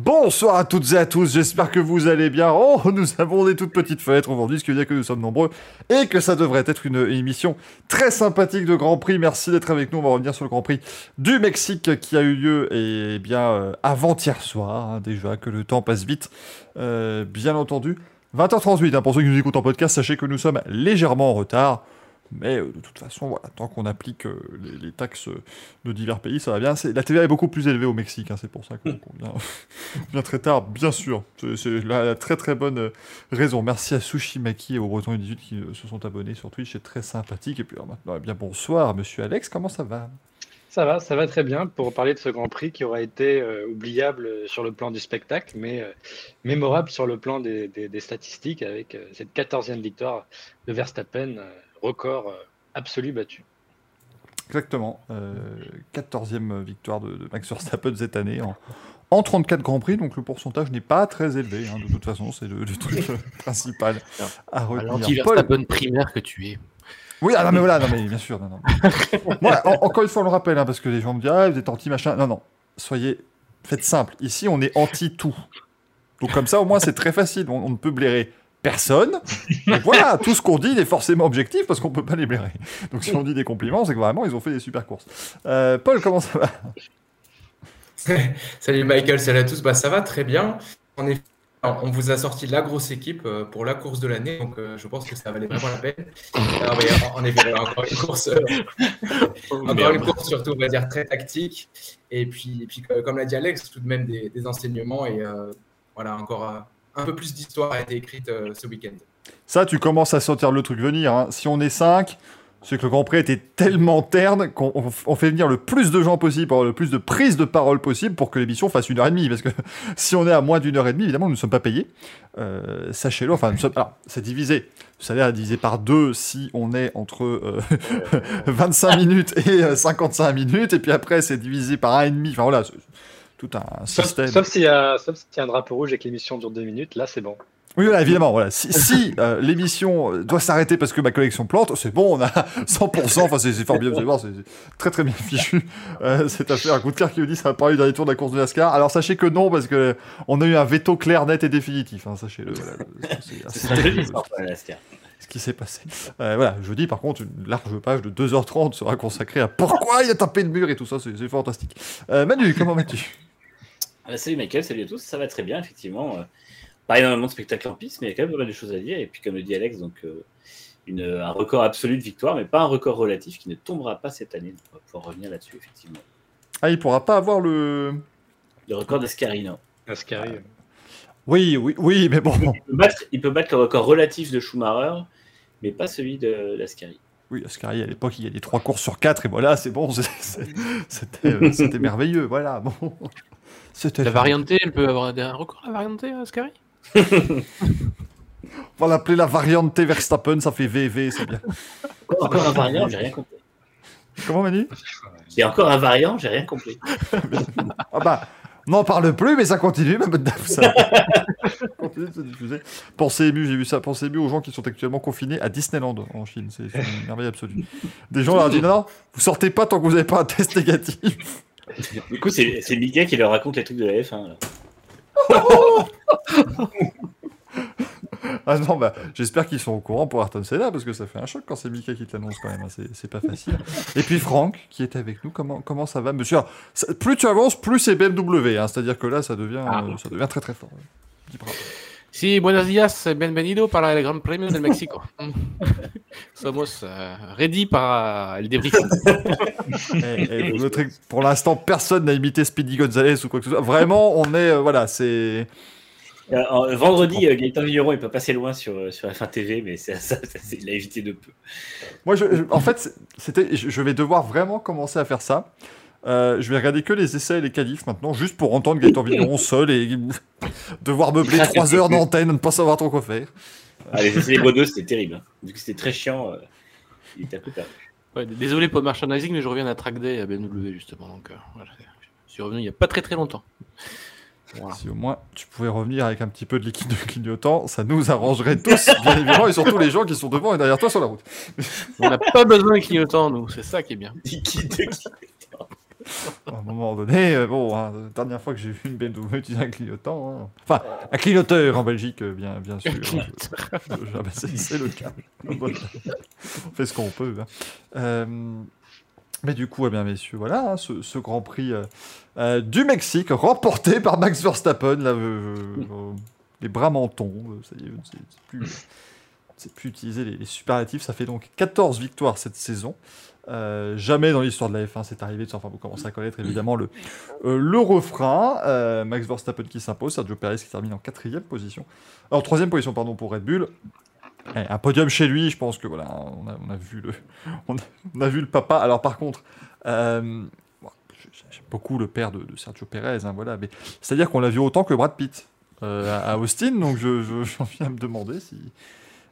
Bonsoir à toutes et à tous, j'espère que vous allez bien. Oh, nous avons des toutes petites fenêtres aujourd'hui, ce qui veut dire que nous sommes nombreux et que ça devrait être une émission très sympathique de Grand Prix. Merci d'être avec nous. On va revenir sur le Grand Prix du Mexique qui a eu lieu et bien euh, avant-hier soir, hein, déjà que le temps passe vite, euh, bien entendu. 20h38, hein, pour ceux qui nous écoutent en podcast, sachez que nous sommes légèrement en retard. Mais euh, de toute façon, voilà, tant qu'on applique euh, les, les taxes de divers pays, ça va bien. La TVA est beaucoup plus élevée au Mexique, hein, c'est pour ça qu'on qu'on vient, très tard, bien sûr. C'est- la, la très très bonne euh, raison. Merci à Sushimaki et au Breton 18 qui euh, se sont abonnés sur Twitch, c'est très sympathique. Et puis alors, maintenant, eh bien bonsoir, monsieur Alex, comment ça va? Ça va, ça va très bien pour parler de ce Grand Prix qui aura été euh, oubliable sur le plan du spectacle, mais euh, mémorable sur le plan des, des- des statistiques avec euh, cette 14e victoire de Verstappen, euh, record euh, absolu battu. Exactement. Euh, 14e victoire de, de Max Verstappen cette année en, en 34 Grands Prix, donc le pourcentage n'est pas très élevé. hein, de toute façon, c'est le, le truc principal à retenir. Paul- l'anti-Verstappen primaire que tu es. Oui, ah non, mais voilà, non, mais bien sûr. Non, non. Moi, en- encore une fois, on le rappelle, hein, parce que les gens me disent, ah, vous êtes anti-machin. Non, non, soyez, faites simple. Ici, on est anti-tout. Donc, comme ça, au moins, c'est très facile. On, on ne peut blairer personne. Donc, voilà, tout ce qu'on dit est forcément objectif parce qu'on ne peut pas les blairer. Donc, si on dit des compliments, c'est que vraiment, ils ont fait des super courses. Euh, Paul, comment ça va Salut Michael, salut à tous. Bah, ça va très bien. En effet, alors, on vous a sorti la grosse équipe euh, pour la course de l'année, donc euh, je pense que ça valait vraiment la peine. Alors, oui, en effet, encore une course, euh, encore une course surtout, on va dire, très tactique. Et puis, et puis comme l'a dit Alex, tout de même des, des enseignements et euh, voilà, encore un peu plus d'histoire a été écrite euh, ce week-end. Ça, tu commences à sentir le truc venir. hein. Si on est 5, c'est que le Grand Prix était tellement terne qu'on on- on fait venir le plus de gens possible, le plus de prises de parole possible pour que l'émission fasse une heure et demie. Parce que si on est à moins d'une heure et demie, évidemment, nous ne sommes pas payés. Euh, Sachez-le. Enfin, c'est divisé. Le salaire est divisé par deux si on est entre euh, 25 minutes et euh, 55 minutes. Et puis après, c'est divisé par un et demi. Enfin, voilà. Tout un Sauf, système. sauf s'il y, a- sauf s'il y a un drapeau rouge et que l'émission dure deux minutes, là c'est bon. Oui, voilà, évidemment. Voilà. Si, si, euh, l'émission euh, doit s'arrêter parce que ma collection plante, c'est bon, on a 100%. Enfin, c'est bien, vous allez voir, c'est très très bien fichu euh, cette affaire. Un coup de cœur qui nous dit ça va parler du dernier tour de la course de NASCAR. Alors sachez que non, parce que on a eu un veto clair, net et définitif. Hein, Sachez-le. Voilà. C'est ce qui s'est passé. Euh, voilà, jeudi, par contre, une large page de 2h30 sera consacrée à pourquoi il a tapé le mur et tout ça. C'est c'est fantastique. Euh, Manu, comment vas-tu? Ah bah, salut Michael, salut à tous, ça va très bien, effectivement. Euh, Pas énormément de spectacles en piste, mais il y a quand même pas mal de choses à dire. Et puis, comme le dit Alex, donc, euh, une, un record absolu de victoire, mais pas un record relatif qui ne tombera pas cette année. On va pouvoir revenir là-dessus, effectivement. Ah, il pourra pas avoir le. Le record d'Ascarino. Ascari, euh, Oui, oui, oui, mais bon. Il peut, battre, il peut battre le record relatif de Schumacher, mais pas celui de d'Ascari. Oui, Ascari, à l'époque, il y a des trois courses sur quatre, et voilà, c'est bon, euh, c'était merveilleux, voilà, bon. C'était La variante, elle peut avoir un record, la variante, Ascari On va l'appeler la variante Verstappen, ça fait VV, c'est bien. Encore un variant, j'ai rien compris. Comment, Manu? C'est encore un variant, j'ai rien compris. Ah bah, on n'en parle plus, mais ça continue, ma bonne dame, ça continue de se diffuser. Pensez ému, j'ai vu ça, pensez ému aux gens qui sont actuellement confinés à Disneyland, en Chine, c'est une merveille absolue. Des gens leur disent, non, non, vous sortez pas tant que vous n'avez pas un test négatif. Du coup, c'est Mickey qui leur raconte les trucs de la F1. là. Ah non, bah, j'espère qu'ils sont au courant pour Ayrton Senna, parce que ça fait un choc quand c'est Mika qui te l'annonce quand même, hein, c'est- pas facile. Et puis Franck, qui était avec nous, comment, comment ça va Monsieur, Alors, ça- plus tu avances, plus c'est BMW, hein, c'est-à-dire que là, ça devient, Ah. euh, ça devient très très fort. Dis bravo. Sí, buenos días, bienvenido para el Gran Premio del México. Somos eh, ready para el débrief. Eh, eh, vous noterez que pour l'instant, personne n'a imité Speedy Gonzalez ou quoi que ce soit. Vraiment, on est, euh, voilà, c'est... Euh, euh, vendredi, euh, Gaëtan Vigneron, il peut passer loin sur, sur F1 TV, mais c'est ça, ça, c'est- il a évité de peu. Moi, je, je- en fait, c'était, je vais devoir vraiment commencer à faire ça. Euh, je vais regarder que les essais et les qualifs maintenant, juste pour entendre Gaëtan Vigneron seul et devoir meubler 3 heures d'antenne, ne pas savoir trop quoi faire. Ah, les essais libres 2, c'était terrible. hein. Du coup, c'était très chiant. euh, il était un peu perdu. Ouais, désolé pour le merchandising, mais je reviens à Track Day à BMW justement. Donc, euh, voilà, je suis revenu il n'y a pas très très longtemps. Voilà. Si au moins tu pouvais revenir avec un petit peu de liquide clignotant, ça nous arrangerait tous, bien évidemment, et surtout les gens qui sont devant et derrière toi sur la route. On n'a pas besoin de clignotant, nous, c'est ça qui est bien. Liquide, liquide. à un moment donné, euh, bon, hein, la dernière fois que j'ai vu une BMW utiliser un clignotant, hein. enfin, un clignoteur en Belgique, euh, bien, bien sûr. hein, ah bah, c'est le cas. On fait ce qu'on peut. hein. Euh, mais du coup, eh bien, messieurs, voilà, ce, ce Grand Prix euh, euh, du Mexique, remporté par Max Verstappen, là, euh, euh, les bras m'en tombent, ça y est, c'est c'est plus, c'est plus utiliser les, les superlatifs, ça fait donc 14 victoires cette saison. Euh, jamais dans l'histoire de la F1 c'est arrivé, enfin vous commencez à connaître évidemment le, euh, le refrain. Euh, Max Verstappen qui s'impose, Sergio Perez qui termine en quatrième position. Alors troisième position pardon pour Red Bull. Eh, un podium chez lui, je pense que voilà, on a, on a vu le, on a, on a vu le papa. Alors par contre, j'aime beaucoup le père de, de Sergio Perez, hein, voilà, mais c'est-à-dire qu'on l'a vu autant que Brad Pitt à, à Austin, donc je, je, j'en viens à me demander si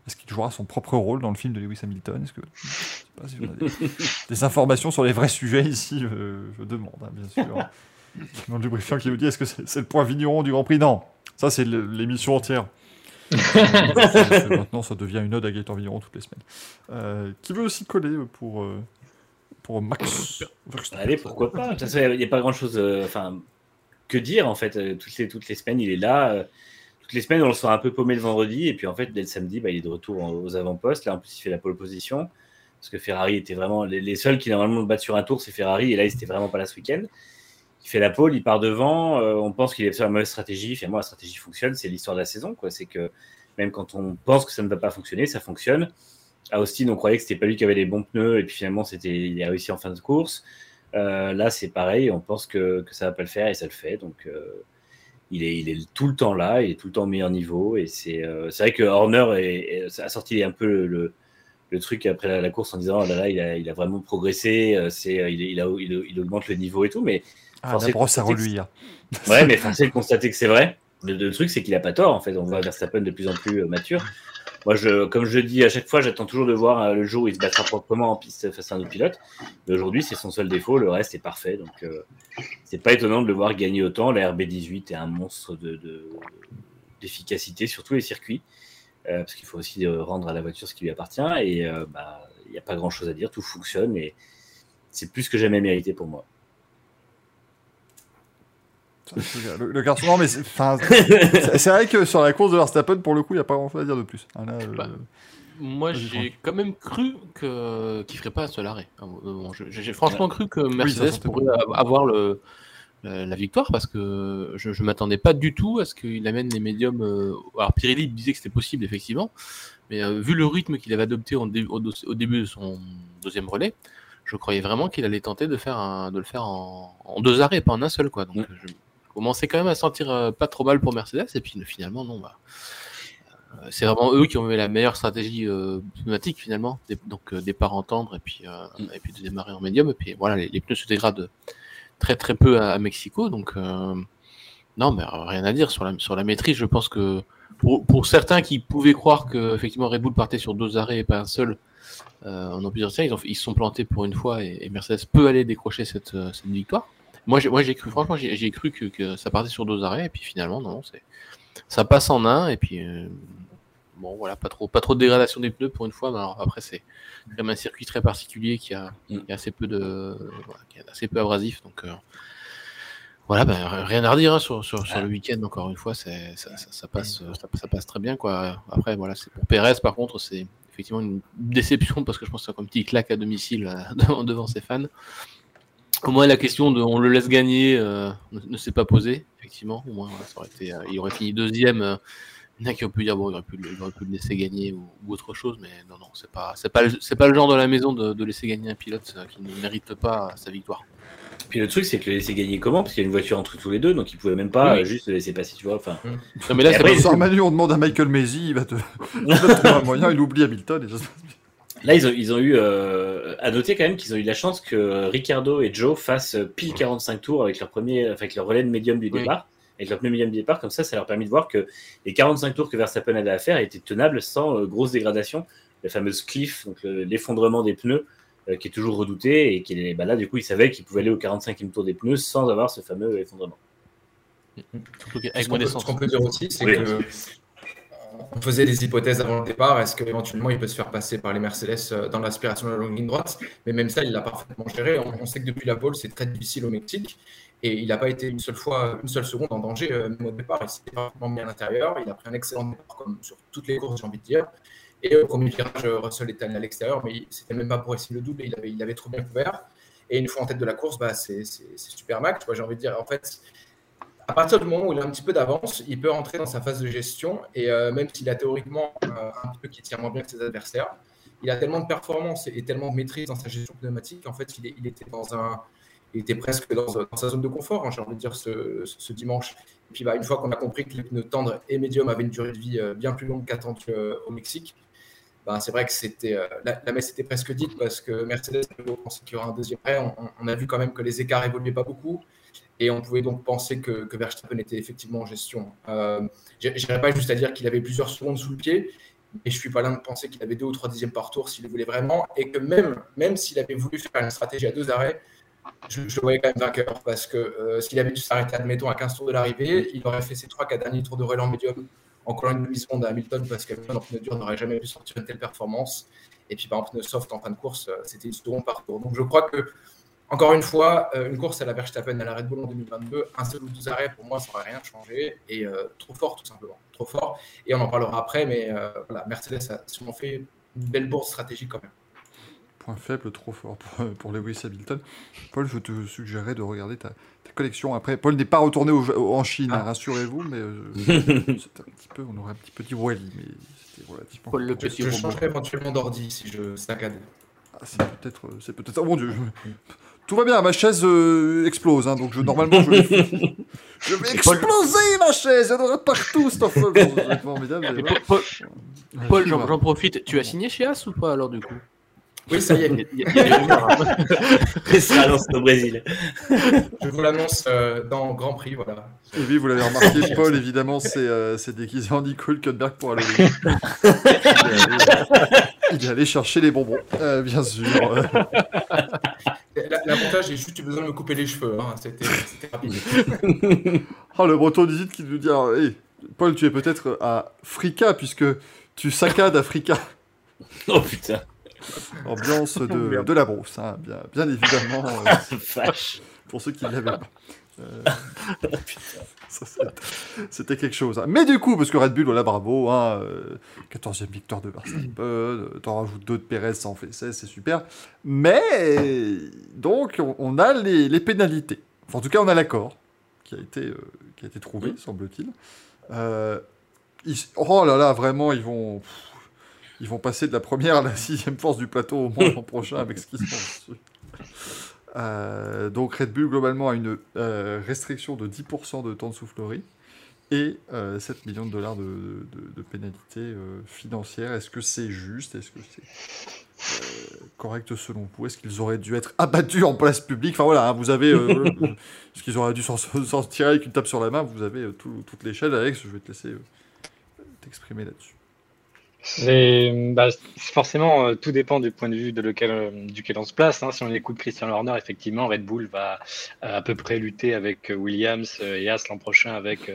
est-ce qu'il jouera son propre rôle dans le film de Lewis Hamilton? Est-ce que je sais pas si on a des, des informations sur les vrais sujets ici euh, Je demande, hein, bien sûr. Dans le lubrifiant qui nous dit est-ce que c'est, le point vigneron du Grand Prix? Non, ça c'est l'émission entière. Maintenant, ça devient une ode à Gaëtan Vigneron toutes les semaines. Euh, qui veut aussi coller pour, euh, pour Max Allez, pourquoi pas? De toute façon, il n'y a pas grand chose enfin, que dire en fait. Euh, Toutes les, toutes les semaines, il est là. Toutes les semaines, on le sent un peu paumé le vendredi. Et puis en fait, dès le samedi, bah, il est de retour aux avant-postes. Là, en plus, il fait la pole position. Parce que Ferrari était vraiment. Les, seuls qui normalement le battent sur un tour, c'est Ferrari. Et là, il n'était vraiment pas là ce week-end. Il fait la pole, il part devant. euh, on pense qu'il est sur la mauvaise stratégie. Finalement, la stratégie fonctionne. C'est l'histoire de la saison. C'est que même quand on pense que ça ne va pas fonctionner, ça fonctionne. À Austin, on croyait que c'était pas lui qui avait les bons pneus. Et puis finalement, il a réussi en fin de course. Euh, là, c'est pareil, on pense que, que ça va pas le faire et ça le fait. Donc, euh, il, est, il est tout le temps là, il est tout le temps au meilleur niveau. Et c'est euh, vrai que Horner est- est- a sorti un peu le, le- le truc après la, la course en disant oh là là, il a, il a vraiment progressé, euh, c'est, euh, il, est- il, a- il, il augmente le niveau et tout. Mais Ah, Forcé la brosse à reluire. ouais, mais force est de constater que c'est vrai. Le, le truc, c'est qu'il a pas tort en fait. On voit Verstappen de plus en plus mature. Moi, je, comme je dis à chaque fois, j'attends toujours de voir euh, le jour où il se battra proprement en piste face à un autre pilote. Mais aujourd'hui, c'est son seul défaut. Le reste est parfait. Donc, euh, c'est pas étonnant de le voir gagner autant. La RB18 est un monstre de, de- d'efficacité sur tous les circuits. Euh, parce qu'il faut aussi rendre à la voiture ce qui lui appartient. Et bah, il n'y a pas grand chose à dire. Tout fonctionne. Et c'est plus que jamais mérité pour moi. Le, le garçon, non, mais c'est vrai que sur la course de Verstappen, pour le coup, il n'y a pas grand chose à dire de plus. Ah, là, euh, Bah, Moi, Vas-y, j'ai quand même cru que qu'il ferait pas un seul arrêt. Bon, bon, je- J'ai franchement cru que Mercedes pourrait avoir le, la, victoire parce que je, je m'attendais pas du tout à ce qu'il amène les médiums. euh, Alors Pirelli disait que c'était possible effectivement, mais euh, vu le rythme qu'il avait adopté au, dé- au dos- au début de son deuxième relais, je croyais vraiment qu'il allait tenter de faire un, de le faire en, en deux arrêts, pas en un seul quoi. Donc Mm. je commençais quand même à sentir euh, pas trop mal pour Mercedes et puis finalement non bah. Euh, C'est vraiment eux qui ont eu la meilleure stratégie euh, pneumatique finalement, Des- donc euh, départ en tendre et puis, euh, Mm. et puis de démarrer en médium. Et puis voilà, les, les pneus se dégradent très très peu à, à Mexico. Donc non, mais rien à dire sur la, sur la maîtrise. Je pense que pour, pour certains qui pouvaient croire que effectivement Red Bull partait sur deux arrêts et pas un seul en plusieurs ils, ont, ils se sont plantés pour une fois et, et Mercedes peut aller décrocher cette, cette victoire. Moi j'ai moi, j'ai cru, franchement, j'ai j'ai cru que, que ça partait sur deux arrêts et puis finalement non, c'est ça passe en un et puis euh, bon voilà pas trop pas trop de dégradation des pneus pour une fois mais alors après c'est quand même un circuit très particulier qui a, Mm. qui a assez peu de voilà, qui est assez peu abrasif donc euh, voilà ben, rien à redire hein, sur, sur, sur le week-end encore une fois c'est ça, ça, ça passe ça, passe très bien quoi. Après voilà c'est pour Perez par contre c'est effectivement une déception parce que je pense que c'est comme petit claque à domicile euh, devant, devant ses fans au moins la question de on le laisse gagner euh, ne, ne s'est pas posée effectivement au moins ça aurait été, euh, il aurait fini deuxième euh, il y en a qui ont pu dire bon il aurait pu, le- il aurait pu le laisser gagner ou, ou autre chose mais non non c'est pas c'est pas c'est pas le genre de la maison de, de laisser gagner un pilote euh, qui ne mérite pas sa victoire Puis le truc, c'est que le laisser gagner comment? Parce qu'il y a une voiture entre tous les deux, donc il pouvait même pas Oui. juste le laisser passer, tu vois. Enfin, non mais là c'est après, pas- Sur Manu, on demande à Michael Maisy, il va te, il va te trouver un moyen, il oublie Hamilton et ça se passe bien. Là, ils ont, ils ont eu euh, à noter quand même qu'ils ont eu de la chance que Ricardo et Joe fassent pile 45 tours avec leur premier, enfin, avec leur relais de médium du Oui. départ, avec leur pneu médium du départ. Comme ça, ça leur a permis de voir que les 45 tours que Verstappen avait à faire étaient tenables sans euh, grosse dégradation. La fameuse cliff, donc le- l'effondrement des pneus, euh, qui est toujours redouté et qui est, bah là, du coup, ils savaient qu'ils pouvaient aller au 45e tour des pneus sans avoir ce fameux effondrement. surtout Ce avec qu'on peut, ce qu'on peut dire aussi, c'est Oui. que on faisait des hypothèses avant le départ. Est-ce qu'éventuellement il peut se faire passer par les Mercedes dans l'aspiration de la longue ligne droite? Mais même ça, il l'a parfaitement géré. On, sait que depuis la pole, c'est très difficile au Mexique. Et il n'a pas été une seule fois, une seule seconde en danger, euh, même au départ. Il s'est parfaitement mis à l'intérieur. Il a pris un excellent départ, comme sur toutes les courses, j'ai envie de dire. Et au premier virage, Russell est allé à l'extérieur, mais c'était même pas pour essayer le double. Il avait, il avait trop bien couvert. Et une fois en tête de la course, bah, c'est super max. J'ai envie de dire, en fait, à partir du moment où il a un petit peu d'avance, il peut rentrer dans sa phase de gestion. Et euh, même s'il a théoriquement euh, un peu qui tient moins bien que ses adversaires, il a tellement de performance et, tellement de maîtrise dans sa gestion pneumatique. En fait, il, était dans un, il était presque dans, sa zone de confort, hein, j'ai envie de dire, ce, dimanche. Et puis, bah, une fois qu'on a compris que les pneus tendres et médium avaient une durée de vie euh, bien plus longue qu'attendue au Mexique, bah, c'est vrai que c'était la, messe était presque dite parce que Mercedes pensait qu'il y aura un deuxième prêt. On, on, a vu quand même que les écarts évoluaient pas beaucoup. Et on pouvait donc penser que, Verstappen était effectivement en gestion. Euh, je n'irai pas juste à dire qu'il avait plusieurs secondes sous le pied, mais je suis pas là de penser qu'il avait deux ou trois dixièmes par tour s'il le voulait vraiment, et que même, même s'il avait voulu faire une stratégie à deux arrêts, je, voyais quand même vainqueur, parce que euh, s'il avait dû s'arrêter, admettons, à 15 tours de l'arrivée, il aurait fait ses trois, quatre derniers tours de relais en médium en collant une demi-seconde à Hamilton, parce qu'un pneu dur n'aurait jamais pu sortir une telle performance. Et puis, par un pneu soft en fin de course, euh, c'était une seconde par tour. Donc, je crois que encore une fois, euh, une course à la Verstappen à la Red Bull en 2022, un seul ou deux arrêts, pour moi, ça n'aurait rien changé. Et euh, trop fort, tout simplement. Trop fort. Et on en parlera après, mais euh, voilà, Mercedes a sûrement fait une belle bourse stratégique quand même. Point faible, trop fort pour, pour Lewis Hamilton. Paul, je te suggérerais de regarder ta, collection après. Paul n'est pas retourné en Chine, ah. rassurez-vous, mais c'était un petit peu, on aurait un petit peu dit Wally, mais c'était relativement. Paul, le petit je, je changerais éventuellement d'ordi si je saccade. Ah, c'est peut-être, c'est peut-être. Oh mon dieu. Tout va bien, ma chaise euh, explose, hein, donc je, normalement je vais, je vais exploser ma chaise, il y en aura partout, cette Paul, Paul j'en profite, tu as signé chez As ou pas alors du coup? Oui, ça y est. Il y a, ça au Brésil. Je vous l'annonce euh, dans Grand Prix, voilà. oui, vous l'avez remarqué, Paul, évidemment, c'est euh, déguisé en Nicole Kudberg pour aller. il est allé chercher les bonbons, euh, bien sûr. L'avantage est juste tu besoin de me couper les cheveux. Hein. C'était rapide. oh, le breton d'Izit qui nous dit Paul, tu es peut-être à Frika puisque tu saccades à Frika. Oh putain. Ambiance de, de la brousse, hein, bien, bien évidemment. Euh, pour ceux qui ne l'avaient pas. Euh, c'était quelque chose. Hein. Mais du coup, parce que Red Bull, voilà, bravo, hein, 14e euh, victoire de Verstappen, t'en rajoutes deux de Perez, ça en fait 16, c'est super. Mais, donc, on, a les, les, pénalités. Enfin, en tout cas, on a l'accord qui, a été qui a été trouvé, semble-t-il. oh là là, vraiment, ils vont ils vont passer de la première à la sixième force du plateau au moins l'an prochain avec ce qui se passe euh, donc Red Bull globalement a une euh, restriction de 10% de temps de soufflerie et 7 euh, millions de dollars de, de, pénalité financière. Est-ce que c'est juste? Est-ce que c'est correct selon vous? Est-ce qu'ils auraient dû être abattus en place publique? Enfin voilà, hein, vous avez ce qu'ils auraient dû s'en tirer avec une tape sur la main. Vous avez toute l'échelle, Alex. Je vais te laisser t'exprimer là-dessus. Bah, forcément, euh, tout dépend du point de vue de lequel, euh, duquel on se place. Hein. Si on écoute Christian Horner, effectivement, Red Bull va euh, à peu près lutter avec Williams et As l'an prochain avec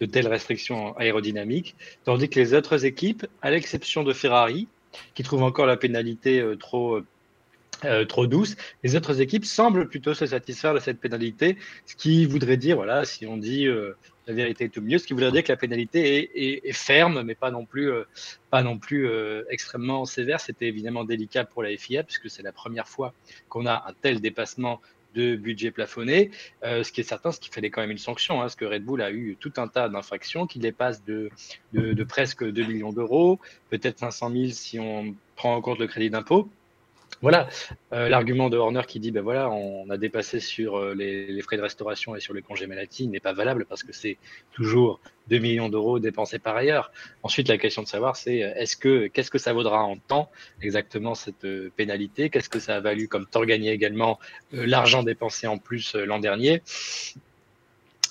de telles restrictions aérodynamiques, tandis que les autres équipes, à l'exception de Ferrari, qui trouve encore la pénalité trop trop douce. Les autres équipes semblent plutôt se satisfaire de cette pénalité, ce qui voudrait dire, voilà, si on dit la vérité est tout mieux, ce qui voudrait dire que la pénalité est, ferme, mais pas non plus, euh, euh, extrêmement sévère. C'était évidemment délicat pour la FIA, puisque c'est la première fois qu'on a un tel dépassement de budget plafonné. Euh, ce qui est certain, c'est qu'il fallait quand même une sanction, hein, parce que Red Bull a eu tout un tas d'infractions qui dépassent de, de, de presque 2 millions d'euros, peut-être 500 000 si on prend en compte le crédit d'impôt. Voilà, euh, l'argument de Horner qui dit, ben voilà, on a dépassé sur euh, les, frais de restauration et sur les congés maladie n'est pas valable parce que c'est toujours 2 millions d'euros dépensés par ailleurs. Ensuite, la question de savoir, c'est est-ce que qu'est-ce que ça vaudra en temps exactement cette euh, pénalité? Qu'est-ce que ça a valu comme temps gagné également l'argent dépensé en plus l'an dernier?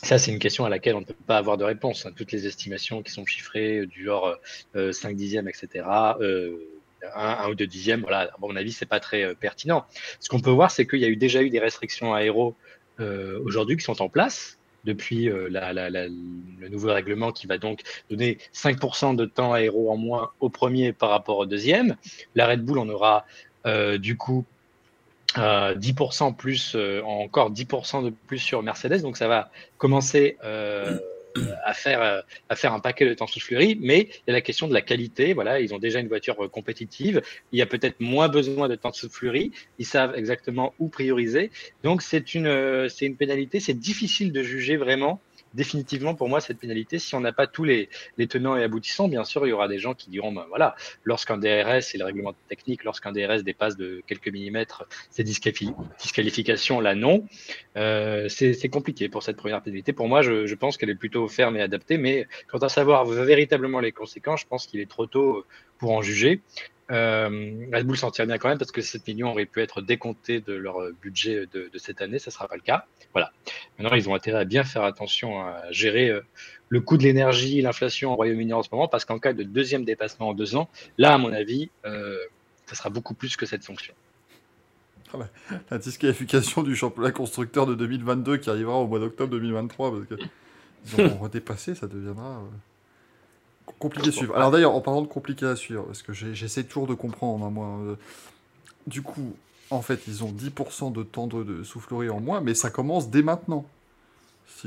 Ça, c'est une question à laquelle on ne peut pas avoir de réponse. Hein. Toutes les estimations qui sont chiffrées du genre 5 dixièmes, etc., un, ou deux dixièmes, voilà, à mon avis, c'est pas très euh, pertinent. Ce qu'on peut voir, c'est qu'il y a eu déjà eu des restrictions aéro euh, aujourd'hui qui sont en place depuis euh, le nouveau règlement qui va donc donner 5% de temps aéro en moins au premier par rapport au deuxième. La Red Bull en aura du coup 10% plus, encore 10% de plus sur Mercedes, donc ça va commencer à faire, à faire un paquet de temps sous mais il y a la question de la qualité. Voilà, ils ont déjà une voiture compétitive. Il y a peut-être moins besoin de temps sous. Ils savent exactement où prioriser. Donc, c'est une, c'est une pénalité. C'est difficile de juger vraiment définitivement pour moi cette pénalité. Si on n'a pas tous les, tenants et aboutissants, bien sûr, il y aura des gens qui diront, ben voilà, lorsqu'un DRS et le règlement technique, lorsqu'un DRS dépasse de quelques millimètres, c'est disqualification, là non. Euh, c'est compliqué pour cette première pénalité. Pour moi, je pense qu'elle est plutôt ferme et adaptée, mais quant à savoir véritablement les conséquences, je pense qu'il est trop tôt pour en juger. Euh, Red Bull s'en tire bien quand même parce que 7 millions auraient pu être décomptés de leur budget de, cette année. Ça ne sera pas le cas. Voilà. Maintenant, ils ont intérêt à bien faire attention à gérer euh, le coût de l'énergie, l'inflation au Royaume-Uni en ce moment, parce qu'en cas de deuxième dépassement en deux ans, là, à mon avis, euh, ça sera beaucoup plus que cette fonction. Ah la disqualification du championnat constructeur de 2022 qui arrivera au mois d'octobre 2023, parce qu'ils ont redépassé, ça deviendra. Euh, compliqué à suivre. Alors d'ailleurs, en parlant de compliqué à suivre, parce que j'essaie toujours de comprendre, hein, moi. Euh, du coup, en fait, ils ont 10% de temps de, soufflerie en moins, mais ça commence dès maintenant.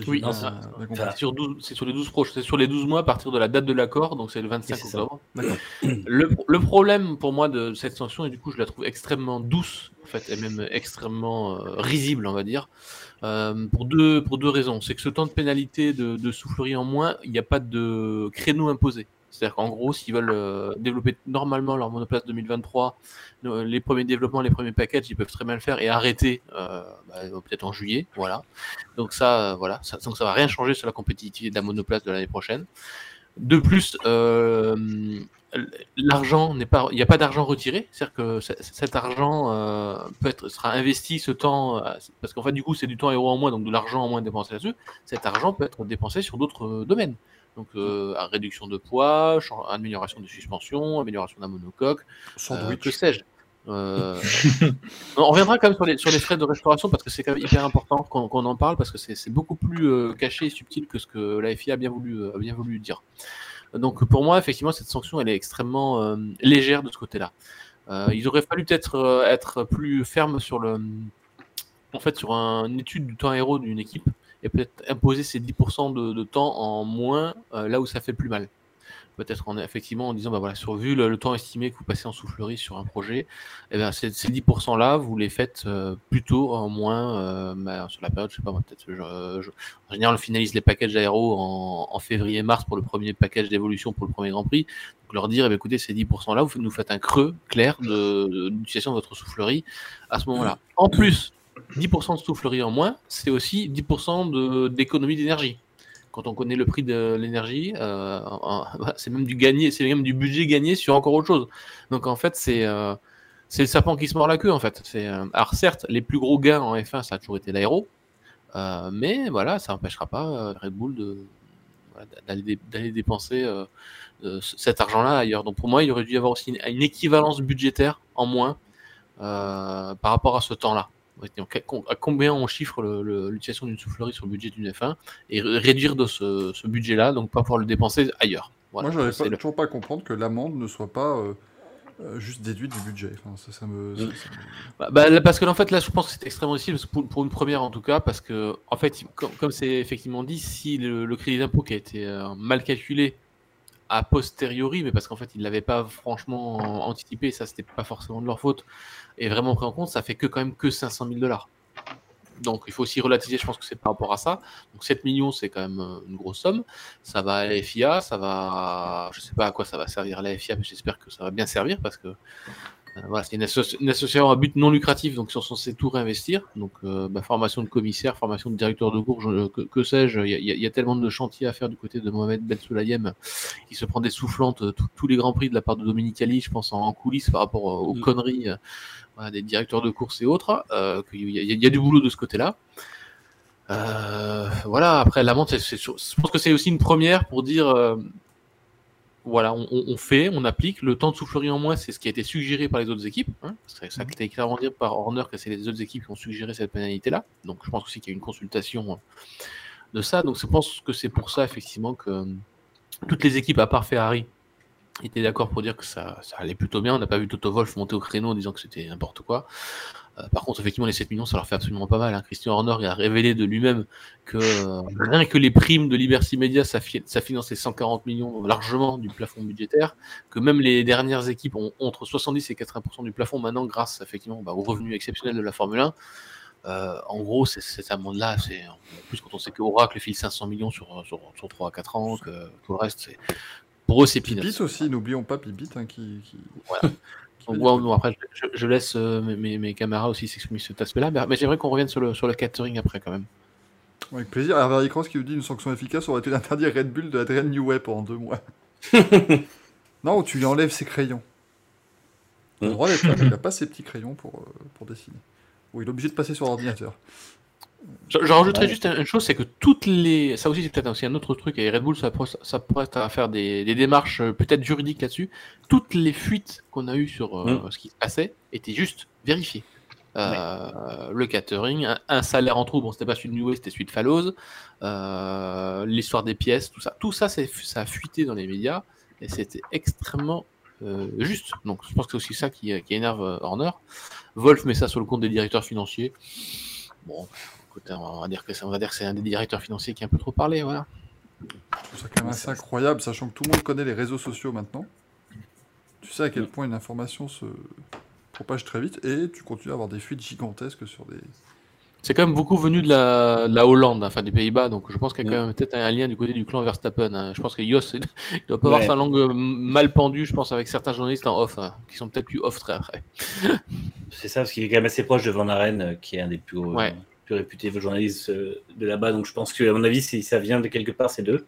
oui, c'est sur, sur, les 12 c'est sur les 12 mois à partir de la date de l'accord, donc c'est le 25 octobre. Le, le, problème pour moi de cette sanction, et du coup je la trouve extrêmement douce, en fait, et même extrêmement euh, risible, on va dire, euh, pour, deux, pour deux raisons. C'est que ce temps de pénalité de, soufflerie en moins, il n'y a pas de créneau imposé. C'est-à-dire qu'en gros, s'ils veulent euh, développer normalement leur monoplace 2023, les premiers développements, les premiers packages, ils peuvent très bien le faire et arrêter euh, bah, peut-être en juillet. Voilà. Donc ça, voilà, donc ça va rien changer sur la compétitivité de la monoplace de l'année prochaine. De plus, l'argent n'est pas, il n'y a pas d'argent retiré, c'est-à-dire que cet argent euh, peut être sera investi ce temps, euh, parce qu'en fait du coup c'est du temps héros en moins, donc de l'argent en moins dépensé là-dessus. Cet argent peut être dépensé sur d'autres euh, domaines, donc réduction de poids, amélioration des suspensions, amélioration d'un monocoque, que sais-je. on reviendra quand même sur les, sur les frais de restauration parce que c'est quand même hyper important qu'on en parle parce que c'est beaucoup plus caché et subtil que ce que la FIA a bien voulu, a bien voulu dire. Donc pour moi, effectivement, cette sanction, elle est extrêmement euh, légère de ce côté-là. Euh, il aurait fallu peut-être euh, être plus ferme sur le, en fait, sur une étude du temps aéro d'une équipe et peut-être imposer ces 10% de, temps en moins là où ça fait plus mal peut-être en, effectivement en disant bah voilà sur vu le, temps estimé que vous passez en soufflerie sur un projet et eh bien ces, 10% là vous les faites euh, plutôt en moins euh, bah, sur la période je sais pas peut-être en général on finalise les packages aéro en, février mars pour le premier package d'évolution pour le premier Grand Prix. Donc leur dire eh écoutez ces 10% là vous nous faites un creux clair de, l'utilisation de votre soufflerie à ce moment-là. En plus 10% de soufflerie en moins c'est aussi 10% d'économie d'énergie quand on connaît le prix de l'énergie, euh, c'est même du gagné, c'est même du budget gagné sur encore autre chose. Donc en fait, c'est euh, le serpent qui se mord la queue en fait. Euh, alors certes, les plus gros gains en F1, ça a toujours été l'aéro, mais voilà, ça n'empêchera pas Red Bull de d'aller dépenser cet argent-là ailleurs. Donc pour moi, il aurait dû y avoir aussi une équivalence budgétaire en moins par rapport à ce temps-là à combien on chiffre l'utilisation d'une soufflerie sur le budget d'une F1 et réduire de ce, budget-là, donc pas pouvoir le dépenser ailleurs? Moi, je n'arrive toujours pas à comprendre que l'amende ne soit pas euh, euh, juste déduite du budget. ça, me, mm. bah, bah, parce que en fait, là, je pense que c'est extrêmement difficile pour, une première en tout cas, parce que en fait, comme c'est effectivement dit, si le, crédit d'impôt qui a été euh, mal calculé a posteriori, mais parce qu'en fait, ils ne l'avaient pas franchement anticipé, ça, c'était pas forcément de leur faute, et vraiment pris en compte, ça fait que quand même que 500 000 dollars. Donc il faut aussi relativiser, je pense que c'est par rapport à ça. Donc 7 millions, c'est quand même euh, une grosse somme. Ça va à la FIA, ça va. Je sais pas à quoi ça va servir la FIA, mais j'espère que ça va bien servir parce que voilà, c'est une, association à but non lucratif, donc ils sont censés tout réinvestir. Donc, euh, bah, formation de commissaire, formation de directeur de cours, que, sais-je. Il y, a tellement de chantiers à faire du côté de Mohamed Ben Soulayem, qui se prend des soufflantes tous les grands prix de la part de Dominique Ali, je pense en, coulisses par rapport aux mm. conneries des directeurs de course et autres, euh, qu'il y, a du boulot de ce côté-là. Euh, voilà, après la montre, je pense que c'est aussi une première pour dire, euh, voilà, on, fait, on applique. Le temps de soufflerie en moins, c'est ce qui a été suggéré par les autres équipes. Hein. ça a été clairement dit par Horner que c'est les autres équipes qui ont suggéré cette pénalité-là. Donc je pense aussi qu'il y a une consultation de ça. Donc je pense que c'est pour ça effectivement que toutes les équipes à part Ferrari étaient d'accord pour dire que ça, allait plutôt bien. On n'a pas vu Toto Wolf monter au créneau en disant que c'était n'importe quoi. Euh, par contre, effectivement, les 7 millions, ça leur fait absolument pas mal. Hein. Christian Horner a révélé de lui-même que euh, rien que les primes de Liberty Media, ça, finance les 140 millions largement du plafond budgétaire, que même les dernières équipes ont entre 70 et 80% du plafond maintenant grâce effectivement bah, aux revenus exceptionnels de la Formule 1. Euh, en gros, c'est cet amende-là, c'est en plus quand on sait que Oracle file 500 millions sur, sur, sur 3 à 4 ans, que tout le reste, c'est pour eux, c'est peanuts. Pibit aussi, n'oublions pas Pibit hein, qui, qui... Voilà. Donc, ouais, non, après, je, je laisse euh, mes, mes, camarades aussi s'exprimer sur cet aspect-là, mais, mais j'aimerais qu'on revienne sur le, sur le catering après quand même. Avec plaisir. Hervé Cross qui nous dit une sanction efficace aurait été d'interdire Red Bull de Adrian Newey pendant deux mois. non, tu lui enlèves ses crayons. Mais il n'a pas ses petits crayons pour, euh, pour dessiner. Ou il est obligé de passer sur l'ordinateur. J'en rajouterais juste une chose, c'est que toutes les. Ça aussi, c'est peut-être aussi un autre truc, et Red Bull, ça, ça pourrait être à faire des, des démarches euh, peut-être juridiques là-dessus. Toutes les fuites qu'on a eues sur euh, mm. ce qui se passait étaient juste vérifiées. Euh, le catering, un, salaire en trou, bon, c'était pas celui de New c'était celui de Fallows, euh, l'histoire des pièces, tout ça. Tout ça, ça a fuité dans les médias, et c'était extrêmement euh, juste. Donc, je pense que c'est aussi ça qui, qui énerve Horner. Wolf met ça sur le compte des directeurs financiers. Bon, on va dire que ça, on va dire que c'est un des directeurs financiers qui a un peu trop parlé, voilà. C'est quand même assez incroyable, sachant que tout le monde connaît les réseaux sociaux maintenant. Tu sais à quel mm. point une information se propage très vite et tu continues à avoir des fuites gigantesques sur des. C'est quand même beaucoup venu de la, la Hollande, enfin des Pays-Bas, donc je pense qu'il y a quand mm. même peut-être un lien du côté du clan Verstappen. Hein. Je pense que Jos il doit pas avoir sa langue mal pendue, je pense, avec certains journalistes en off, hein, qui sont peut-être plus off très après. C'est ça, parce qu'il est quand même assez proche de Van Haren, euh, qui est un des plus hauts. Ouais plus réputés journalistes euh, de là-bas. Donc je pense que, à mon avis, ça vient de quelque part, ces deux.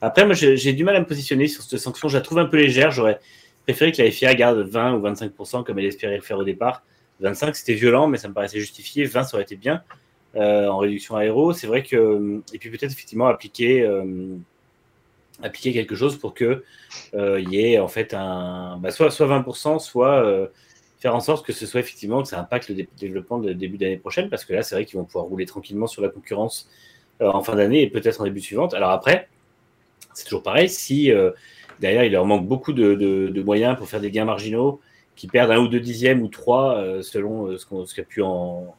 Après, moi, j'ai du mal à me positionner sur cette sanction. Je la trouve un peu légère. J'aurais préféré que la FIA garde 20 ou 25% comme elle espérait le faire au départ. 25, c'était violent, mais ça me paraissait justifié. 20, ça aurait été bien euh, en réduction aéro. C'est vrai que. Et puis peut-être effectivement appliquer, euh, appliquer quelque chose pour qu'il y ait en fait un. Bah, soit, soit 20%, soit faire en sorte que ce soit effectivement que ça impacte le développement de début d'année prochaine, parce que là, c'est vrai qu'ils vont pouvoir rouler tranquillement sur la concurrence euh, en fin d'année et peut-être en début suivante. Alors après, c'est toujours pareil, si euh, derrière il leur manque beaucoup de, moyens pour faire des gains marginaux, qui perdent un ou deux dixièmes ou trois, euh, selon ce qu'a pu en,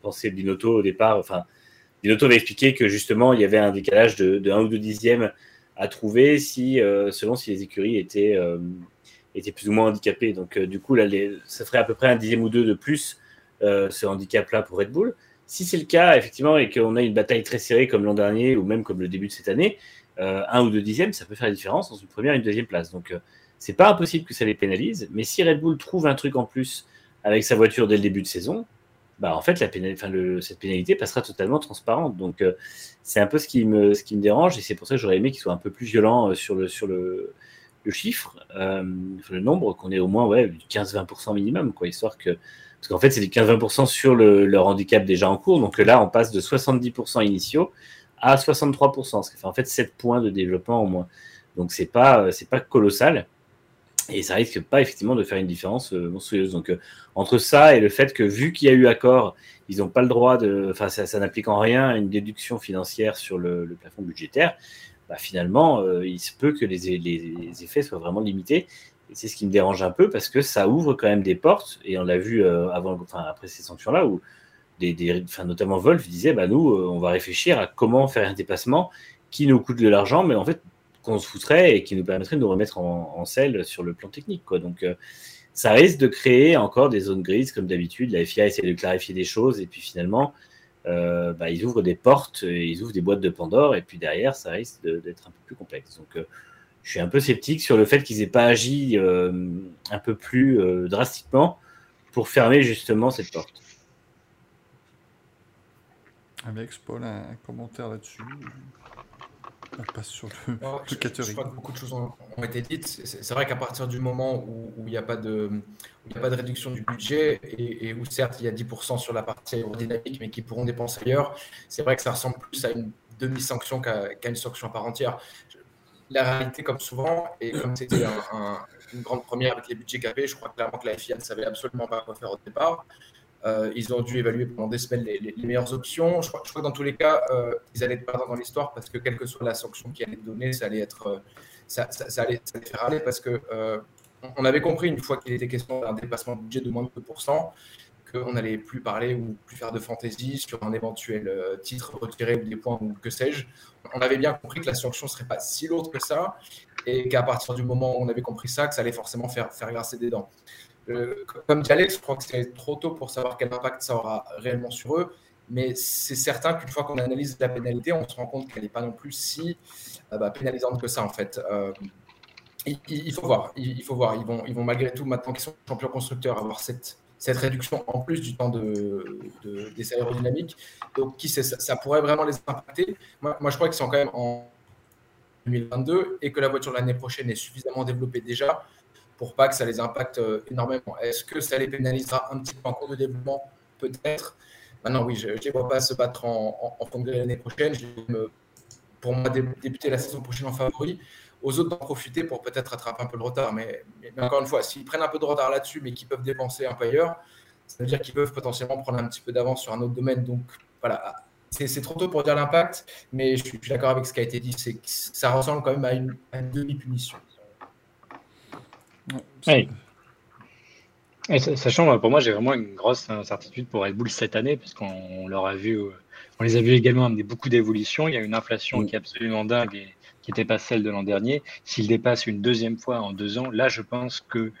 penser Binotto au départ. Enfin, Binotto avait expliqué que justement il y avait un décalage de, de un ou deux dixièmes à trouver si, selon si les écuries étaient était plus ou moins handicapé. Donc, euh, du coup, là, ça ferait à peu près un dixième ou deux de plus euh, ce handicap-là pour Red Bull. Si c'est le cas, effectivement, et qu'on a une bataille très serrée comme l'an dernier ou même comme le début de cette année, euh, un ou deux dixièmes, ça peut faire la différence dans une première et une deuxième place. Donc, c'est pas impossible que ça les pénalise. Mais si Red Bull trouve un truc en plus avec sa voiture dès le début de saison, bah en fait, cette pénalité passera totalement transparente. Donc, c'est un peu ce qui me, ce qui me dérange, et c'est pour ça que j'aurais aimé qu'il soit un peu plus violent sur le, sur le, le chiffre, euh, le nombre, qu'on ait au moins ouais, 15-20% minimum, quoi, histoire que. Parce qu'en fait, c'est du 15-20% sur le, leur handicap déjà en cours. Donc là, on passe de 70% initiaux à 63%, ce qui fait en fait 7 points de développement au moins. Donc c'est pas, euh, pas colossal. Et ça risque pas effectivement de faire une différence euh, monstrueuse. Donc entre ça et le fait que vu qu'il y a eu accord, ils n'ont pas le droit de, enfin ça, n'applique en rien une déduction financière sur le plafond budgétaire. Bah, finalement, euh, il se peut que les, effets soient vraiment limités. C'est ce qui me dérange un peu parce que ça ouvre quand même des portes. Et on l'a vu euh, avant, enfin, après ces sanctions-là, où des, notamment Wolf disait bah, nous, euh, on va réfléchir à comment faire un dépassement qui nous coûte de l'argent, mais en fait, qu'on se foutrait et qui nous permettrait de nous remettre en, selle sur le plan technique. Donc, ça risque de créer encore des zones grises, comme d'habitude. La FIA essaie de clarifier des choses et puis finalement, euh, bah, ils ouvrent des portes, ils ouvrent des boîtes de Pandore, et puis derrière, ça risque d'être un peu plus complexe. Donc, euh, je suis un peu sceptique sur le fait qu'ils n'aient pas agi euh, un peu plus drastiquement pour fermer justement cette porte. Alex, Paul, un commentaire là-dessus? On passe sur le, Je, crois que beaucoup de choses ont, été dites. C'est vrai qu'à partir du moment où il n'y a, pas de, a pas de réduction du budget et, où certes il y a 10% sur la partie aérodynamique mais qui pourront dépenser ailleurs, c'est vrai que ça ressemble plus à une demi-sanction qu'à une sanction à part entière. La réalité, comme souvent, et comme c'était une grande première avec les budgets capés, je crois clairement que la FIA ne savait absolument pas quoi faire au départ. Euh, ils ont dû évaluer pendant des semaines les, meilleures options. Je crois, que dans tous les cas, euh, ils allaient être perdants dans l'histoire parce que quelle que soit la sanction qui allait être donnée, ça allait être, euh, ça, allait, faire aller parce que on avait compris une fois qu'il était question d'un dépassement de budget de moins de 2%, qu'on n'allait plus parler ou plus faire de fantaisie sur un éventuel titre retiré ou des points ou que sais-je. On avait bien compris que la sanction ne serait pas si lourde que ça et qu'à partir du moment où on avait compris ça, que ça allait forcément faire, faire grincer des dents. Euh, comme dit Alex, je crois que c'est trop tôt pour savoir quel impact ça aura réellement sur eux. Mais c'est certain qu'une fois qu'on analyse la pénalité, on se rend compte qu'elle n'est pas non plus si euh, bah, pénalisante que ça, en fait. Euh, il, faut voir. Il, faut voir. Ils vont, ils vont malgré tout, maintenant qu'ils sont champions constructeurs, avoir cette, cette réduction en plus du temps de, des aérodynamiques. Donc, qui sait, ça, pourrait vraiment les impacter. Moi, moi je crois qu'ils sont quand même en 2022 et que la voiture l'année prochaine est suffisamment développée déjà pour pas que ça les impacte euh, énormément. Est-ce que ça les pénalisera un petit peu en cours de développement? Peut-être. Maintenant, oui, je ne les vois pas se battre en, en, congrès l'année prochaine. Je me, pour moi, débuter la saison prochaine en favori. Aux autres d'en profiter pour peut-être rattraper un peu le retard. Mais, encore une fois, s'ils prennent un peu de retard là-dessus, mais qu'ils peuvent dépenser un peu ailleurs, ça veut dire qu'ils peuvent potentiellement prendre un petit peu d'avance sur un autre domaine. Donc voilà, c'est trop tôt pour dire l'impact, mais je suis, d'accord avec ce qui a été dit. C'est que ça ressemble quand même à une demi-punition. Oui. sachant, pour moi, j'ai vraiment une grosse incertitude pour Red Bull cette année, parce qu'on leur a vu, on les a vus également amener beaucoup d'évolution. Il y a une inflation qui est absolument dingue et qui n'était pas celle de l'an dernier. S'il dépasse une deuxième fois en deux ans, là, je pense que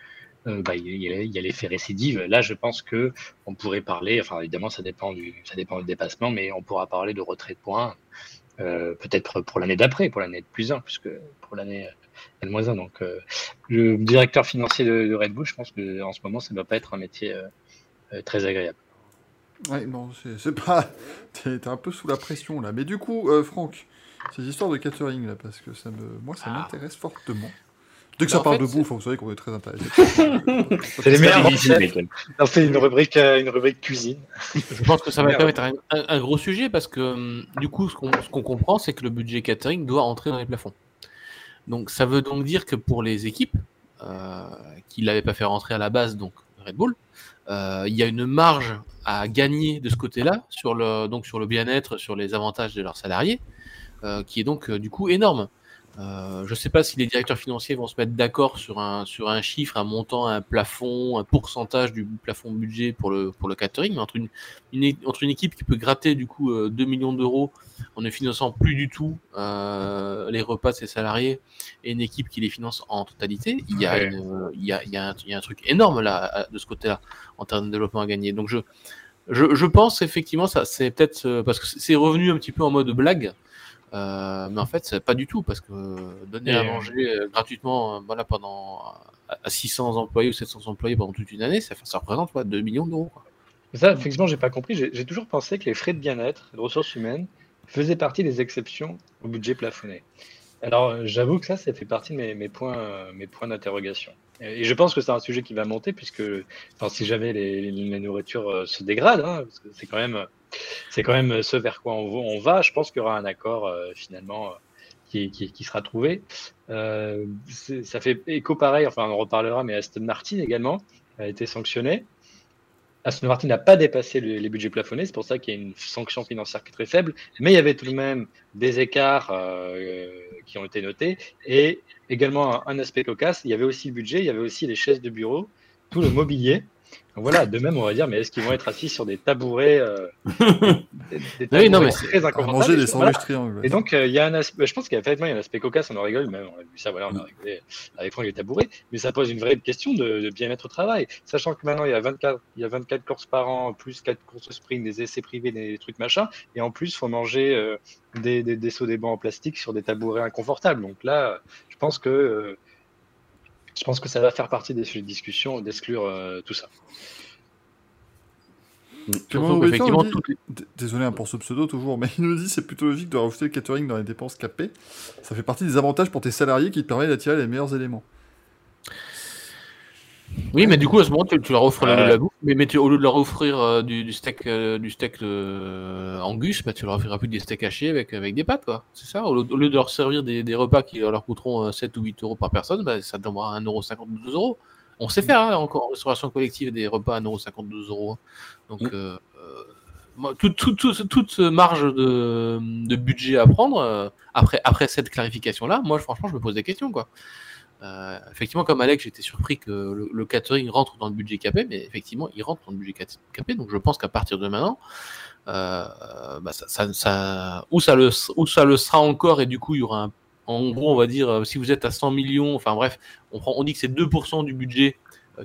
euh, bah, il, y a, l'effet récidive. Là, je pense que on pourrait parler. Enfin, évidemment, ça dépend du, ça dépend du dépassement, mais on pourra parler de retrait de points, euh, peut-être pour l'année d'après, pour l'année de plus 1, puisque pour l'année Donc, euh, le directeur financier de, Red Bull, je pense qu'en ce moment, ça ne va pas être un métier euh, euh, très agréable. Ouais, non, c'est pas. T'es un peu sous la pression là. Mais du coup, Franck, ces histoires de catering là, parce que ça me, moi, ça ah. m'intéresse fortement. Dès que ça parle de bouffe, vous savez qu'on est très intéressé. c'est les meilleurs. On fait une rubrique, une rubrique cuisine. Je pense que ça va quand même être un, gros sujet parce que hum, du coup, ce qu'on comprend, c'est que le budget catering doit entrer dans les plafonds. Donc ça veut donc dire que pour les équipes euh, qui ne l'avaient pas fait rentrer à la base, donc Red Bull, euh, il y a une marge à gagner de ce côté-là sur le donc sur le bien-être, sur les avantages de leurs salariés, euh, qui est donc du coup énorme. Euh, je ne sais pas si les directeurs financiers vont se mettre d'accord sur un, sur un chiffre, un montant, un plafond, un pourcentage du plafond budget pour le, pour le catering, mais entre une, une, entre une équipe qui peut gratter du coup 2 euh, millions d'euros en ne finançant plus du tout euh, les repas de ses salariés et une équipe qui les finance en totalité, il y a, il y a, il y a, un, il y a un truc énorme là de ce côté-là en termes de développement à gagner. Donc je, je, je pense effectivement ça c'est peut-être parce que c'est revenu un petit peu en mode blague. Euh, mais en fait, c'est pas du tout parce que donner à manger euh, gratuitement euh, voilà, pendant à 600 employés ou 700 employés pendant toute une année, ça, ça représente quoi, 2 millions d'euros. Ça, effectivement, j'ai pas compris. J'ai toujours pensé que les frais de bien-être, de ressources humaines, faisaient partie des exceptions au budget plafonné. Alors, j'avoue que ça, ça fait partie de mes, mes points, mes points d'interrogation. Et je pense que c'est un sujet qui va monter, puisque enfin, si jamais les, les, nourritures se dégradent, hein, c'est quand même c'est quand même ce vers quoi on, va. Je pense qu'il y aura un accord euh, finalement euh, qui, sera trouvé. Euh, ça fait écho pareil, enfin on reparlera, mais Aston Martin également a été sanctionné. Aston Martin n'a pas dépassé les budgets plafonnés, c'est pour ça qu'il y a une sanction financière qui est très faible, mais il y avait tout de même des écarts qui ont été notés et également un, aspect cocasse, il y avait aussi le budget, il y avait aussi les chaises de bureau, tout le mobilier voilà, de même, on va dire, mais est-ce qu'ils vont être assis sur des tabourets, euh, des, tabourets oui, non, mais très inconfortables manger des sandwichs triangles. Et donc, euh, il y a un aspect, je pense qu'il y a un aspect cocasse, on en rigole, même, on a vu ça, voilà, on a rigolé avec Franck les tabourets, mais ça pose une vraie question de, bien-être au travail. Sachant que maintenant, il y a 24, il y a 24 courses par an, plus 4 courses sprint, des essais privés, des trucs machin, et en plus, il faut manger euh, des, des, des, sauts des bancs en plastique sur des tabourets inconfortables. Donc là, je pense que je pense que ça va faire partie des sujets de discussion d'exclure euh, tout ça. Désolé hein, pour ce pseudo toujours, mais il nous dit c'est plutôt logique de rajouter le catering dans les dépenses capées. Ça fait partie des avantages pour tes salariés qui te permettent d'attirer les meilleurs éléments. Oui, mais du coup, à ce moment, tu, leur offres la, bouffe, mais, au lieu de leur offrir euh, du, steak, euh, du steak de Angus, bah, tu leur offriras plus des steaks hachés avec, avec des pâtes, quoi. C'est ça. Au, lieu de leur servir des, repas qui leur coûteront 7 euh, ou 8 euros par personne, bah, ça tombera 1,50€ ou 2 euros. On sait faire hein, encore en restauration collective des repas à 1,52 euros. Donc, Mm. euh, euh, toute, toute, toute, toute marge de, de budget à prendre euh, après, après cette clarification-là, moi, franchement, je me pose des questions. Quoi. Euh, effectivement, comme Alex, j'étais surpris que le, catering rentre dans le budget capé, mais effectivement, il rentre dans le budget capé. Donc, je pense qu'à partir de maintenant, euh, bah, ça, ou, ça le, ou ça le sera encore, et du coup, il y aura. En gros, on va dire, euh, si vous êtes à 100 millions, enfin bref, on, dit que c'est 2% du budget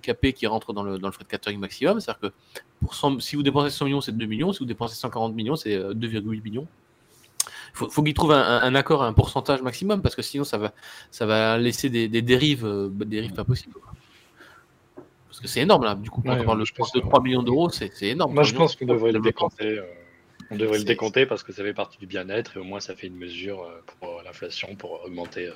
capé qui rentre dans le, dans le frais de catering maximum. C'est-à-dire que pour 100 si vous dépensez 100 millions, c'est 2 millions. Si vous dépensez 140 millions, c'est euh, 2,8 millions. Il faut, faut qu'ils trouvent un, accord, un pourcentage maximum, parce que sinon, ça va, ça va laisser des, des dérives, euh, des dérives pas possibles. Parce que c'est énorme, là. Du coup, quand Ouais, on parle de, pense de que- 3 millions d'euros, c'est énorme. Moi, 3 je pense qu'on devrait le décompter. euh, on devrait le décompter parce que ça fait partie du bien-être et au moins ça fait une mesure euh, pour euh, l'inflation, pour augmenter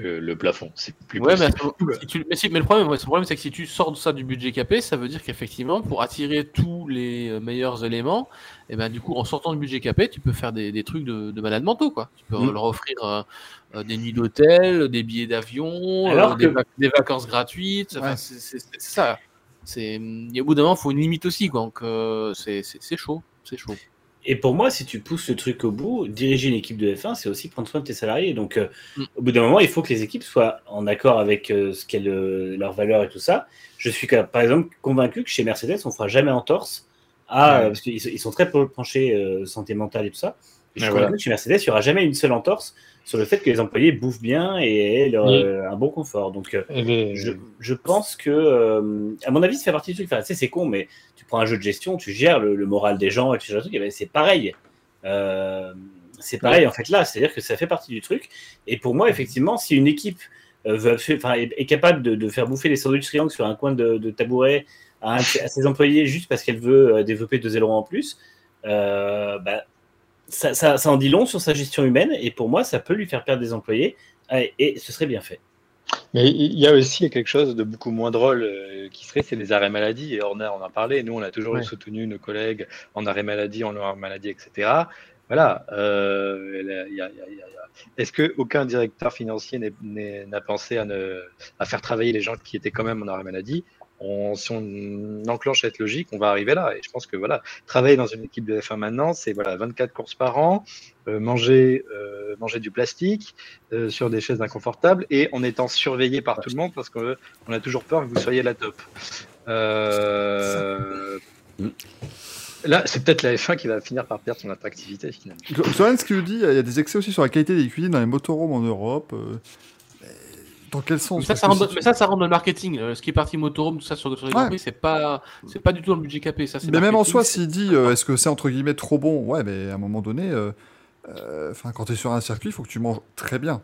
euh, le plafond. C'est plus Ouais, mais, à possible. ce moment- si tu- mais, si- mais le problème, ouais, le problème c'est que si tu sors de ça du budget capé, ça veut dire qu'effectivement, pour attirer tous les euh, meilleurs éléments, et ben du coup, en sortant du budget capé, tu peux faire des, des trucs de, de malades mentaux, quoi. Tu peux Mm. leur offrir euh, euh, des nuits d'hôtel, des billets d'avion, euh, que- des, vac- des vacances gratuites. Ouais. c'est ça. C'est, et au bout d'un moment, il faut une limite aussi, quoi. Donc, euh, c'est chaud, c'est chaud. Et pour moi, si tu pousses le truc au bout, diriger une équipe de F1, c'est aussi prendre soin de tes salariés. Donc, euh, Mm. au bout d'un moment, il faut que les équipes soient en accord avec euh, ce qu'est le- leur valeur et tout ça. Je suis, par exemple, convaincu que chez Mercedes, on fera jamais entorse à, parce qu'ils sont- ils sont très penchés euh, santé mentale et tout ça. Et je suis convaincu que chez Mercedes, il y aura jamais une seule entorse sur le fait que les employés bouffent bien et aient leur, Oui. euh, un bon confort. Donc, euh, ben, je, je pense que, euh, à mon avis, ça fait partie du truc. Enfin, tu sais, c'est con, mais tu prends un jeu de gestion, tu gères le, le moral des gens et tu gères le truc, ben, c'est pareil. C'est pareil en fait là, c'est-à-dire que ça fait partie du truc. Et pour moi, effectivement, si une équipe veut, est, est capable de, de faire bouffer des sandwichs triangles sur un coin de, de tabouret à, un- à ses employés juste parce qu'elle veut développer deux ailerons en plus, bah, ça, ça, ça en dit long sur sa gestion humaine. Et pour moi, ça peut lui faire perdre des employés et, et ce serait bien fait. Mais il y a aussi quelque chose de beaucoup moins drôle euh, qui serait, c'est les arrêts maladie. Et Horner en a parlé. Nous, on a toujours Ouais. soutenu nos collègues en arrêt maladie, en arrêt maladie, etc. Voilà. euh, Est-ce qu'aucun directeur financier n'a pensé à, ne, à faire travailler les gens qui étaient quand même en arrêt maladie? Si on enclenche cette logique, on va arriver là. Et je pense que voilà, travailler dans une équipe de F1 maintenant, c'est voilà, 24 courses par an, euh, manger, euh, manger du plastique euh, sur des chaises inconfortables et en étant surveillé par tout le monde parce qu'on a toujours peur que vous soyez la top. Là, c'est peut-être la F1 qui va finir par perdre son attractivité finalement. Zoran, ce qu'il nous dit, il y a des excès aussi sur la qualité des cuisines dans les motorhomes en Europe. Mais Dans quel sens Mais ça, ça rentre, si mais tu- ça, ça rentre dans le marketing. Euh, Ce qui est parti motorhome, tout ça sur, sur les Ouais. C'est pas, c'est pas du tout dans le budget capé. Ça, Mais même en soi, s'il dit euh, est-ce que c'est entre guillemets trop bon? Ouais, mais à un moment donné, euh, euh, enfin, quand tu es sur un circuit, il faut que tu manges très bien.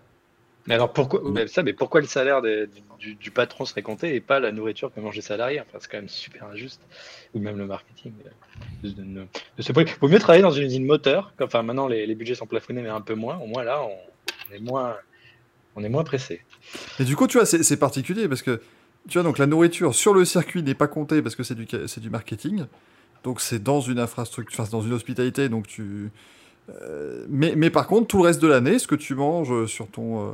Mais alors pourquoi mais ça, mais pourquoi le salaire des- du, du patron serait compté et pas la nourriture que mangent les salariés? Enfin, c'est quand même super injuste. Ou même le marketing. de- de- de ce point. Vaut mieux travailler dans une usine moteur. Enfin, maintenant les, les budgets sont plafonnés, mais un peu moins. Au moins là, on, on est moins, on est moins pressé. Et du coup, tu vois, c'est particulier parce que tu vois, donc la nourriture sur le circuit n'est pas comptée parce que c'est du, du marketing. Donc c'est dans une infrastructure, enfin, c'est dans une hospitalité, donc tu. euh, mais, mais par contre, tout le reste de l'année, ce que tu manges sur ton, euh,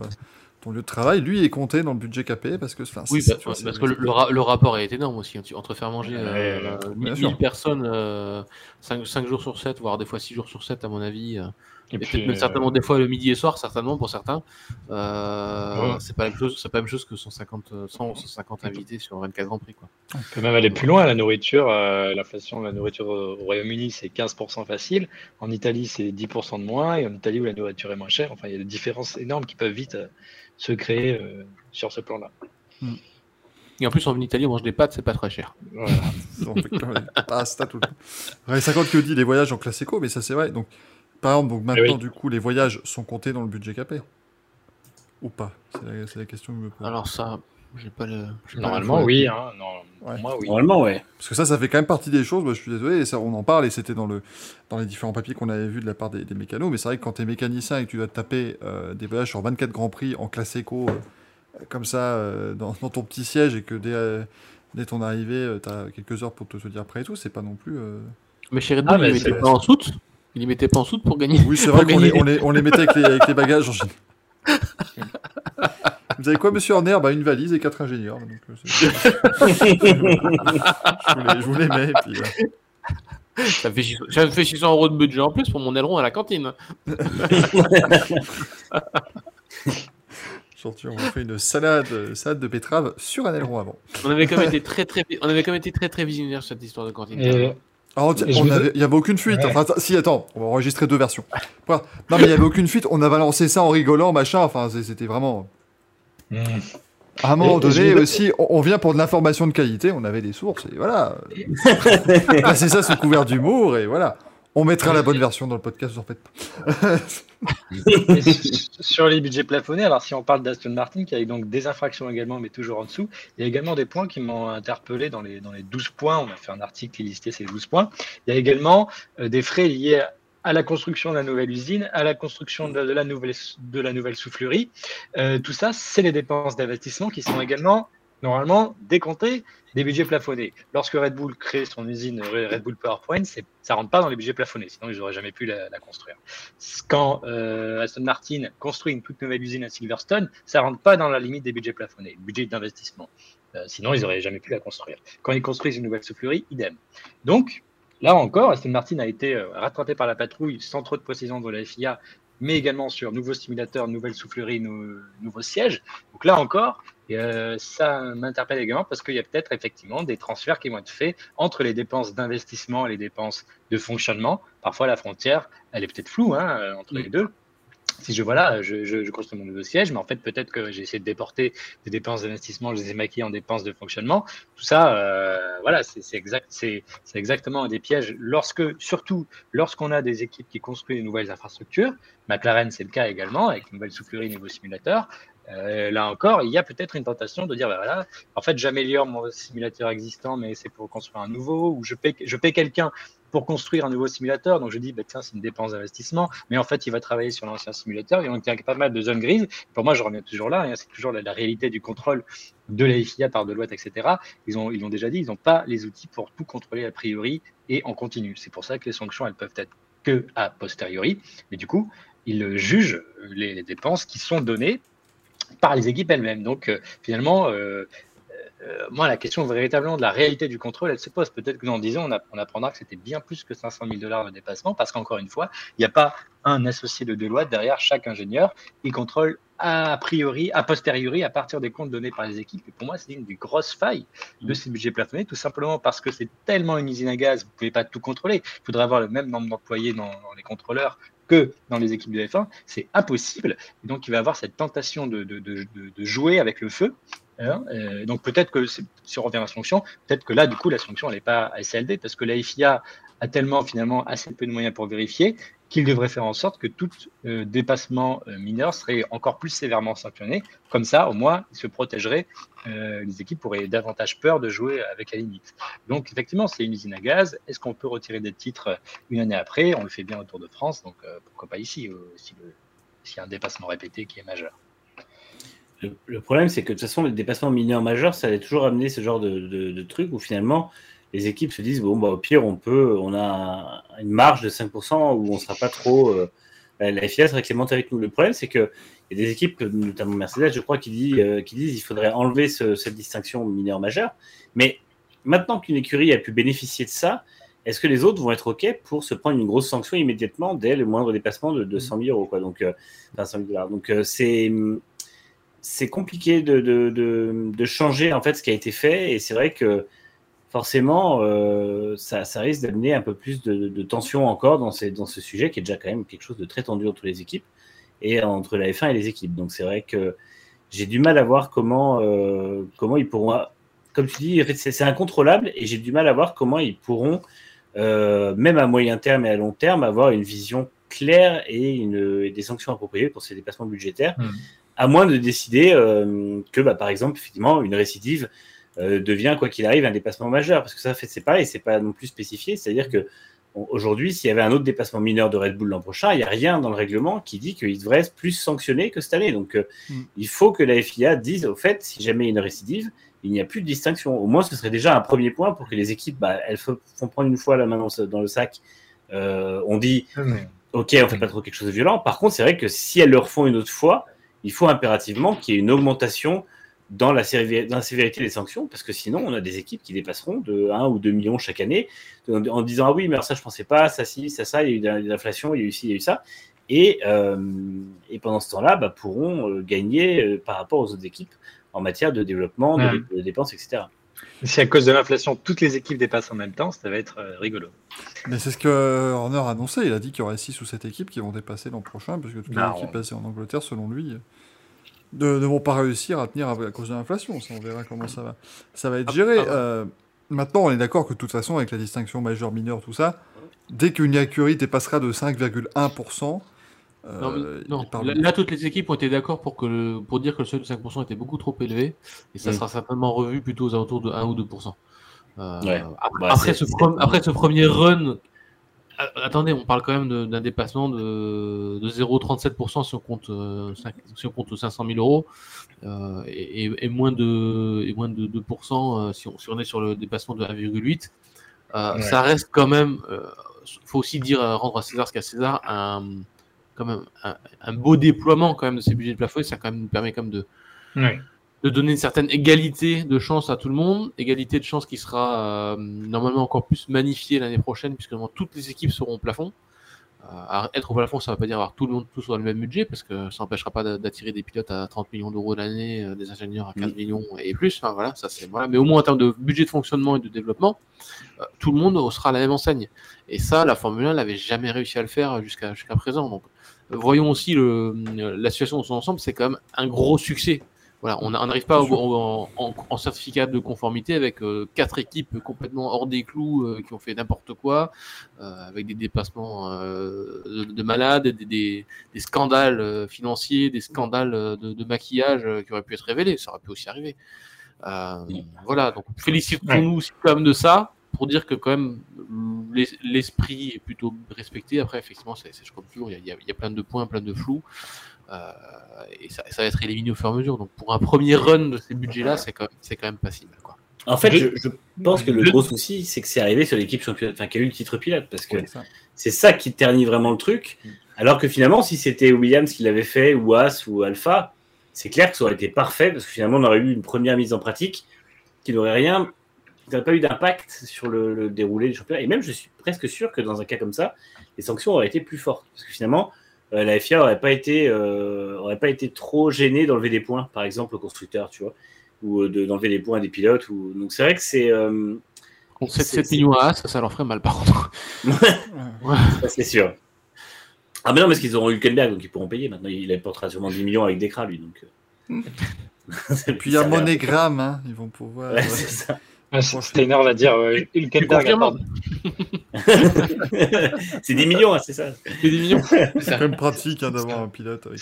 ton lieu de travail, lui, est compté dans le budget capé parce que. enfin, Oui, c'est- bah, vois, parce que le, le ra- le rapport est énorme aussi. hein. Tu- Entre faire manger euh, ouais, bien 1000 sûr. personnes 5, jours sur 7, voire des fois 6 jours sur 7, à mon avis. Et et puis, peut-être même euh, certainement des fois le midi et soir, certainement pour certains. Euh, Ouais. C'est pas la même chose, c'est pas la même chose que 150, euh, 100 ou 150 invités sur 24 Grands Prix. Quoi. On peut même aller plus loin, la nourriture, euh, l'inflation de la nourriture au au Royaume-Uni, c'est 15% facile. En Italie, c'est 10% de moins. Et en Italie, où la nourriture est moins chère, enfin, il y a des différences énormes qui peuvent vite euh, se créer euh, sur ce plan-là. Et en plus, en Italie, on mange des pâtes, c'est pas très cher. Voilà. Pasta tout le temps. Ouais, 50 que dit les voyages en classe éco, mais ça c'est vrai. Donc, par exemple, donc maintenant, Eh oui. du coup, les voyages sont comptés dans le budget capé Ou pas? C'est la, question que je me pose. Alors ça, j'ai pas le. Normalement, oui. Hein, non, Ouais. pour moi, oui. Normalement, ouais. Parce que ça, ça fait quand même partie des choses. Moi, je suis désolé, et ça, on en parle, et c'était dans, le, dans les différents papiers qu'on avait vus de la part des, des mécanos. Mais c'est vrai que quand tu es mécanicien et que tu dois te taper euh, des voyages sur 24 Grands Prix en classe éco, euh, comme ça, euh, dans, dans ton petit siège, et que dès, euh, dès ton arrivée, tu as quelques heures pour te, te dire prêt et tout, c'est pas non plus. euh, Mais chez Red Ah, Bull, c'est- pas en soute. Ils les mettaient pas en soute pour gagner. Oui, c'est vrai qu'on les, on les, on les mettait avec les, avec les bagages en général. Vous savez quoi, monsieur Horner? Bah, Une valise et quatre ingénieurs. Donc, euh, je, vous les, je vous les mets. et puis, Ça me fait 600 ça me fait 600 euros de budget en plus pour mon aileron à la cantine. Surtout, on fait une salade, euh, salade de betterave sur un aileron avant. On avait quand même été très très, on avait quand même été très très visionnaire sur cette histoire de cantine. Et- Alors, avait- il n'y avait aucune fuite. Ouais. Enfin, si, attends, on va enregistrer deux versions. Non, mais il n'y avait aucune fuite. On a balancé ça en rigolant, machin. Enfin, c'est- c'était vraiment. Hmm. À un moment Et- donné aussi, on, on vient pour de l'information de qualité. On avait des sources et voilà. Placez ça sous couvert d'humour et voilà. On mettra la bonne version dans le podcast, vous en faites pas. Et sur les budgets plafonnés, alors si on parle d'Aston Martin, qui a eu donc des infractions également, mais toujours en dessous, il y a également des points qui m'ont interpellé dans les, dans les 12 points. On a fait un article qui listait ces 12 points. Il y a également euh, des frais liés à la construction de la nouvelle usine, à la construction de, de la, nouvelle, de la nouvelle soufflerie. Euh, tout ça, c'est les dépenses d'investissement qui sont également normalement décomptées des budgets plafonnés. Lorsque Red Bull crée son usine Red Bull PowerPoint, ça rentre pas dans les budgets plafonnés, sinon ils n'auraient jamais pu la, construire. Quand euh, Aston Martin construit une toute nouvelle usine à Silverstone, ça rentre pas dans la limite des budgets plafonnés, budget d'investissement. Euh, sinon, ils n'auraient jamais pu la construire. Quand ils construisent une nouvelle soufflerie, idem. Donc, là encore, Aston Martin a été euh, rattrapé par la patrouille sans trop de précision de la FIA, mais également sur nouveaux simulateurs, nouvelles souffleries, nou- nouveaux sièges. Donc là encore, euh, ça m'interpelle également parce qu'il y a peut-être effectivement des transferts qui vont être faits entre les dépenses d'investissement et les dépenses de fonctionnement. Parfois, la frontière, elle est peut-être floue hein, entre les deux. Si je voilà, je, je, je construis mon nouveau siège, mais en fait peut-être que j'ai essayé de déporter des dépenses d'investissement, je les ai maquillées en dépenses de fonctionnement. Tout ça, euh, voilà, c'est exact, c'est exactement des pièges. Lorsque, surtout, lorsqu'on a des équipes qui construisent de nouvelles infrastructures, McLaren c'est le cas également avec une nouvelle soufflerie, nouveau simulateur. Euh, là encore, il y a peut-être une tentation de dire, bah, voilà, en fait, j'améliore mon simulateur existant, mais c'est pour construire un nouveau, ou je paie, je paie quelqu'un pour construire un nouveau simulateur. Donc je dis, bah, tiens, c'est une dépense d'investissement, mais en fait, il va travailler sur l'ancien simulateur. Et on tient pas mal de zones grises. Pour moi, je reviens toujours là. hein, c'est toujours la, réalité du contrôle de la FIA par Deloitte, etc. Ils ont, ils l'ont déjà dit, ils n'ont pas les outils pour tout contrôler a priori et en continu. C'est pour ça que les sanctions, elles peuvent être que a posteriori. Mais du coup, ils jugent les, dépenses qui sont données par les équipes elles-mêmes. Donc euh, finalement, euh, moi, la question véritablement de la réalité du contrôle, elle se pose. Peut-être que dans 10 ans, on, a, on apprendra que c'était bien plus que 500 000 dollars de dépassement, parce qu'encore une fois, il n'y a pas un associé de Deloitte derrière chaque ingénieur. Il contrôle a priori, a posteriori, à partir des comptes donnés par les équipes. Et pour moi, c'est une des grosses failles de ces budgets plafonnés, tout simplement parce que c'est tellement une usine à gaz, vous ne pouvez pas tout contrôler. Il faudrait avoir le même nombre d'employés dans, dans les contrôleurs que dans les équipes de F1, c'est impossible. Et donc, il va avoir cette tentation de, de, de, de jouer avec le feu. Hein euh, donc, peut-être que, si on revient à la sanction, peut-être que là, du coup, la sanction, n'est pas SLD, parce que la FIA a tellement, finalement, assez peu de moyens pour vérifier qu'il devrait faire en sorte que tout euh, dépassement euh, mineur serait encore plus sévèrement sanctionné. Comme ça, au moins, il se protégerait, euh, les équipes auraient davantage peur de jouer avec la limite. Donc, effectivement, c'est une usine à gaz. Est-ce qu'on peut retirer des titres une année après? On le fait bien autour de France, donc pourquoi pas ici, s'il si y a un dépassement répété qui est majeur. Le, le problème, c'est que de toute façon, les dépassements mineurs majeurs, ça allait toujours amener ce genre de, de, de truc où finalement, les équipes se disent bon bah au pire on peut on a une marge de 5% où on sera pas trop euh, la FIA serait clémente avec nous. Le problème c'est que il y a des équipes notamment Mercedes je crois qui dit euh, qui disent il faudrait enlever ce, cette distinction mineure majeure. Mais maintenant qu'une écurie a pu bénéficier de ça est-ce que les autres vont être ok pour se prendre une grosse sanction immédiatement dès le moindre dépassement de, de 000 euros quoi? Donc euh, enfin 100 000 dollars. Donc c'est c'est compliqué de, de, de, changer en fait ce qui a été fait et c'est vrai que forcément, euh, ça, ça, risque d'amener un peu plus de, de, tension encore dans, ces, dans ce sujet qui est déjà quand même quelque chose de très tendu entre les équipes et entre la F1 et les équipes. Donc c'est vrai que j'ai du mal à voir comment, euh, comment ils pourront, comme tu dis, en fait, c'est incontrôlable et j'ai du mal à voir comment ils pourront, euh, même à moyen terme et à long terme, avoir une vision claire et, une, des sanctions appropriées pour ces dépassements budgétaires, mmh. à moins de décider euh, que, bah, par exemple, effectivement, une récidive euh, devient quoi qu'il arrive un dépassement majeur parce que ça fait c'est pareil c'est pas non plus spécifié c'est à dire que aujourd'hui s'il y avait un autre dépassement mineur de Red Bull l'an prochain il n'y a rien dans le règlement qui dit qu'il devrait être plus sanctionné que cette année donc euh, mm. il faut que la FIA dise au fait si jamais il y a une récidive il n'y a plus de distinction au moins ce serait déjà un premier point pour que les équipes bah, elles font prendre une fois la main dans le sac euh, on dit mm. Ok on fait pas trop quelque chose de violent par contre c'est vrai que si elles le refont une autre fois il faut impérativement qu'il y ait une augmentation dans la, sévi- dans la sévérité des sanctions, parce que sinon, on a des équipes qui dépasseront de 1 ou 2 millions chaque année, en, en disant Ah oui, mais alors ça, je pensais pas, ça, si, ça, ça, il y a eu de l'inflation, il y a eu ci, il y a eu ça. Et, euh, et pendant ce temps-là, bah, pourront euh, gagner euh, par rapport aux autres équipes en matière de développement, de, Ouais. de dépenses, etc. Si à cause de l'inflation, toutes les équipes dépassent en même temps, ça va être euh, rigolo. Mais c'est ce que Horner a annoncé. Il a dit qu'il y aurait 6 ou 7 équipes qui vont dépasser l'an prochain, parce que toutes les Non. équipes basées en Angleterre, selon lui, ne, ne vont pas réussir à tenir à, à cause de l'inflation. Ça, on verra comment ça va, ça va être Ah, géré. ah. Euh, maintenant, on est d'accord que de toute façon, avec la distinction majeur-mineur, tout ça, dès qu'une écurie dépassera de 5,1%, euh, Non, mais- il non. parle- Là, là, toutes les équipes ont été d'accord pour, que le- pour dire que le seuil de 5% était beaucoup trop élevé et ça Mm. sera certainement revu plutôt aux alentours de 1 ou 2%. Euh, Ouais. ap- Bah, après, ce après ce premier run, attendez, on parle quand même d'un dépassement de, de 0,37% si on compte, euh, si on compte 500 000 euros euh, et, et- moins de, et moins de 2% euh, si, on, si on est sur le dépassement de 1,8. Euh, Ouais. Ça reste quand même, euh, faut aussi dire, euh, rendre à César ce qu'à César, un, quand même un, un beau déploiement quand même de ces budgets de plafond. et Ça quand même nous permet quand même de, de donner une certaine égalité de chance à tout le monde, égalité de chance qui sera euh, normalement encore plus magnifiée l'année prochaine, puisque normalement toutes les équipes seront au plafond. Euh, alors, être au plafond, ça ne veut pas dire avoir tout le monde tous sur le même budget, parce que ça n'empêchera pas d'a- d'attirer des pilotes à 30 millions d'euros l'année, euh, des ingénieurs à 15 Mm. millions et plus. Enfin, voilà, ça c'est voilà. Mais au moins en termes de budget de fonctionnement et de développement, euh, tout le monde sera à la même enseigne. Et ça, la Formule 1 n'avait jamais réussi à le faire jusqu'à jusqu'à présent. Donc, euh, voyons aussi le, la situation dans son ensemble, c'est quand même un gros succès. Voilà, on n'arrive pas au- en, en certificat de conformité avec euh, quatre équipes complètement hors des clous euh, qui ont fait n'importe quoi, euh, avec des dépassements euh, de, de malades, des, des- des scandales euh, financiers, des scandales de, de maquillage qui auraient pu être révélés. Ça aurait pu aussi arriver. Euh, voilà, donc félicitons-nous quand même de ça pour dire que quand même l'es- l'esprit est plutôt respecté. Après, effectivement, c'est c'est comme toujours, il y, a- il y plein de points, plein de flous. Euh, et ça, ça va être éliminé au fur et à mesure. Donc pour un premier run de ces budgets-là, c'est quand, même- c'est quand même pas si mal. Quoi. En fait, je, pense que le gros souci, c'est que c'est arrivé sur l'équipe championne, enfin, qui a eu le titre pilote, parce que Ouais, ça. c'est ça qui ternit vraiment le truc. Alors que finalement, si c'était Williams qui l'avait fait, ou As, ou Alpha, c'est clair que ça aurait été parfait, parce que finalement, on aurait eu une première mise en pratique qui n'aurait rien, qui n'aurait pas eu d'impact sur le, le déroulé du championnat. Et même, je suis presque sûr que dans un cas comme ça, les sanctions auraient été plus fortes, parce que finalement, euh, la FIA aurait pas été, euh, aurait pas été trop gênée d'enlever des points, par exemple, aux constructeurs, tu vois, ou euh, de- d'enlever des points à des pilotes. Ou... Donc c'est vrai que c'est, euh, 7, C'est- 7 c'est- millions à As, ça, ça leur ferait mal par contre. Ça, c'est sûr. Ah, mais non, parce qu'ils auront Hülkenberg, donc ils pourront payer. Maintenant, il apportera sûrement 10 millions avec Decra, lui. Donc. Et puis il y a Monégramme, hein, ils vont pouvoir. Ouais, c'est ça. Ah, Steiner va dire euh, apporte- c'est 10 millions, hein, c'est ça. C'est des millions. C'est quand même pratique hein, d'avoir un pilote avec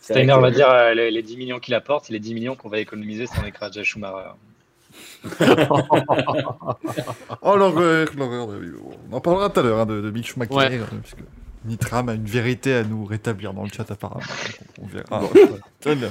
Steiner va dire euh, les, les 10 millions qu'il apporte, c'est les 10 millions qu'on va économiser sans l'écrasage de Schumacher. Oh l'horreur, l'horreur. On en parlera tout à l'heure hein, de, de Mick Schumacher, Ouais. euh, parce que Nitram a une vérité à nous rétablir dans le chat apparemment. On verra. Quelle,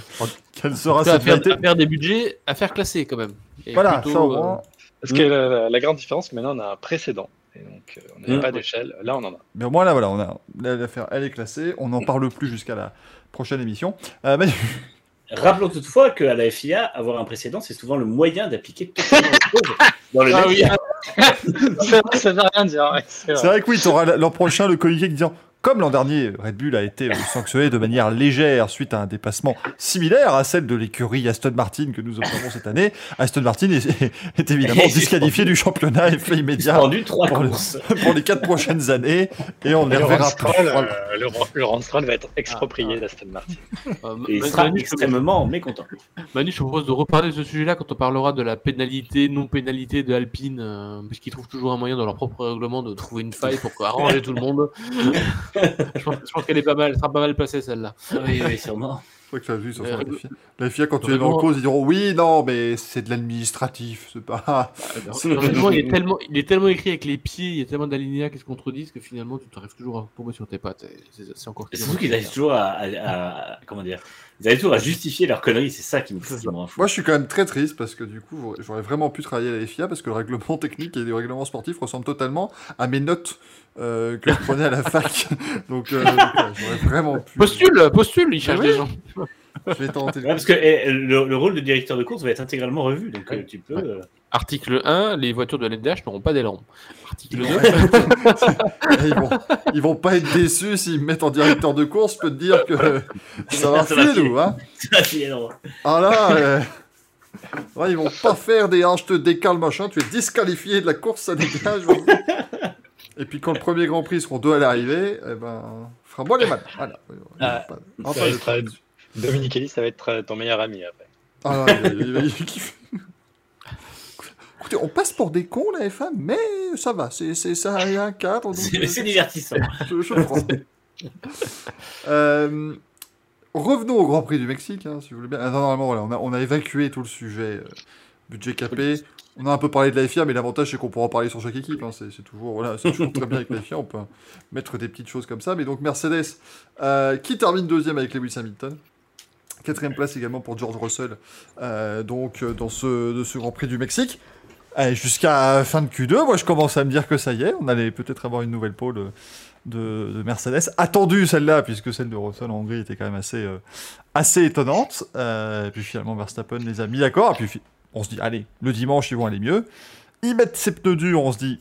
quelle sera à, cette vérité à faire des budgets, à faire classer quand même. Et Voilà, plutôt, ça au euh, moins. Parce que la, la grande différence, maintenant, on a un précédent. Et donc, euh, on n'avait Mm. pas d'échelle. Là, on en a. Mais au moins là, voilà, on a l'affaire, elle est classée. On n'en parle plus jusqu'à la prochaine émission. Euh, Manu, Rappelons toutefois qu'à la FIA, avoir un précédent, c'est souvent le moyen d'appliquer dans le Ah oui. ça, ça veut rien dire. ouais, c'est c'est vrai. vrai que oui, tu auras l'an prochain le communiqué qui disant. Comme l'an dernier, Red Bull a été euh, sanctionné de manière légère suite à un dépassement similaire à celle de l'écurie Aston Martin que nous observons cette année. Aston Martin est, est évidemment disqualifié du championnat et fait immédiat trois pour, le- pour les quatre prochaines années et on ne les reverra Laurent plus. Euh, Laurent- Laurent Stroll va être exproprié Ah, d'Aston Martin. euh, Et il Manu, sera Manu, je te- extrêmement mécontent. Manu, je te propose de reparler de ce sujet-là quand on parlera de la pénalité, non-pénalité de Alpine, euh, parce qu'ils trouvent toujours un moyen dans leur propre règlement de trouver une faille pour arranger tout le monde. je pense, qu'elle est pas mal, elle sera pas mal placée celle-là. Oui, oui, sûrement. Je crois que tu as vu, ça, Euh, sur la FIA. La FIA, quand tu es le cause, ils diront oui, non, mais c'est de l'administratif, c'est pas. Le règlement, il, est tellement, il est tellement écrit avec les pieds, il y a tellement d'alinéas qui se contredisent que finalement tu t'arrives toujours à tomber sur tes pattes. C'est c'est encore Surtout qu'ils arrivent toujours à, à- à- à- comment dire, ils arrivent toujours à justifier leurs conneries. C'est ça qui me, qui me rend fou. Moi, je suis quand même très triste parce que du coup, j'aurais- j'aurais vraiment pu travailler à la FIA parce que le règlement technique et le règlement sportif ressemblent totalement à mes notes euh, que je prenais à la fac. Donc, euh, donc, ouais, j'aurais vraiment pu. Postule, postule, il cherche oui. des gens. Je vais tenter. Ouais, parce que eh, le, le rôle de directeur de course va être intégralement revu, donc euh, tu peux. euh, Article 1, les voitures de l'NDH n'auront pas d'élan. Article 2, ils, vont, ils vont pas être déçus s'ils me mettent en directeur de course. Je peux te dire que ça va filer, nous. Hein ah là, euh, ouais, ils vont pas faire des ah, je te décale machin. Tu es disqualifié de la course, ça dégage. Et puis quand le premier Grand Prix seront deux à l'arrivée, eh ben, fera moi les mal. Voilà. Ah, Pas- ça va être, Dominique Ellis, ça va être euh, ton meilleur ami après. Ah ouais, il, il- il kiffe. Écoutez, on passe pour des cons, la F1, mais ça va, c'est, c'est, ça a un cadre. donc, C'est euh, c'est divertissant. je, je prends. Euh, revenons au Grand Prix du Mexique, hein, si vous voulez bien. Ah, non, normalement, voilà, on a, on a évacué tout le sujet euh, budget capé. On a un peu parlé de la FIA, mais l'avantage c'est qu'on pourra en parler sur chaque équipe. hein. C'est, toujours, toujours très bien avec la FIA. On peut mettre des petites choses comme ça. Mais donc Mercedes, euh, qui termine deuxième avec Lewis Hamilton? Quatrième place également pour George Russell, euh, donc euh, dans ce, de ce Grand Prix du Mexique. Allez, Jusqu'à fin de Q2, moi je commence à me dire que ça y est, on allait peut-être avoir une nouvelle pole euh, de, de Mercedes. Attendue celle-là, puisque celle de Russell en Hongrie était quand même assez, euh, assez étonnante. Euh, puis finalement, Verstappen les a mis d'accord. Puis on se dit, allez, le dimanche ils vont aller mieux. Ils mettent ces pneus durs, on se dit,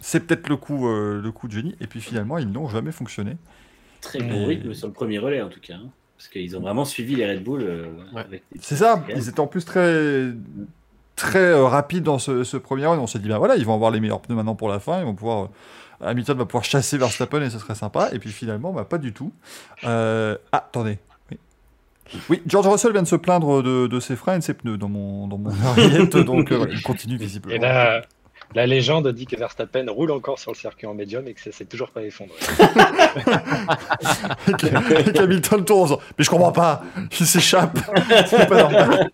c'est peut-être le coup, euh, le coup de génie. Et puis finalement, ils n'ont jamais fonctionné. Très bon Et- rythme sur le premier relais en tout cas. hein. Parce qu'ils ont vraiment suivi les Red Bull. euh, Ouais. C'est ça, ils étaient en plus très, très euh, rapides dans ce, ce premier run. On s'est dit, bah voilà, ils vont avoir les meilleurs pneus maintenant pour la fin. Ils vont pouvoir, euh, Hamilton va pouvoir chasser Verstappen et ce serait sympa. Et puis finalement, bah, pas du tout. Euh, ah, attendez. Oui. George Russell vient de se plaindre de, de ses freins et de ses pneus dans mon, dans mon oreillette, donc euh, il continue visiblement. Et là, la légende dit que Verstappen roule encore sur le circuit en médium et que ça s'est toujours pas effondré. Et qu'Hamilton tourne Mais je comprends pas, il s'échappe, c'est pas normal.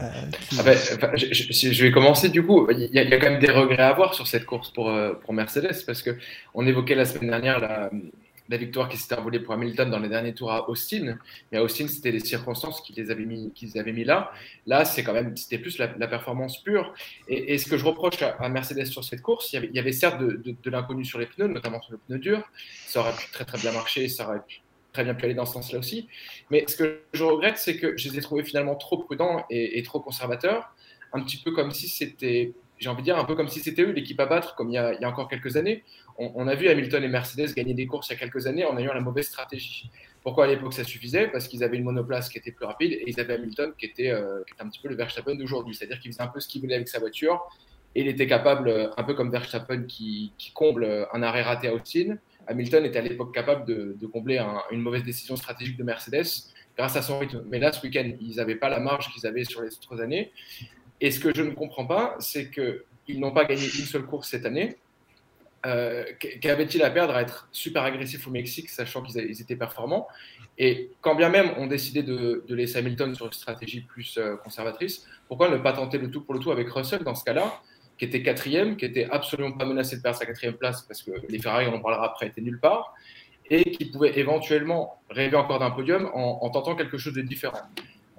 Euh, qui- Ah ben, enfin, je, je- si je vais commencer du coup. Il y, a, il y a quand même des regrets à avoir sur cette course pour, euh, pour Mercedes parce que on évoquait la semaine dernière la, la victoire qui s'était envolée pour Hamilton dans les derniers tours à Austin. Mais à Austin, c'était les circonstances qui les avaient mis, là. Là, c'est quand même, c'était plus la, performance pure. Et, ce que je reproche à, Mercedes sur cette course, il y avait, certes de, l'inconnu sur les pneus, notamment sur le pneu dur. Ça aurait pu très très bien marcher, ça aurait très bien pu aller dans ce sens-là aussi. Mais ce que je regrette, c'est que je les ai trouvés finalement trop prudents et, et trop conservateurs, un petit peu comme si c'était, j'ai envie de dire, un peu comme si c'était eux l'équipe à battre, comme il y a, encore quelques années. On, a vu Hamilton et Mercedes gagner des courses il y a quelques années en ayant la mauvaise stratégie. Pourquoi à l'époque ça suffisait? Parce qu'ils avaient une monoplace qui était plus rapide et ils avaient Hamilton qui était, euh, qui était un petit peu le Verstappen d'aujourd'hui, c'est-à-dire qu'il faisait un peu ce qu'il voulait avec sa voiture et il était capable, euh, un peu comme Verstappen qui, comble euh, un arrêt raté à Austin, Hamilton était à l'époque capable de, combler un- une mauvaise décision stratégique de Mercedes grâce à son rythme. Mais là, ce week-end, ils n'avaient pas la marge qu'ils avaient sur les autres années. Et ce que je ne comprends pas, c'est qu'ils n'ont pas gagné une seule course cette année. Euh, qu- Qu'avaient-ils à perdre à être super agressifs au Mexique, sachant qu'ils étaient performants? Et quand bien même on décidé de, laisser Hamilton sur une stratégie plus euh, conservatrice, pourquoi ne pas tenter le tout pour le tout avec Russell dans ce cas-là qui était quatrième, qui était absolument pas menacé de perdre sa quatrième place parce que les Ferrari, on en parlera après, étaient nulle part, et qui pouvait éventuellement rêver encore d'un podium en, en tentant quelque chose de différent?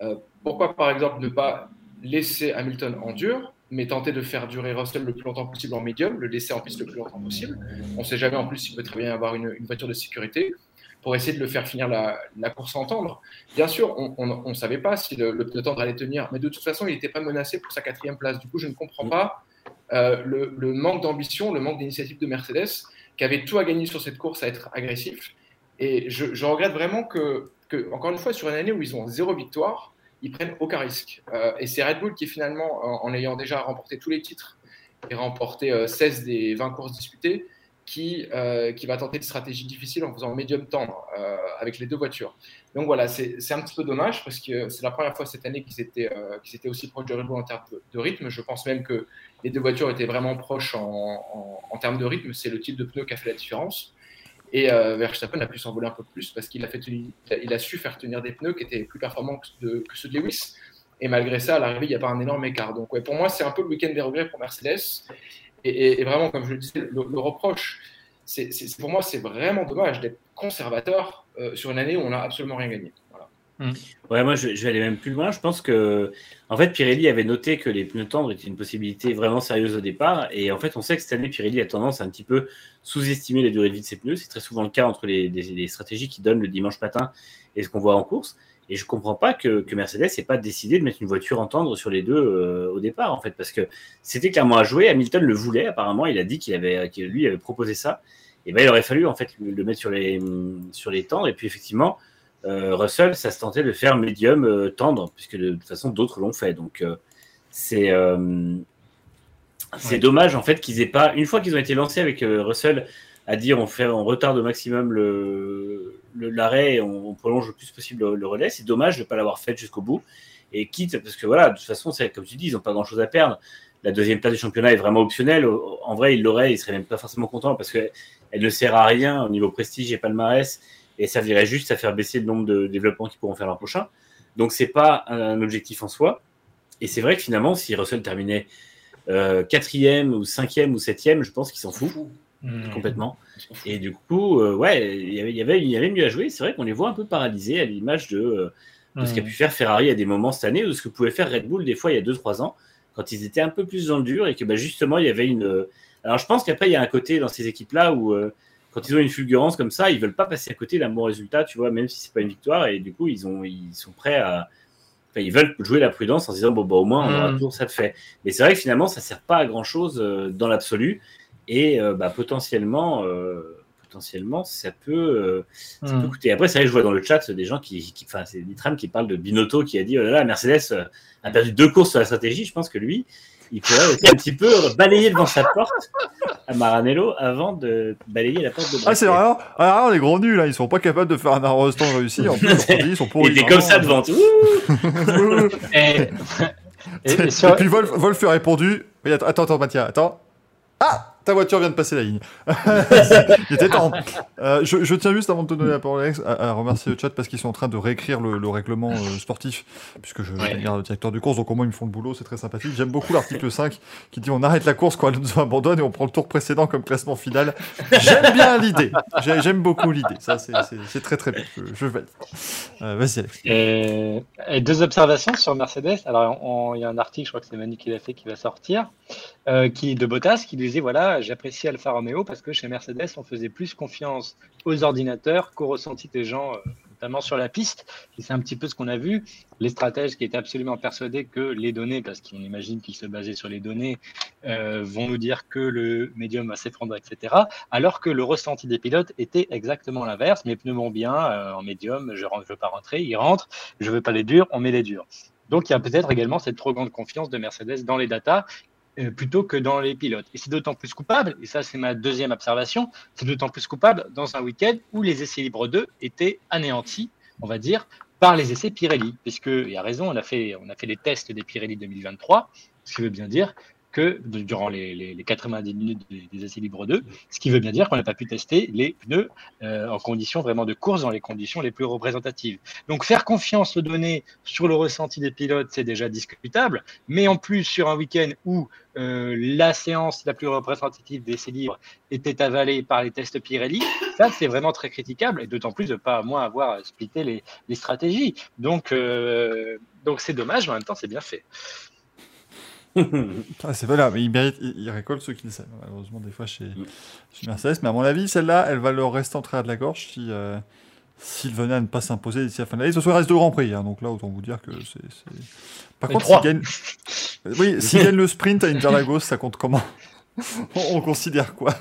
Euh, pourquoi, par exemple, ne pas laisser Hamilton en dur, mais tenter de faire durer Russell le plus longtemps possible en médium, le laisser en piste le plus longtemps possible On ne sait jamais en plus s'il peut très bien avoir une, voiture de sécurité pour essayer de le faire finir la, course en tendre. Bien sûr, on ne savait pas si le, le tendre allait tenir, mais de toute façon, il n'était pas menacé pour sa quatrième place. Du coup, je ne comprends pas euh, le, manque d'ambition, le manque d'initiative de Mercedes, qui avait tout à gagner sur cette course à être agressif. Et je, je regrette vraiment que, que, encore une fois, sur une année où ils ont zéro victoire, ils prennent aucun risque. Euh, et c'est Red Bull qui, finalement, en, ayant déjà remporté tous les titres et remporté euh, 16 des 20 courses disputées, qui, euh, qui va tenter une stratégie difficile en faisant médium tendre euh, avec les deux voitures. Donc voilà, c'est un petit peu dommage parce que c'est la première fois cette année qu'ils étaient, euh, qu étaient aussi proches de Red Bull en termes de, de, rythme. Je pense même que les deux voitures étaient vraiment proches en, en, en termes de rythme. C'est le type de pneu qui a fait la différence. Et euh, Verstappen a pu s'envoler un peu plus parce qu'il a, su faire tenir des pneus qui étaient plus performants que, ceux de Lewis. Et malgré ça, à l'arrivée, il n'y a pas un énorme écart. Donc pour moi, c'est un peu le week-end des regrets pour Mercedes. Et, vraiment, comme je le disais, le, reproche, pour moi, c'est vraiment dommage d'être conservateur euh, sur une année où on n'a absolument rien gagné. Voilà. Ouais, moi je, vais aller même plus loin. Je pense que, en fait, Pirelli avait noté que les pneus tendres étaient une possibilité vraiment sérieuse au départ. Et en fait, on sait que cette année, Pirelli a tendance à un petit peu sous-estimer les durées de vie de ses pneus. C'est très souvent le cas entre les, stratégies qu'ils donnent le dimanche matin et ce qu'on voit en course. Et je comprends pas que, Mercedes n'ait pas décidé de mettre une voiture en tendre sur les deux euh, au départ, en fait, parce que c'était clairement à jouer. Hamilton le voulait, apparemment. Il a dit qu'il avait, lui avait proposé ça. Et ben, il aurait fallu en fait le, mettre sur les sur les tendres. Et puis effectivement, Russell, ça se tentait de faire médium euh, tendre, puisque de, toute façon d'autres l'ont fait. Donc euh, c'est euh, c'est Ouais. dommage en fait qu'ils aient pas une fois qu'ils ont été lancés avec euh, Russell à dire on fait on retarde au maximum le l'arrêt et on, on prolonge le plus possible le, le relais. C'est dommage de ne pas l'avoir fait jusqu'au bout. Et quitte parce que voilà, de toute façon, c'est comme tu dis, ils n'ont pas grand chose à perdre. La deuxième place du championnat est vraiment optionnelle. En vrai, ils l'auraient, ils seraient même pas forcément contents parce que elle ne sert à rien au niveau prestige et palmarès et ça servirait juste à faire baisser le nombre de développements qu'ils pourront faire l'an prochain. Donc c'est pas un, objectif en soi. Et c'est vrai que finalement, si Russell terminait euh, quatrième ou cinquième ou septième, je pense qu'il s'en fout Hmm. complètement. Et du coup, euh, ouais, il y avait- y avait, il y avait mieux à jouer. C'est vrai qu'on les voit un peu paralysés à l'image de, euh, de ce qu'a pu faire Ferrari à des moments cette année ou ce que pouvait faire Red Bull des fois il y a 2-3 ans quand ils étaient un peu plus dans le dur et que bah, justement il y avait une. Alors je pense qu'après il y a un côté dans ces équipes-là où euh, quand ils ont une fulgurance comme ça, ils veulent pas passer à côté d'un bon résultat, tu vois, même si c'est pas une victoire et du coup ils, ont, ils sont prêts à. Enfin, ils veulent jouer la prudence en se disant bon, bah, au moins on aura Mm. toujours ça de fait. Mais c'est vrai que finalement ça sert pas à grand chose dans l'absolu et euh, bah, potentiellement. euh, potentiellement ça peut euh, ça peut Hmm. coûter. Après, c'est vrai que je vois dans le chat des gens qui, qui enfin, c'est Nitram qui parle de Binotto qui a dit oh là là, Mercedes euh, a perdu deux courses sur la stratégie. Je pense que lui, il pourrait aussi un petit peu balayer devant sa porte à Maranello avant de balayer la porte de Ah, c'est Brachet. vraiment, ah, vraiment les gros nuls, là. Ils sont pas capables de faire un arrostant réussi. En plus, on dit, ils sont Il pourris. était comme ça devant. Ouh Et, et- et Et, sur- puis Wolf, Wolf a répondu. Attends, attends, Mathia, attends. Ah Ta voiture vient de passer la ligne. Il était temps. Euh, je, je tiens juste avant de te donner la parole, Alex, à, à remercier le chat parce qu'ils sont en train de réécrire le, le règlement euh, sportif, puisque je Ouais. regarde le directeur du course, donc au moins ils me font le boulot, c'est très sympathique. J'aime beaucoup l'article 5 qui dit on arrête la course quand Alonso abandonne et on prend le tour précédent comme classement final. J'aime bien l'idée. J'ai- J'aime beaucoup l'idée. Ça, c'est- très très bien. Je, je valide. Euh, Vas-y, Alex. Et, et deux observations sur Mercedes. Alors, il y a un article, je crois que c'est Manu qui l'a fait, qui va sortir, euh, qui de Bottas, qui disait voilà, j'apprécie Alfa Romeo parce que chez Mercedes, on faisait plus confiance aux ordinateurs qu'au ressenti des gens, euh, notamment sur la piste. Et c'est un petit peu ce qu'on a vu. Les stratèges qui étaient absolument persuadés que les données, parce qu'on imagine qu'ils se basaient sur les données, euh, vont nous dire que le médium va s'effondrer, etc. Alors que le ressenti des pilotes était exactement l'inverse. Mes pneus vont bien en médium, je ne veux pas rentrer, ils rentrent je veux pas les durs, on met les durs. Donc il y a peut-être également cette trop grande confiance de Mercedes dans les datas plutôt que dans les pilotes. Et c'est d'autant plus coupable, et ça c'est ma deuxième observation, c'est d'autant plus coupable dans un week-end où les essais libres 2 étaient anéantis, on va dire, par les essais Pirelli. Puisque, il a raison, on a fait, on a fait les tests des Pirelli 2023, ce qui veut bien dire durant les, les- les 90 minutes des, des essais libres 2, ce qui veut bien dire qu'on n'a pas pu tester les pneus euh, en conditions vraiment de course, dans les conditions les plus représentatives. Donc faire confiance aux données sur le ressenti des pilotes, c'est déjà discutable, mais en plus sur un week-end où euh, la séance la plus représentative d'essais libres était avalée par les tests Pirelli, ça c'est vraiment très critiquable, et d'autant plus de pas moins avoir splitté les, les stratégies. Donc euh, donc c'est dommage, mais en même temps c'est bien fait. Ah, c'est pas là, mais il mérite, il, il récolte ceux qui le savent. Malheureusement, des fois chez, chez Mercedes. Mais à mon avis, celle-là, elle va leur rester en travers de la gorge si euh, s'ils venaient à ne pas s'imposer d'ici la fin de l'année. Ce soit il reste deux grands prix. hein, donc là, autant vous dire que c'est. c'est- Par Et contre, trois. s'ils gagnent, oui, s'ils gagnent le sprint à Interlagos, ça compte comment? On, on considère quoi?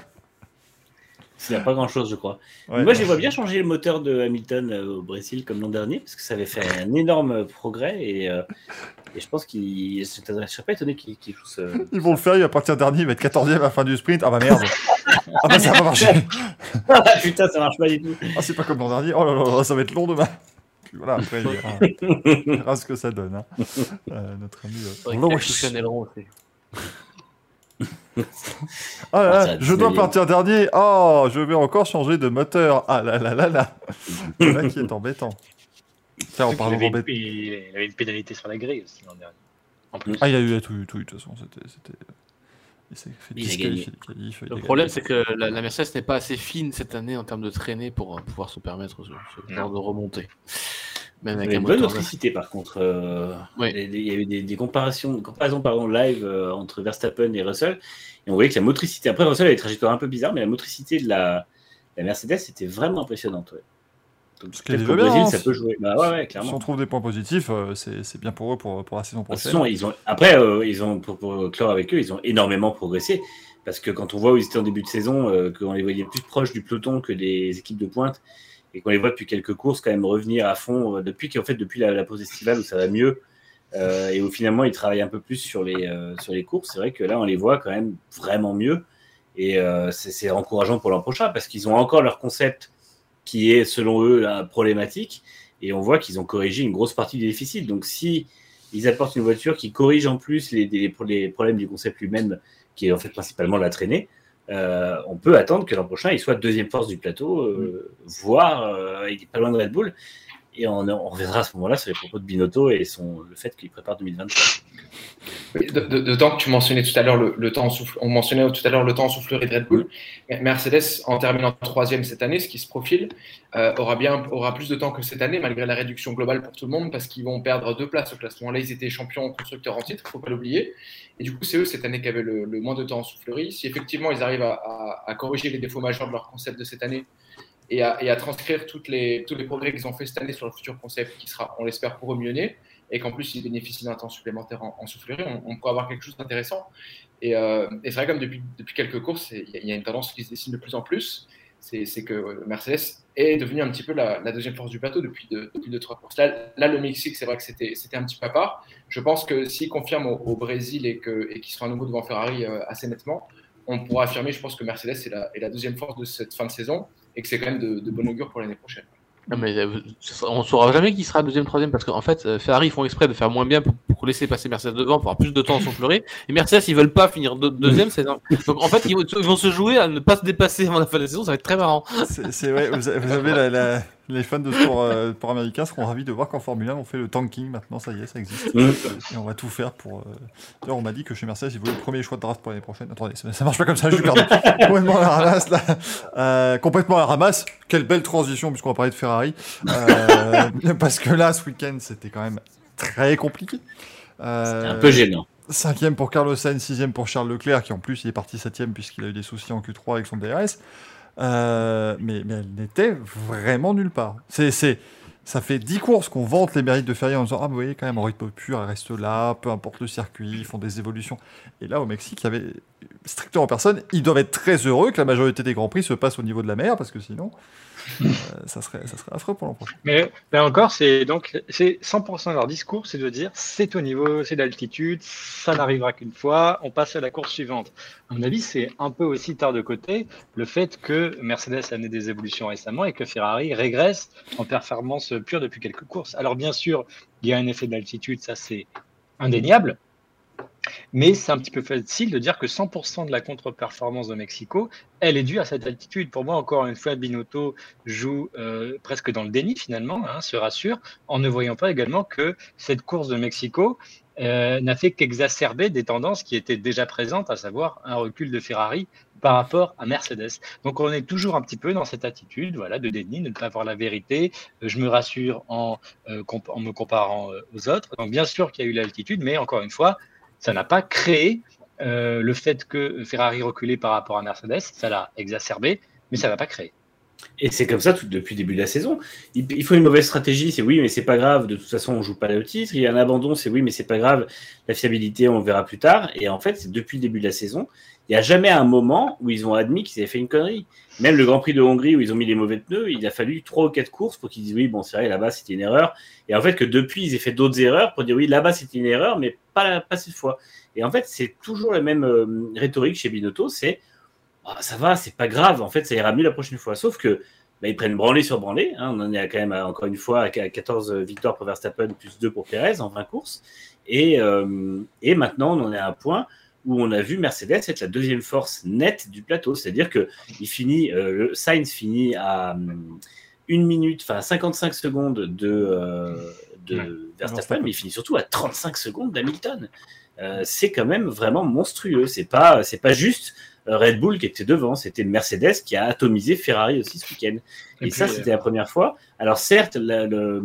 Il n'y a pas grand chose, je crois. Ouais, Moi, je vois bien changer le moteur de Hamilton euh, au Brésil comme l'an dernier, parce que ça avait fait un énorme progrès. Et, euh, et je pense qu'il. Je ne serais pas étonné qu'il qu'il joue ce. Ils vont le faire, il va partir dernier, il va être 14 e à la fin du sprint. Ah bah merde Ah bah ça va pas marcher Ah, putain, ça marche pas du tout. Ah, c'est pas comme l'an dernier. Oh là là là, ça va être long demain. Puis voilà, après, il verra ce que ça donne. hein. Euh, notre ami. euh, Ah là là, je dois partir dernier. Oh, je vais encore changer de moteur. Ah là là là là. C'est là qui est embêtant. Tiens, en il, avait, il avait une pénalité sur la grille aussi l'an dernier. En plus. Ah, il a eu tout, tout, de toute façon. C'était. c'était- Il s'est fait Il disqualifier qualifs, Le problème, c'est que la, la Mercedes n'est pas assez fine cette année en termes de traînée pour euh, pouvoir se permettre ce, ce genre de remontée. Même Il y avec une bonne motricité par contre. euh, Ouais. les- les- Il y avait des, des comparaisons, comparaisons pardon, live euh, entre Verstappen et Russell. Et on voyait que la motricité, après Russell avait des trajectoires un peu bizarres, mais la motricité de la, la Mercedes était vraiment impressionnante. Ouais. Donc Ce qui est Brésil, hein, ça peut jouer. Bah ouais, ouais, Si on trouve des points positifs, euh, c'est c'est bien pour eux pour, pour la saison toute prochaine. façon, ils ont, après, euh, ils ont, pour, pour clore avec eux, ils ont énormément progressé. Parce que quand on voit où ils étaient en début de saison, euh, qu'on les voyait plus proches du peloton que des équipes de pointe, et qu'on les voit depuis quelques courses quand même revenir à fond, euh, depuis qu'en fait, depuis la, pause estivale où ça va mieux, euh, et où finalement ils travaillent un peu plus sur les, euh, sur les courses, c'est vrai que là, on les voit quand même vraiment mieux. Et c'est encourageant pour l'an prochain, parce qu'ils ont encore leur concept qui est, selon eux, problématique. Et on voit qu'ils ont corrigé une grosse partie des déficits. Donc, si ils apportent une voiture qui corrige en plus les, les- les problèmes du concept lui-même, qui est en fait principalement la traînée, euh, on peut attendre que l'an prochain, il soit deuxième force du plateau, euh, voire euh, il est pas loin de Red Bull. Et on, on reviendra à ce moment-là sur les propos de Binotto et son, le fait qu'il prépare 2023. Oui, D'autant que tu mentionnais tout à l'heure le, le temps en souffle, on mentionnait tout à l'heure le temps en soufflerie de Red Bull. Mais Mercedes, en terminant troisième cette année, ce qui se profile, euh, aura bien aura plus de temps que cette année, malgré la réduction globale pour tout le monde, parce qu'ils vont perdre deux places au classement. Là, ils étaient champions constructeurs en titre, faut pas l'oublier. Et du coup, c'est eux cette année qui avaient le, moins de temps en soufflerie. Si effectivement ils arrivent à, corriger les défauts majeurs de leur concept de cette année et à, transcrire toutes les, tous les progrès qu'ils ont fait cette année sur le futur concept, qui sera, on l'espère, pour eux mieux né, et qu'en plus ils bénéficient d'un temps supplémentaire en, soufflerie, on, on pourrait avoir quelque chose d'intéressant. Et, euh, et c'est vrai comme depuis, depuis quelques courses, il y, a- une tendance qui se dessine de plus en plus, c'est que euh, Mercedes est devenu un petit peu la, deuxième force du plateau depuis deux, depuis deux trois courses. Là, là, le Mexique, c'est vrai que c'était un petit peu à part. Je pense que s'ils confirment au, au Brésil et qu'ils seront à nouveau devant Ferrari euh, assez nettement, on pourra affirmer, je pense que Mercedes est la, est la deuxième force de cette fin de saison et que c'est quand même de, de bon augure pour l'année prochaine. Non, mais euh, on saura jamais qui sera deuxième, troisième, parce qu'en fait, euh, Ferrari font exprès de faire moins bien pour, pour laisser passer Mercedes devant, pour avoir plus de temps en soufflerie. Et Mercedes, ils veulent pas finir de- deuxième. c'est Donc en fait, ils vont, ils vont se jouer à ne pas se dépasser avant la fin de la saison. Ça va être très marrant. C'est c'est vrai, vous avez, vous avez la- la- les fans de sport, euh, sport américain seront ravis de voir qu'en Formule 1, on fait le tanking maintenant, ça y est, ça existe. Et on va tout faire pour. euh, D'ailleurs, on m'a dit que chez Mercedes, ils voulaient le premier choix de draft pour l'année prochaine. Attendez, ça, ça marche pas comme ça, je suis perdu. complètement à la ramasse, là. Euh, complètement à la ramasse. Quelle belle transition, puisqu'on va parler de Ferrari. Euh, parce que là, ce week-end, c'était quand même très compliqué. C'est un peu gênant. Cinquième pour Carlos Sainz, sixième pour Charles Leclerc, qui en plus il est parti septième puisqu'il a eu des soucis en Q3 avec son DRS. Euh, mais, elle n'était vraiment nulle part. C'est, ça fait 10 courses qu'on vante les mérites de Ferrari en disant Ah, vous voyez, quand même, en rythme pur, elle reste là, peu importe le circuit, ils font des évolutions. Et là, au Mexique, il y avait strictement personne. Ils doivent être très heureux que la majorité des Grands Prix se passent au niveau de la mer, parce que sinon, ça, serait, ça serait affreux pour l'an prochain. Mais là encore, c'est donc c'est 100% de leur discours, c'est de dire c'est au niveau, c'est d'altitude, ça n'arrivera qu'une fois, on passe à la course suivante. À mon avis, c'est un peu aussi tard de côté le fait que Mercedes a amené des évolutions récemment et que Ferrari régresse en performance pure depuis quelques courses. Alors bien sûr, il y a un effet d'altitude, ça c'est indéniable. Mais c'est un petit peu facile de dire que 100% de la contre-performance de Mexico, elle est due à cette altitude. Pour moi, encore une fois, Binotto joue euh, presque dans le déni finalement, hein, se rassure, en ne voyant pas également que cette course de Mexico euh, n'a fait qu'exacerber des tendances qui étaient déjà présentes, à savoir un recul de Ferrari par rapport à Mercedes. Donc on est toujours un petit peu dans cette attitude voilà, de déni, de ne pas avoir la vérité. Je me rassure en, euh, en me comparant aux autres. Donc bien sûr qu'il y a eu l'altitude, mais encore une fois, ça n'a pas créé euh, le fait que Ferrari reculait par rapport à Mercedes, ça l'a exacerbé, mais ça l'a pas créé. Et c'est comme ça depuis le début de la saison. Il, faut une mauvaise stratégie, c'est oui, mais c'est pas grave. De toute façon, on joue pas le titre. Il y a un abandon, c'est oui, mais c'est pas grave. La fiabilité, on verra plus tard. Et en fait, c'est depuis le début de la saison. Il n'y a jamais un moment où ils ont admis qu'ils avaient fait une connerie. Même le Grand Prix de Hongrie où ils ont mis les mauvais pneus, il a fallu trois ou quatre courses pour qu'ils disent oui, bon, c'est vrai, là-bas c'était une erreur. Et en fait, que depuis, ils aient fait d'autres erreurs pour dire oui, là-bas c'était une erreur, mais pas, cette fois. Et en fait, c'est toujours la même euh, rhétorique chez Binotto c'est ah, ça va, c'est pas grave, en fait, ça ira mieux la prochaine fois. Sauf que bah, ils prennent branlé sur branlé. Hein. On en est quand même, encore une fois, à 14 victoires pour Verstappen, plus 2 pour Perez en 20 courses. Et, euh, et maintenant, on en est à un point où on a vu Mercedes être la deuxième force nette du plateau. C'est-à-dire que il finit, euh, le Sainz finit à hum, une minute, enfin 55 secondes de, euh, de. Verstappen, mais il finit surtout à 35 secondes d'Hamilton. Euh, c'est quand même vraiment monstrueux. C'est pas, c'est pas juste euh, Red Bull qui était devant, c'était Mercedes qui a atomisé Ferrari aussi ce week-end. Et, Et ça, c'était euh, la première fois. Alors certes, la- le-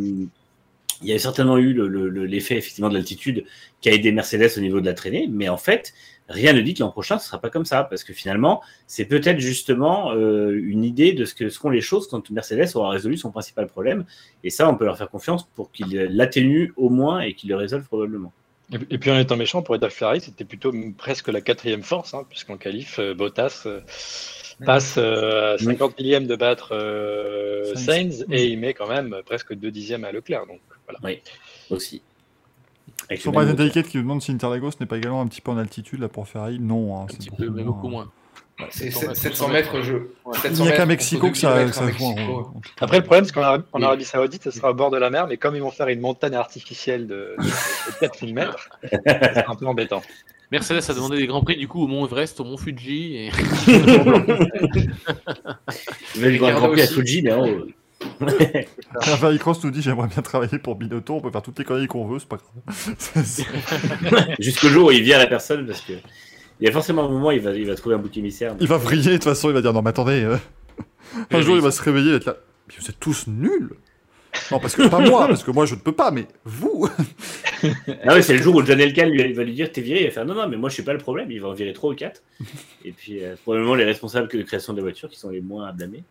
il y a certainement eu l'effet le, le, effectivement de l'altitude qui a aidé Mercedes au niveau de la traînée, mais en fait, rien ne dit que l'an prochain ce sera pas comme ça, parce que finalement, c'est peut-être justement euh, une idée de ce que seront les choses quand Mercedes aura résolu son principal problème, et ça, on peut leur faire confiance pour qu'ils l'atténuent au moins et qu'ils le résolvent probablement. Et puis en étant méchant, pour être Ferrari, c'était plutôt presque la quatrième force, hein, puisqu'en qualif, euh, Bottas euh, passe à 50 millièmes de battre Sainz, et il met quand même presque 2 dixièmes à Leclerc. Donc voilà. Oui, aussi. Sur Delicate qui me demande si Interlagos n'est pas également un petit peu en altitude là pour Ferrari. Non, hein, un petit peu, mais beaucoup moins. c'est 700 mètres, je. Il n'y a qu'à Mexico que ça, ça joue. Après, le problème, c'est qu'en Arabie Saoudite, ce sera au bord de la mer, mais comme ils vont faire une montagne artificielle de, 4000 mètres, c'est un peu embêtant. Mercedes a demandé des grands prix du coup au Mont Everest, au Mont Fuji. Et... Il veut des grands prix à Fuji, mais oh. Ferrari Cross nous dit j'aimerais bien travailler pour Binotto, on peut faire toutes les conneries qu'on veut, c'est pas grave. Jusqu'au jour où il vient à la personne, parce que il y a forcément un moment où il va, il va trouver un bouc émissaire. Il va vriller, de toute façon, il va dire non mais attendez, euh, un jour il va se réveiller et être là, mais vous êtes tous nuls non, parce que pas moi, parce que moi je ne peux pas, mais vous Ah ouais, c'est le jour où John Elkan lui, va lui dire t'es viré, il va faire non, non, mais moi je suis pas le problème, il va en virer 3 ou 4. Et puis euh, probablement les responsables de création des voitures qui sont les moins à blâmer.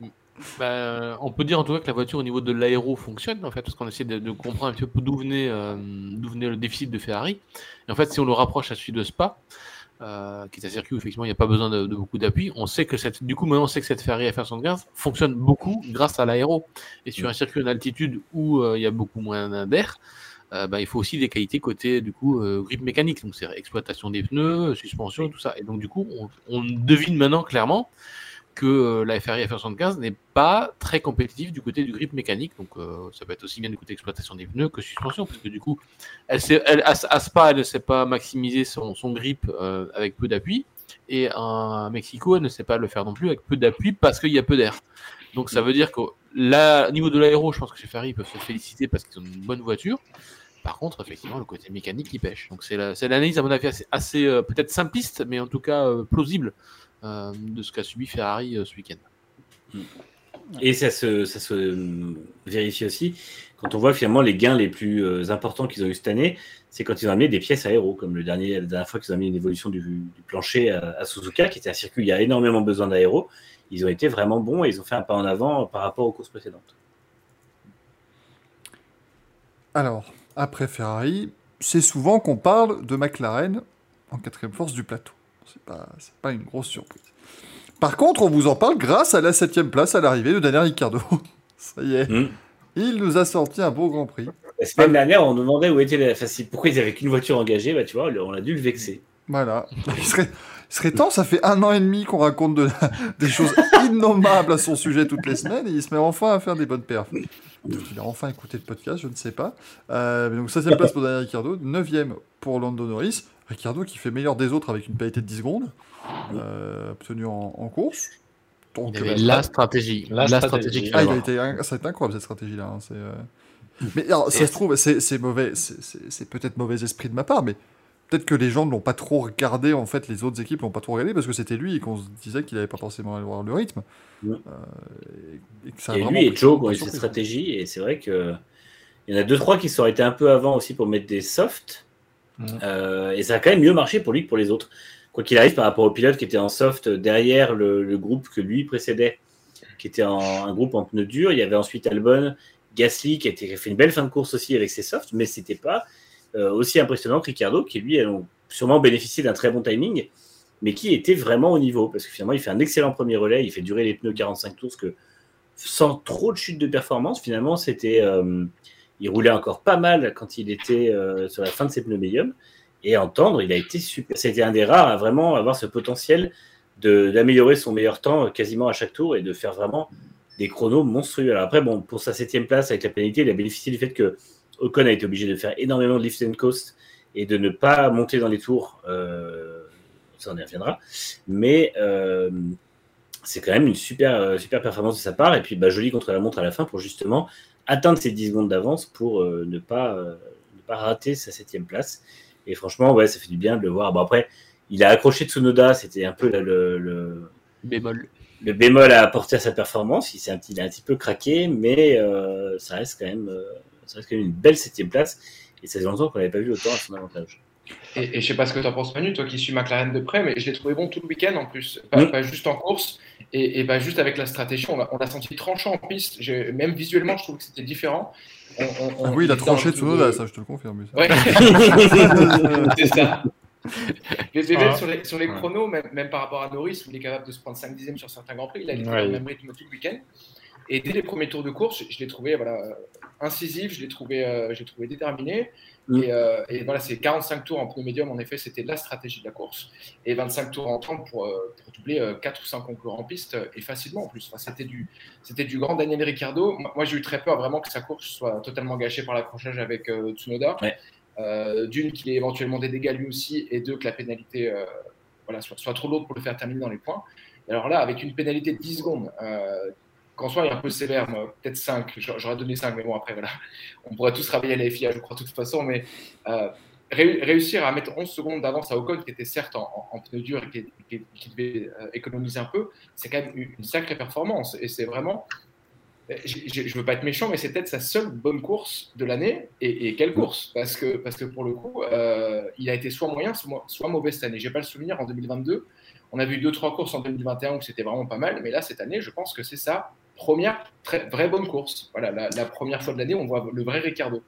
Bah, on peut dire en tout cas que la voiture au niveau de l'aéro fonctionne en fait, parce qu'on essaie de, comprendre un petit peu d'où venait, euh, venait, le déficit de Ferrari. Et en fait, si on le rapproche à celui de Spa, euh, qui est un circuit où effectivement il n'y a pas besoin de, beaucoup d'appui, on sait que cette, du coup maintenant on sait que cette Ferrari F175 fonctionne beaucoup grâce à l'aéro. Et sur un circuit en altitude où euh, il y a beaucoup moins d'air, bah, il faut aussi des qualités côté du coup grip mécanique, donc c'est exploitation des pneus, suspension, tout ça. Et donc du coup on, on devine maintenant clairement que euh, la FRI F75 n'est pas très compétitive du côté du grip mécanique. Donc, euh, ça peut être aussi bien du côté exploitation des pneus que suspension, parce que du coup, elle, elle à, Spa, elle ne sait pas maximiser son, grip euh, avec peu d'appui. Et à Mexico, elle ne sait pas le faire non plus avec peu d'appui parce qu'il y a peu d'air. Donc, ça veut dire qu'au niveau de l'aéro, je pense que chez Ferrari, peuvent se féliciter parce qu'ils ont une bonne voiture. Par contre, effectivement, le côté mécanique, il pêche. Donc, c'est l'analyse, à mon avis, assez, peut-être simpliste, mais en tout cas plausible de ce qu'a subi Ferrari euh, ce week-end. Et ça se, ça se euh, vérifie aussi quand on voit finalement les gains les plus importants qu'ils ont eu cette année, c'est quand ils ont amené des pièces aéro, comme le dernier, la dernière fois qu'ils ont amené une évolution du, plancher à, Suzuka, qui était un circuit où il y a énormément besoin d'aéro. Ils ont été vraiment bons et ils ont fait un pas en avant par rapport aux courses précédentes. Alors, après Ferrari, c'est souvent qu'on parle de McLaren en quatrième force du plateau. C'est pas, pas une grosse surprise. Par contre, on vous en parle grâce à la septième place à l'arrivée de Daniel Ricciardo. Ça y est. Hmm. Il nous a sorti un beau Grand Prix. La semaine dernière, on nous demandait où était la facile. Pourquoi ils avaient qu'une voiture engagée bah, tu vois, on a dû le vexer. Voilà. Il serait, serait temps, ça fait un an et demi qu'on raconte de des choses innommables à son sujet toutes les semaines et il se met enfin à faire des bonnes perfs. Il a enfin écouté le podcast, je ne sais pas. Euh, donc, 16e place pour Daniel Ricciardo, 9e pour Lando Norris. Ricciardo qui fait meilleur des autres avec une pénalité de 10 secondes, euh, obtenue en, course. Donc, il avait euh, la stratégie. La, stratégie. Ah, il a été, ça a été incroyable cette stratégie-là. Hein, euh, mais alors, ça se trouve, c'est mauvais, c'est peut-être mauvais esprit de ma part, mais peut-être que les gens ne l'ont pas trop regardé, en fait, les autres équipes l'ont pas trop regardé parce que c'était lui et qu'on se disait qu'il n'avait pas forcément à voir le rythme. et, lui et Joe ont eu cette stratégie, et c'est vrai que il y en a deux trois qui sont été un peu avant aussi pour mettre des softs. Euh, et ça a quand même mieux marché pour lui que pour les autres. Quoi qu'il arrive, par rapport au pilote qui était en soft derrière le, groupe que lui précédait, qui était un groupe en pneus durs, il y avait ensuite Albon, Gasly qui a, fait une belle fin de course aussi avec ses softs, mais c'était pas euh, aussi impressionnant que Ricardo, qui lui a sûrement bénéficié d'un très bon timing, mais qui était vraiment au niveau, parce que finalement il fait un excellent premier relais, il fait durer les pneus 45 tours, que sans trop de chute de performance, finalement c'était euh, il roulait encore pas mal quand il était euh, sur la fin de ses pneus médiums. Et entendre, il a été super. C'était un des rares à vraiment avoir ce potentiel d'améliorer son meilleur temps euh, quasiment à chaque tour et de faire vraiment des chronos monstrueux. Alors après, bon, pour sa septième place avec la pénalité, il a bénéficié du fait que Ocon a été obligé de faire énormément de lift and coast et de ne pas monter dans les tours. Euh, ça, on y reviendra. Mais c'est quand même une super, super performance de sa part. Et puis, bah, joli contre la montre à la fin pour justement atteindre ces 10 secondes d'avance pour euh, ne, pas, euh, ne pas rater sa septième place. Et franchement, ouais, ça fait du bien de le voir. Bon, après, il a accroché Tsunoda, c'était un peu le, le, bémol. le bémol à apporter à sa performance. Il s'est un petit, il a un petit peu craqué, mais euh, ça reste quand même, euh, ça reste quand même une belle septième place. Et ça fait longtemps qu'on n'avait pas vu autant à son avantage. Et, et je sais pas ce que tu en penses, Manu, toi qui suis McLaren de près, mais je l'ai trouvé bon tout le week-end en plus. Pas, pas juste en course et, et pas juste avec la stratégie. On l'a senti tranchant en piste. Même visuellement, je trouve que c'était différent. On- on- on- Ah oui, il a tranché le- Tsunoda, ça je te le confirme. ça. Ouais. c'est ça. Ah. sur les, sur les Ouais. chronos, même, même par rapport à Norris, où il est capable de se prendre 5 dixièmes sur certains grands prix, il a été Ouais. le même rythme tout le week-end. Et dès les premiers tours de course, je l'ai trouvé voilà, incisif, je l'ai trouvé, euh, je l'ai trouvé déterminé. Et, euh, et voilà, c'est 45 tours en pneu médium, en effet, c'était la stratégie de la course. Et 25 tours en temps pour, euh, pour doubler 4 ou 5 concurrents en piste, euh, et facilement en plus. Enfin, c'était, du, c'était du grand Daniel Ricciardo. Moi, j'ai eu très peur vraiment que sa course soit totalement gâchée par l'accrochage avec euh, Tsunoda. Ouais. Euh, d'une, qu'il ait éventuellement des dégâts lui aussi, et deux, que la pénalité euh, voilà, soit, soit trop lourde pour le faire terminer dans les points. Et alors là, avec une pénalité de 10 secondes, euh, qu'en soit il est un peu sévère, peut-être 5, j'aurais donné 5, mais bon, après, voilà, on pourrait tous travailler à la FIA, je crois, de toute façon, mais euh, ré- réussir à mettre 11 secondes d'avance à Ocon, qui était certes en, en, pneu dur et qui, devait euh, économiser un peu, c'est quand même une, sacrée performance. Et c'est vraiment. j'ai- Je veux pas être méchant, mais c'est peut-être sa seule bonne course de l'année. Et, quelle course? Parce que, parce que pour le coup, euh, il a été soit moyen, soit, mauvais cette année. J'ai pas le souvenir en 2022. On a vu deux trois courses en 2021 où c'était vraiment pas mal, mais là cette année, je pense que c'est sa première très, vraie bonne course. Voilà, la, la première fois de l'année, on voit le vrai Ricardo.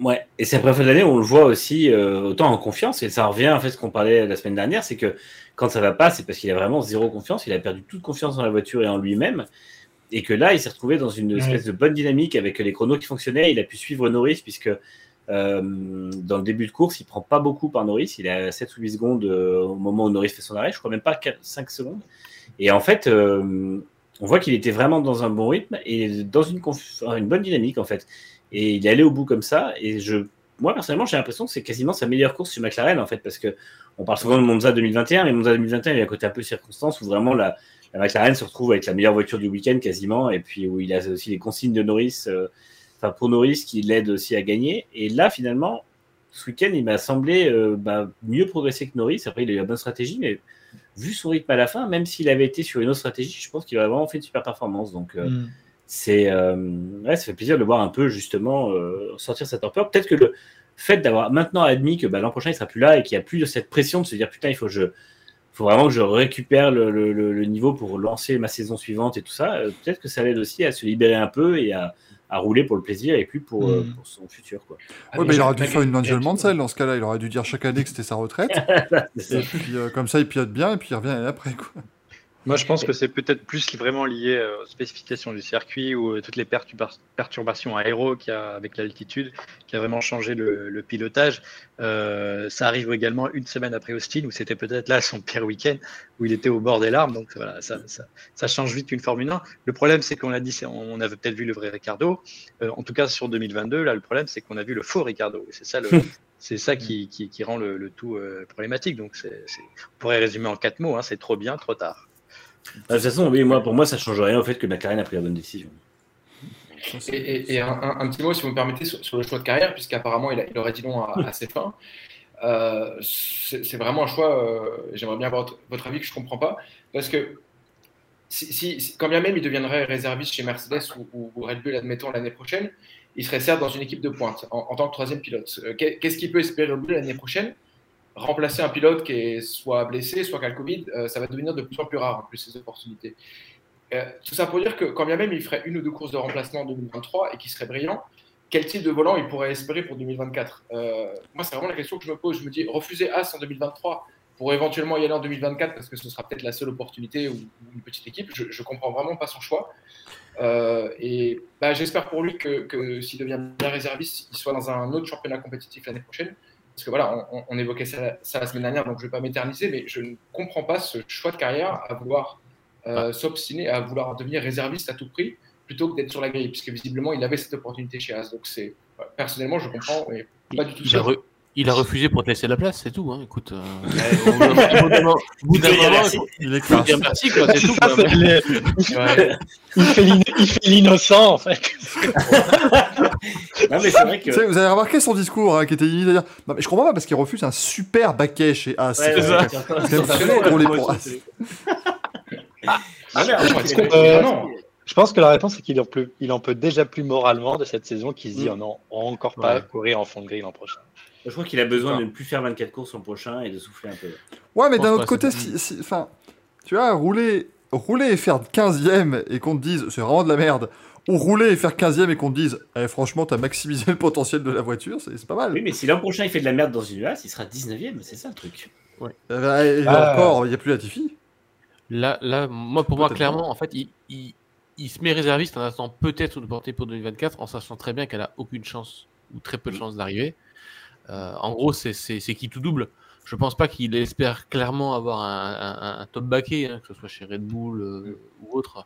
Ouais, et c'est la première fois de l'année où on le voit aussi euh, autant en confiance, et ça revient en fait ce qu'on parlait la semaine dernière, c'est que quand ça va pas, c'est parce qu'il a vraiment zéro confiance, il a perdu toute confiance dans la voiture et en lui-même, et que là, il s'est retrouvé dans une espèce de bonne dynamique avec les chronos qui fonctionnaient, il a pu suivre Norris, puisque euh, dans le début de course, il prend pas beaucoup par Norris, il est à 7 ou 8 secondes euh, au moment où Norris fait son arrêt, je crois même pas 4, 5 secondes, et en fait, euh, on voit qu'il était vraiment dans un bon rythme et dans une, bonne dynamique en fait. Et il est allé au bout comme ça. Et je, moi personnellement, j'ai l'impression que c'est quasiment sa meilleure course chez McLaren en fait, parce que on parle souvent de Monza 2021, mais Monza 2021 il y a un côté un peu circonstance où vraiment la, la McLaren se retrouve avec la meilleure voiture du week-end quasiment, et puis où il a aussi les consignes de Norris, euh, enfin pour Norris qui l'aide aussi à gagner. Et là finalement, ce week-end, il m'a semblé euh, bah, mieux progresser que Norris. Après, il a eu la bonne stratégie, mais vu son rythme à la fin, même s'il avait été sur une autre stratégie, je pense qu'il aurait vraiment fait une super performance. Donc, euh, Mm. c'est euh, ouais, ça fait plaisir de le voir un peu justement euh, sortir sa torpeur. Peut-être que le fait d'avoir maintenant admis que bah, l'an prochain il sera plus là et qu'il n'y a plus de cette pression de se dire putain il faut je faut vraiment que je récupère le, le- niveau pour lancer ma saison suivante et tout ça. Peut-être que ça l'aide aussi à se libérer un peu et à, à rouler pour le plaisir et plus pour, euh, Mm. pour son futur. Quoi. Ouais, bah, il aurait dû faire une Nigel Mansell dans ce cas-là. Il aurait dû dire chaque année que c'était sa retraite. Et puis euh, comme ça, il pilote bien et puis il revient après. Quoi. Moi, je pense que c'est peut-être plus vraiment lié euh, aux spécifications du circuit ou euh, toutes les perturba- perturbations aéro qu'il y a avec l'altitude qui a vraiment changé le, le pilotage. Euh, ça arrive également une semaine après Austin où c'était peut-être là son pire week-end où il était au bord des larmes. Donc voilà, ça, ça, ça change vite une Formule 1. Le problème, c'est qu'on l'a dit, on avait peut-être vu le vrai Ricardo. Euh, en tout cas, sur 2022, là, le problème, c'est qu'on a vu le faux Ricardo. C'est ça le. C'est ça qui, qui, qui rend le, le tout euh, problématique. Donc, c'est, c'est- on pourrait résumer en quatre mots hein, c'est trop bien, trop tard. De toute façon, oui, moi, pour moi, ça change rien au fait que McLaren a pris la bonne décision. Et, un, petit mot, si vous me permettez, sur, le choix de carrière, puisqu'apparemment il, aurait dit non à, à ses fins. Euh, c'est vraiment un choix, euh, j'aimerais bien avoir votre, avis, que je ne comprends pas. Parce que si, quand bien même il deviendrait réserviste chez Mercedes ou, Red Bull, admettons, l'année prochaine, il serait certes dans une équipe de pointe en, tant que troisième pilote. Euh, qu'est- Qu'est-ce qu'il peut espérer Red Bull l'année prochaine? Remplacer un pilote qui est soit blessé, soit qui a le Covid, euh, ça va devenir de plus en plus rare en plus ces opportunités. Euh, tout ça pour dire que quand bien même il ferait une ou deux courses de remplacement en 2023 et qu'il serait brillant, quel type de volant il pourrait espérer pour 2024 Euh, Moi, c'est vraiment la question que je me pose. Je me dis, refuser As en 2023 pour éventuellement y aller en 2024 parce que ce sera peut-être la seule opportunité ou, une petite équipe, je, je comprends vraiment pas son choix. Et bah, j'espère pour lui que, que s'il devient bien réserviste, il soit dans un autre championnat compétitif l'année prochaine. Parce que voilà, on, on évoquait ça, ça, la semaine dernière, donc je ne vais pas m'éterniser, mais je ne comprends pas ce choix de carrière à vouloir euh, s'obstiner, à vouloir devenir réserviste à tout prix, plutôt que d'être sur la grille, puisque visiblement il avait cette opportunité chez As. Donc c'est personnellement, je comprends, mais pas du tout Il ça. a, re- il a refusé pour te laisser la place, c'est tout. Hein. Écoute, euh, Il faut dire merci. Est quoi, c'est tout. Ça, quoi. c'est les- Ouais. il fait l'innocent, en fait. Non, mais c'est vrai que. Tu sais, vous avez remarqué son discours hein, qui était à dire Non, mais je comprends pas parce qu'il refuse un super baquet chez As. Ouais, C'est ouais, c'est- Ah. Je pense que la réponse c'est qu'il en peut, il en peut déjà plus moralement de cette saison, qui se dit Mm. oh non, encore pas Ouais. courir en fond de grille l'an prochain. Je crois qu'il a besoin de ne plus faire 24 courses l'an prochain et de souffler un peu. Ouais, mais d'un autre côté, si, si- enfin, tu vois, rouler, rouler et faire 15ème et qu'on te dise c'est vraiment de la merde, ou rouler et faire 15ème et qu'on te dise eh, franchement, t'as maximisé le potentiel de la voiture, c'est pas mal. Oui, mais si l'an prochain il fait de la merde dans une UAS, il sera 19ème, c'est ça le truc. Euh, bah, et Ah. encore, il n'y a plus la Tiffy. Là, là, moi, pour moi, clairement, en fait, il, il, il se met réserviste en attendant peut-être de porter pour 2024, en sachant très bien qu'elle a aucune chance ou très peu de chance d'arriver. Euh, en gros, c'est qui tout double. Je pense pas qu'il espère clairement avoir un, un- un top baquet, hein, que ce soit chez Red Bull euh, ou autre.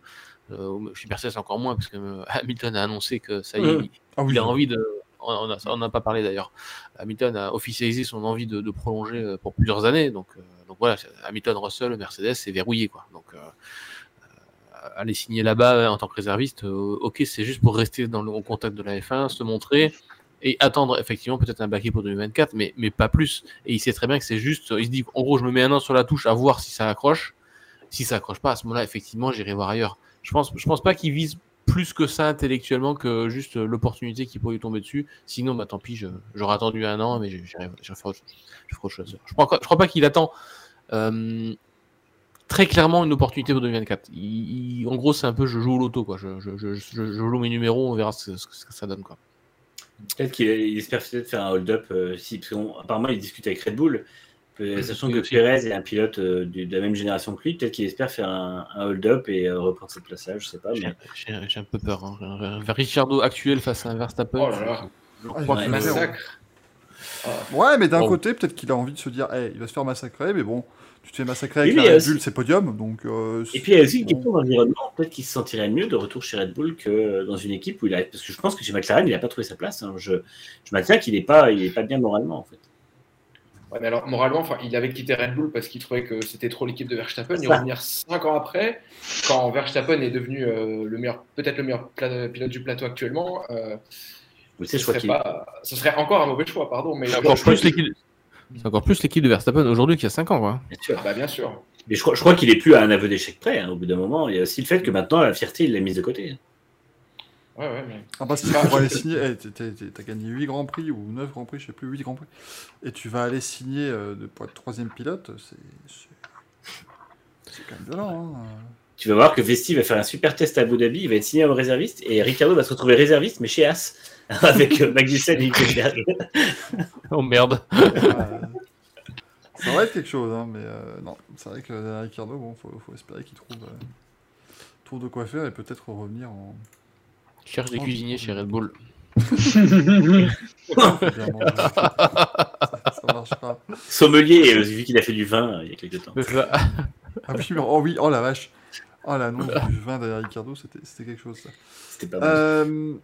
Euh, chez Mercedes encore moins, parce que euh, Hamilton a annoncé que ça y est, il- Ah oui. il a envie de. On on a- pas parlé d'ailleurs. Hamilton a officialisé son envie de, de prolonger pour plusieurs années. Donc, donc voilà, Hamilton, Russell, Mercedes, c'est verrouillé. Quoi. Donc, aller signer là-bas en tant que réserviste, ok, c'est juste pour rester dans le contact de la F1, se montrer et attendre effectivement peut-être un baquet pour 2024, mais, mais pas plus. Et il sait très bien que c'est juste, il se dit, en gros, je me mets un an sur la touche à voir si ça accroche. Si ça accroche pas, à ce moment-là, effectivement, j'irai voir ailleurs. Je pense, je pense pas qu'il vise plus que ça intellectuellement que juste l'opportunité qui pourrait lui tomber dessus. Sinon, bah tant pis, j'aurais attendu un an, mais j'irai faire autre autre chose. Je crois, pas- je crois pas qu'il attend euh, très clairement une opportunité pour 2024. Il- il- en gros, c'est un peu je joue au loto, quoi. Je, je, je, joue mes numéros, on verra ce, ce que ça donne, quoi. Peut-être qu'il il espère peut-être faire un hold-up, euh, si, parce qu'apparemment il discute avec Red Bull, Euh, sachant Oui, que aussi. Perez est un pilote euh, du- de la même génération que lui, peut-être qu'il espère faire un, un hold-up et euh, reprendre cette place-là, je sais pas. J'ai Mais... j'ai- j'ai un peu peur. Hein. Ricciardo actuel face à un Verstappen. Oh là là. je Ah, crois Massacre. Ouais, mais d'un Bon. côté, peut-être qu'il a envie de se dire eh, il va se faire massacrer, mais bon, tu te fais massacrer avec Oui, la Red aussi- Bull, c'est podium, donc. euh, Et puis il y a aussi une question d'environnement, peut-être qu'il se sentirait mieux de retour chez Red Bull que dans une équipe où il a. Parce que je pense que chez McLaren, il n'a pas trouvé sa place. hein. Je, je maintiens qu'il n'est pas, il est pas bien moralement en fait. Ouais, mais alors, moralement, enfin, il avait quitté Red Bull parce qu'il trouvait que c'était trop l'équipe de Verstappen. Il revenir 5 ans après, quand Verstappen est devenu euh, le meilleur, peut-être le meilleur pilote du plateau actuellement. euh, ce, serait pas, ce serait encore un mauvais choix, pardon. Mais encore plus l'équipe. C'est encore plus l'équipe de Verstappen aujourd'hui qu'il y a 5 ans, quoi. Bien sûr. Bah, bien sûr. Mais je crois, je crois qu'il est plus à un aveu d'échec près. hein, au bout d'un moment, il y a aussi le fait que maintenant la fierté, il l'a mise de côté. Ouais, ouais, mais... Ah bah si Bah, tu vas aller signer, eh, t'as gagné 8 grands prix ou 9 grands prix, je sais plus, 8 grands prix, et tu vas aller signer euh, de- pour être troisième pilote, c'est quand même violent. Hein. Tu vas voir que Vesti va faire un super test à Abu Dhabi, il va être signé en réserviste et Ricardo va se retrouver réserviste, mais chez As, avec euh, Magnussen et Hülkenberg. Oh merde. Ça va être quelque chose, hein, mais euh, non, c'est vrai que euh, Ricardo, bon, faut, faut espérer qu'il trouve, euh, trouve de quoi faire et peut-être revenir en. Cherche des cuisiniers chez Red Bull. Ça, ça marchera. Sommelier, euh, vu qu'il a fait du vin euh, il y a quelques temps. Ah oui, oh oui, oh la vache. Oh l'annonce du vin derrière Ricardo, c'était c'était quelque chose ça. C'était pas mal.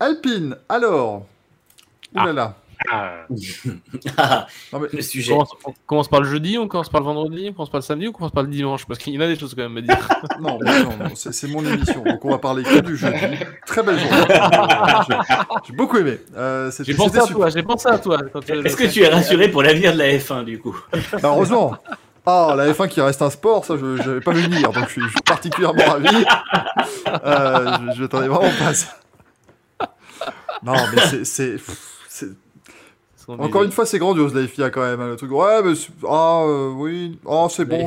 Alpine, alors. Ouh là là. Ah, Ah, Non, mais, le On sujet. commence, on commence par le jeudi, on commence par le vendredi, on commence par le samedi ou on commence par le dimanche Parce qu'il y en a des choses quand même à dire. non, non, non, c'est mon émission, donc on va parler que du jeudi. Très belle journée. J'ai- beaucoup aimé. Euh, J'ai pensé c'était à toi, j'ai pensé à toi. euh, Est-ce que tu es rassuré pour l'avenir de la F1 du coup? Bah, heureusement. Ah, la F1 qui reste un sport, ça, je n'avais pas vu venir, donc je suis, je suis particulièrement ravi. Euh, je je m'attendais vraiment pas. Non, mais c'est- Encore une fois, c'est grandiose, la FIA, quand même. hein, le truc. Ouais, mais. c'est- Ah, euh, oui. Ah, c'est bon.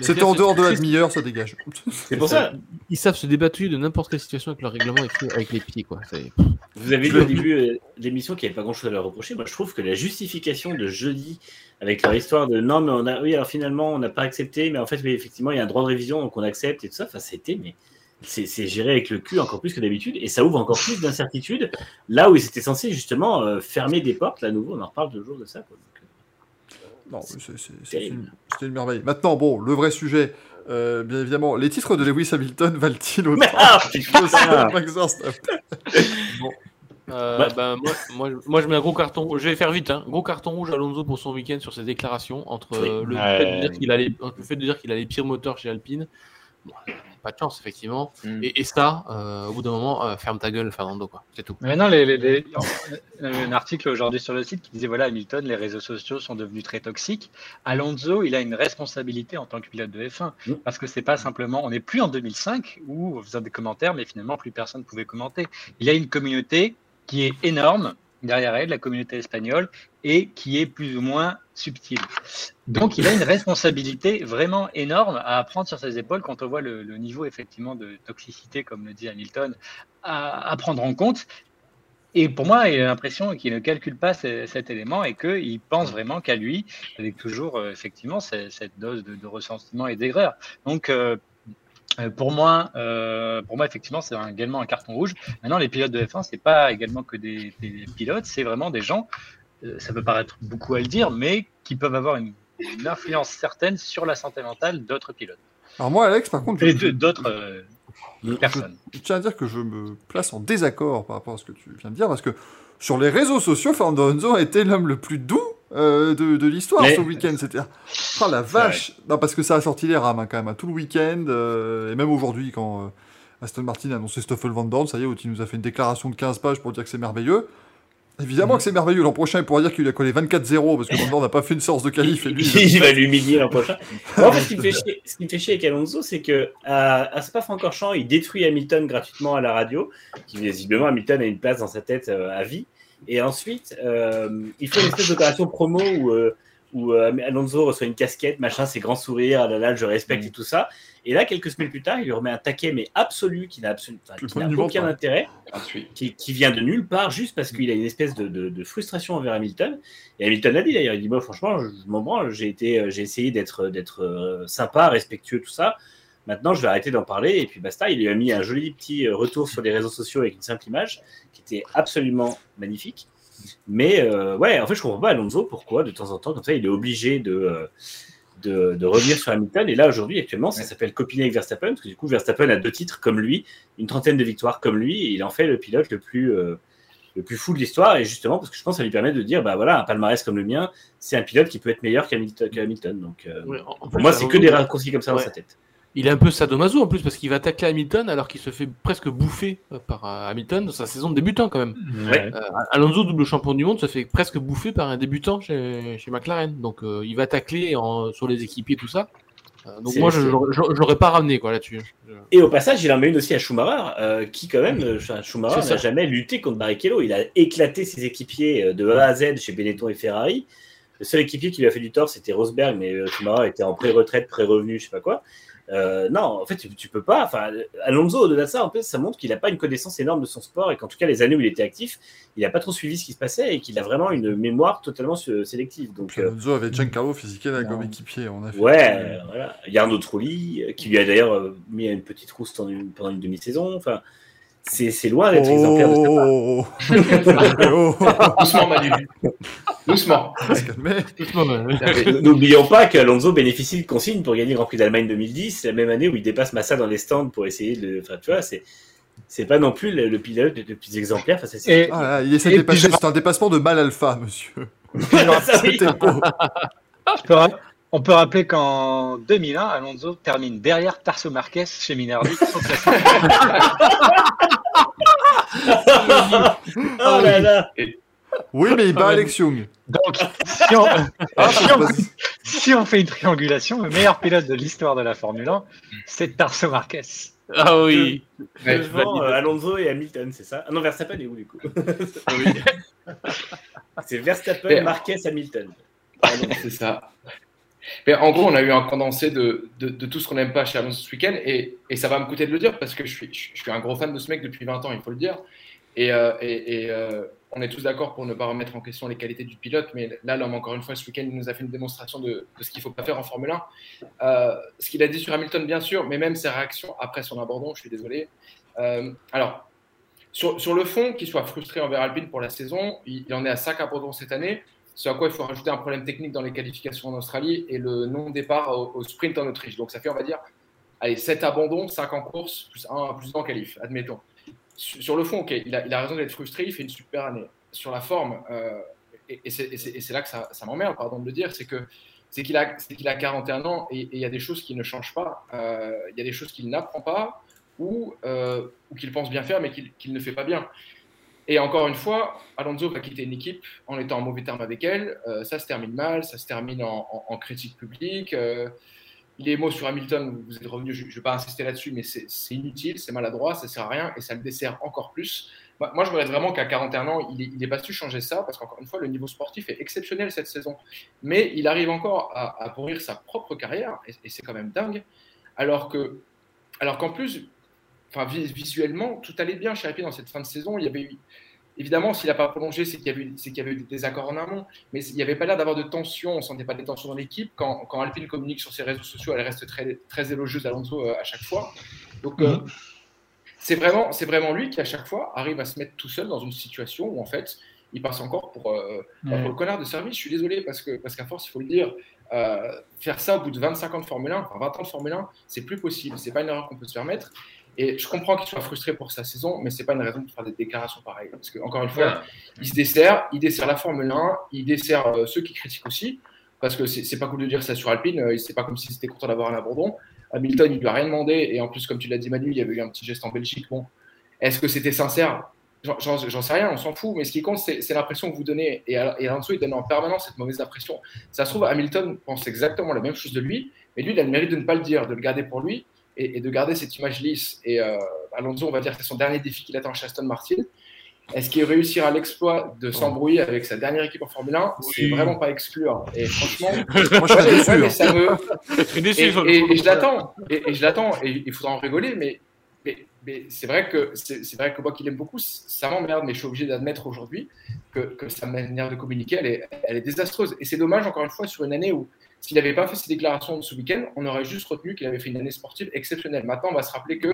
C'était en dehors de la demi-heure, ça dégage. C'est pour ça. Ils savent se débattre de n'importe quelle situation avec leur règlement écrit avec les pieds, quoi. Vous avez vu au début euh, de l'émission qu'il n'y avait pas grand chose à leur reprocher. Moi, je trouve que la justification de jeudi, avec leur histoire de non, mais on a, oui, alors finalement, on n'a pas accepté, mais en fait, oui, effectivement, il y a un droit de révision, donc on accepte et tout ça. Enfin, c'était, mais c'est géré avec le cul encore plus que d'habitude, et ça ouvre encore plus d'incertitudes là où ils étaient censés justement euh, fermer des portes. Là, à nouveau, on en reparle toujours de ça. Quoi. Donc, euh, Non, une- c'était une merveille. Maintenant, bon, le vrai sujet, euh, bien évidemment, les titres de Lewis Hamilton valent-ils autant? Ah, que putain ceux de Max Verstappen Euh, Ouais. ben, moi, moi, je- moi, je mets un gros carton. Je vais faire vite. Hein. Gros carton rouge à Alonso pour son week-end sur ses déclarations entre Oui. euh, le, fait de dire qu'il a les, le fait de dire qu'il a les pires moteurs chez Alpine. Bon, pas de chance, effectivement. Mm. Et, et ça, euh, au bout d'un moment, euh, ferme ta gueule, Fernando, quoi. C'est tout. Mais non, les, les- les- il y a un article aujourd'hui sur le site qui disait voilà, Hamilton, les réseaux sociaux sont devenus très toxiques. Alonso, il a une responsabilité en tant que pilote de F1 Mm. parce que c'est pas simplement, on n'est plus en 2005 où on faisait des commentaires, mais finalement plus personne pouvait commenter. Il y a une communauté qui est énorme derrière elle, la communauté espagnole, et qui est plus ou moins subtile. Donc il a une responsabilité vraiment énorme à prendre sur ses épaules quand on voit le, niveau effectivement de toxicité, comme le dit Hamilton, à, prendre en compte. Et pour moi, il a l'impression qu'il ne calcule pas ce- cet élément et qu'il pense vraiment qu'à lui, avec toujours euh, effectivement ce- cette dose de, ressentiment et d'aigreur. Donc, euh, euh, pour moi, pour moi, effectivement, c'est également un carton rouge. Maintenant, les pilotes de F1, c'est pas également que des pilotes, c'est vraiment des gens. Euh, ça peut paraître beaucoup à le dire, mais qui peuvent avoir une, une influence certaine sur la santé mentale d'autres pilotes Alors moi, Alex, par contre, et d'autres euh, personnes. je tiens à dire que je me place en désaccord par rapport à ce que tu viens de dire, parce que sur les réseaux sociaux, Fernando Alonso a été l'homme le plus doux euh, de, de l'histoire Mais- ce week-end. C'était oh la vache Non, parce que ça a sorti les rames hein, quand même, hein, tout le week-end, euh, et même aujourd'hui quand Aston Martin a annoncé Stoffel Van Dorn, ça y est, il nous a fait une déclaration de 15 pages pour dire que c'est merveilleux. Évidemment Mhm. que c'est merveilleux. L'an prochain, il pourra dire qu'il a collé 24-0 parce que Van Dorn n'a pas fait une séance de qualif et lui. il va l'humilier l'an prochain. Moi, en fait, ce qui me fait chier, ce qui me fait chier avec Alonso, c'est que à, à Spa-Francorchamps, il détruit Hamilton gratuitement à la radio, qui visiblement Hamilton a une place dans sa tête euh, à vie. Et ensuite, euh, il fait une espèce d'opération promo où, euh, où euh, Alonso reçoit une casquette, machin, ses grands sourires, ah là là, je respecte et tout ça. Et là, quelques semaines plus tard, il lui remet un taquet, mais absolu, qui n'a qui aucun pas. intérêt qui, qui vient de nulle part juste parce qu'il a une espèce de, de- de frustration envers Hamilton. Et Hamilton l'a dit d'ailleurs, il dit moi franchement, je, je m'en branle, j'ai été, euh, j'ai essayé d'être, d'être euh, sympa, respectueux, tout ça. Maintenant, je vais arrêter d'en parler et puis basta. Il lui a mis un joli petit retour sur les réseaux sociaux avec une simple image qui était absolument magnifique. Mais euh, ouais, en fait, je comprends pas Alonso pourquoi de temps en temps comme ça, il est obligé de euh, de, de revenir sur Hamilton. Et là, aujourd'hui, actuellement, ça s'appelle copiner avec Verstappen, parce que du coup, Verstappen a deux titres comme lui, une trentaine de victoires comme lui, et il en fait le pilote le plus, euh, le plus fou de l'histoire. Et justement, parce que je pense que ça lui permet de dire, bah voilà, un palmarès comme le mien, c'est un pilote qui peut être meilleur qu'Hamilton. qu'Hamilton. Donc, euh, Ouais, en- en pour moi, c'est que des raccourcis comme ça dans sa tête. Il est un peu sadomaso en plus parce qu'il va tacler Hamilton alors qu'il se fait presque bouffer euh, par euh, Hamilton dans sa saison de débutant quand même. Ouais. Euh, Alonso, double champion du monde, se fait presque bouffer par un débutant chez, chez McLaren. Donc euh, il va tacler en- sur les équipiers tout ça. Euh, donc moi je j'aurais pas ramené quoi là-dessus. Je- Et au passage, il en met une aussi à Schumacher, euh, qui quand même, Schumacher n'a jamais lutté contre Barrichello. Il a éclaté ses équipiers de A à Z chez Benetton et Ferrari. Le seul équipier qui lui a fait du tort, c'était Rosberg, mais Schumacher était en pré-retraite, pré-revenu, je sais pas quoi. Euh, non, en fait, tu, tu peux pas. Enfin, Alonso, au-delà de ça, en fait, ça montre qu'il n'a pas une connaissance énorme de son sport et qu'en tout cas, les années où il était actif, il n'a pas trop suivi ce qui se passait et qu'il a vraiment une mémoire totalement euh, sélective. Donc, euh, Alonso avait Giancarlo Fisichella comme équipier. On a fait Ouais, voilà. Il y a Arnaud Trulli, euh, qui lui a d'ailleurs euh, mis une petite rousse pendant une, pendant une demi-saison. Enfin, c'est c'est loin d'être exemplaire de. Oh, oh, oh, oh, Doucement, Manu. Doucement. N'oublions pas qu'Alonso bénéficie de consigne pour gagner le Grand Prix d'Allemagne 2010, la même année où il dépasse Massa dans les stands pour essayer de. Enfin, tu vois, c'est. C'est pas non plus le, le pilote le plus exemplaire face à ses Et, Ah là, il essaie de dépasser. C'est un dépassement de mal alpha, monsieur. C'était beau. Je On peut rappeler qu'en 2001, Alonso termine derrière Tarso Marquez chez Minardi. Oh là là Oui, mais il bat Alex Young. Donc, si on, Ah, si, on, passe. si on fait une triangulation, le meilleur pilote de l'histoire de la Formule 1, c'est Tarso Marquez. Ah oui. Ouais, Devant euh, Alonso et Hamilton, c'est ça? Ah non, Verstappen est où du coup C'est Verstappen, Marquez, Hamilton. C'est ça. Mais en gros, on a eu un condensé de, tout ce qu'on n'aime pas chez Alonso ce week-end, et, ça va me coûter de le dire parce que je suis, un gros fan de ce mec depuis 20 ans, il faut le dire. Et, euh, euh, on est tous d'accord pour ne pas remettre en question les qualités du pilote, mais là, l'homme, encore une fois, ce week-end, il nous a fait une démonstration de, ce qu'il ne faut pas faire en Formule 1. Euh, ce qu'il a dit sur Hamilton, bien sûr, mais même ses réactions après son abandon, je suis désolé. Alors, sur, sur le fond, qu'il soit frustré envers Alpine pour la saison, il, il en est à 5 abandons cette année. Ce à quoi il faut rajouter un problème technique dans les qualifications en Australie et le non-départ au, sprint en Autriche. Donc ça fait, on va dire, allez, 7 abandons, 5 en course, plus 1 plus un en qualif, admettons. Sur, le fond, ok, il a, raison d'être frustré, il fait une super année. Sur la forme, euh, et, et c'est- là que ça, ça m'emmerde, pardon de le dire, c'est que c'est qu'il a, qu'il a 41 ans et il y a des choses qui ne changent pas. Euh, Il y a des choses qu'il n'apprend pas ou, euh, qu'il pense bien faire mais qu'il qu'il ne fait pas bien. Et encore une fois, Alonso va quitter une équipe en étant en mauvais terme avec elle. Euh, ça se termine mal, ça se termine en, critique publique. Euh, les mots sur Hamilton, vous êtes revenu, je ne vais pas insister là-dessus, mais c'est inutile, c'est maladroit, ça sert à rien et ça le dessert encore plus. Moi, je regrette vraiment qu'à 41 ans, il n'ait pas su changer ça parce qu'encore une fois, le niveau sportif est exceptionnel cette saison. Mais il arrive encore à, à pourrir sa propre carrière et, et c'est quand même dingue. Alors que, alors qu'en plus, enfin, vi- visuellement, tout allait bien chez Alpine dans cette fin de saison. Il y avait eu, évidemment, s'il n'a pas prolongé, c'est qu'il y, avait eu- qu'il y avait eu des désaccords en amont, mais il n'y avait pas l'air d'avoir de tension, on ne sentait pas des tensions dans l'équipe. Quand, quand Alpine communique sur ses réseaux sociaux, elle reste très, très élogieuse d'Alonso euh, à chaque fois. Donc, euh, c'est vraiment, c'est vraiment lui qui, à chaque fois, arrive à se mettre tout seul dans une situation où, en fait, il passe encore pour, euh, pour le connard de service. Je suis désolé, parce que parce qu'à force, il faut le dire, euh, faire ça au bout de 25 ans de Formule 1, enfin 20 ans de Formule 1, c'est plus possible. C'est pas une erreur qu'on peut se permettre. Et je comprends qu'il soit frustré pour sa saison, mais c'est pas une raison de faire des déclarations pareilles. Parce que, encore une fois, Voilà. il se dessert, il dessert la Formule 1, il dessert euh, ceux qui critiquent aussi, parce que c'est pas cool de dire ça sur Alpine, euh, c'est pas comme si c'était content d'avoir un abandon. Hamilton, il lui a rien demandé, et en plus, comme tu l'as dit Manu, il y avait eu un petit geste en Belgique. Bon, est-ce que c'était sincère? J'en- sais rien, on s'en fout, mais ce qui compte, c'est l'impression que vous donnez. Et, et Alonso, il donne en permanence cette mauvaise impression. Ça se trouve, Hamilton pense exactement la même chose de lui, mais lui, il a le mérite de ne pas le dire, de le garder pour lui et, et de garder cette image lisse. Et euh, Alonso, on va dire que c'est son dernier défi qu'il attend chez Aston Martin. Est-ce qu'il réussira l'exploit de s'embrouiller avec sa dernière équipe en Formule 1 C'est Oui. vraiment pas exclure. Et franchement, Moi, je ouais, mais hein. ça me, suis et, et- et je l'attends, et, et je l'attends, et il faudra en rigoler, mais, mais, mais c'est vrai que c'est c'est vrai que moi qui l'aime beaucoup, ça m'emmerde, mais je suis obligé d'admettre aujourd'hui que, que sa manière de communiquer, elle est, elle est désastreuse. Et c'est dommage, encore une fois, sur une année où, s'il n'avait pas fait ses déclarations ce week-end, on aurait juste retenu qu'il avait fait une année sportive exceptionnelle. Maintenant, on va se rappeler que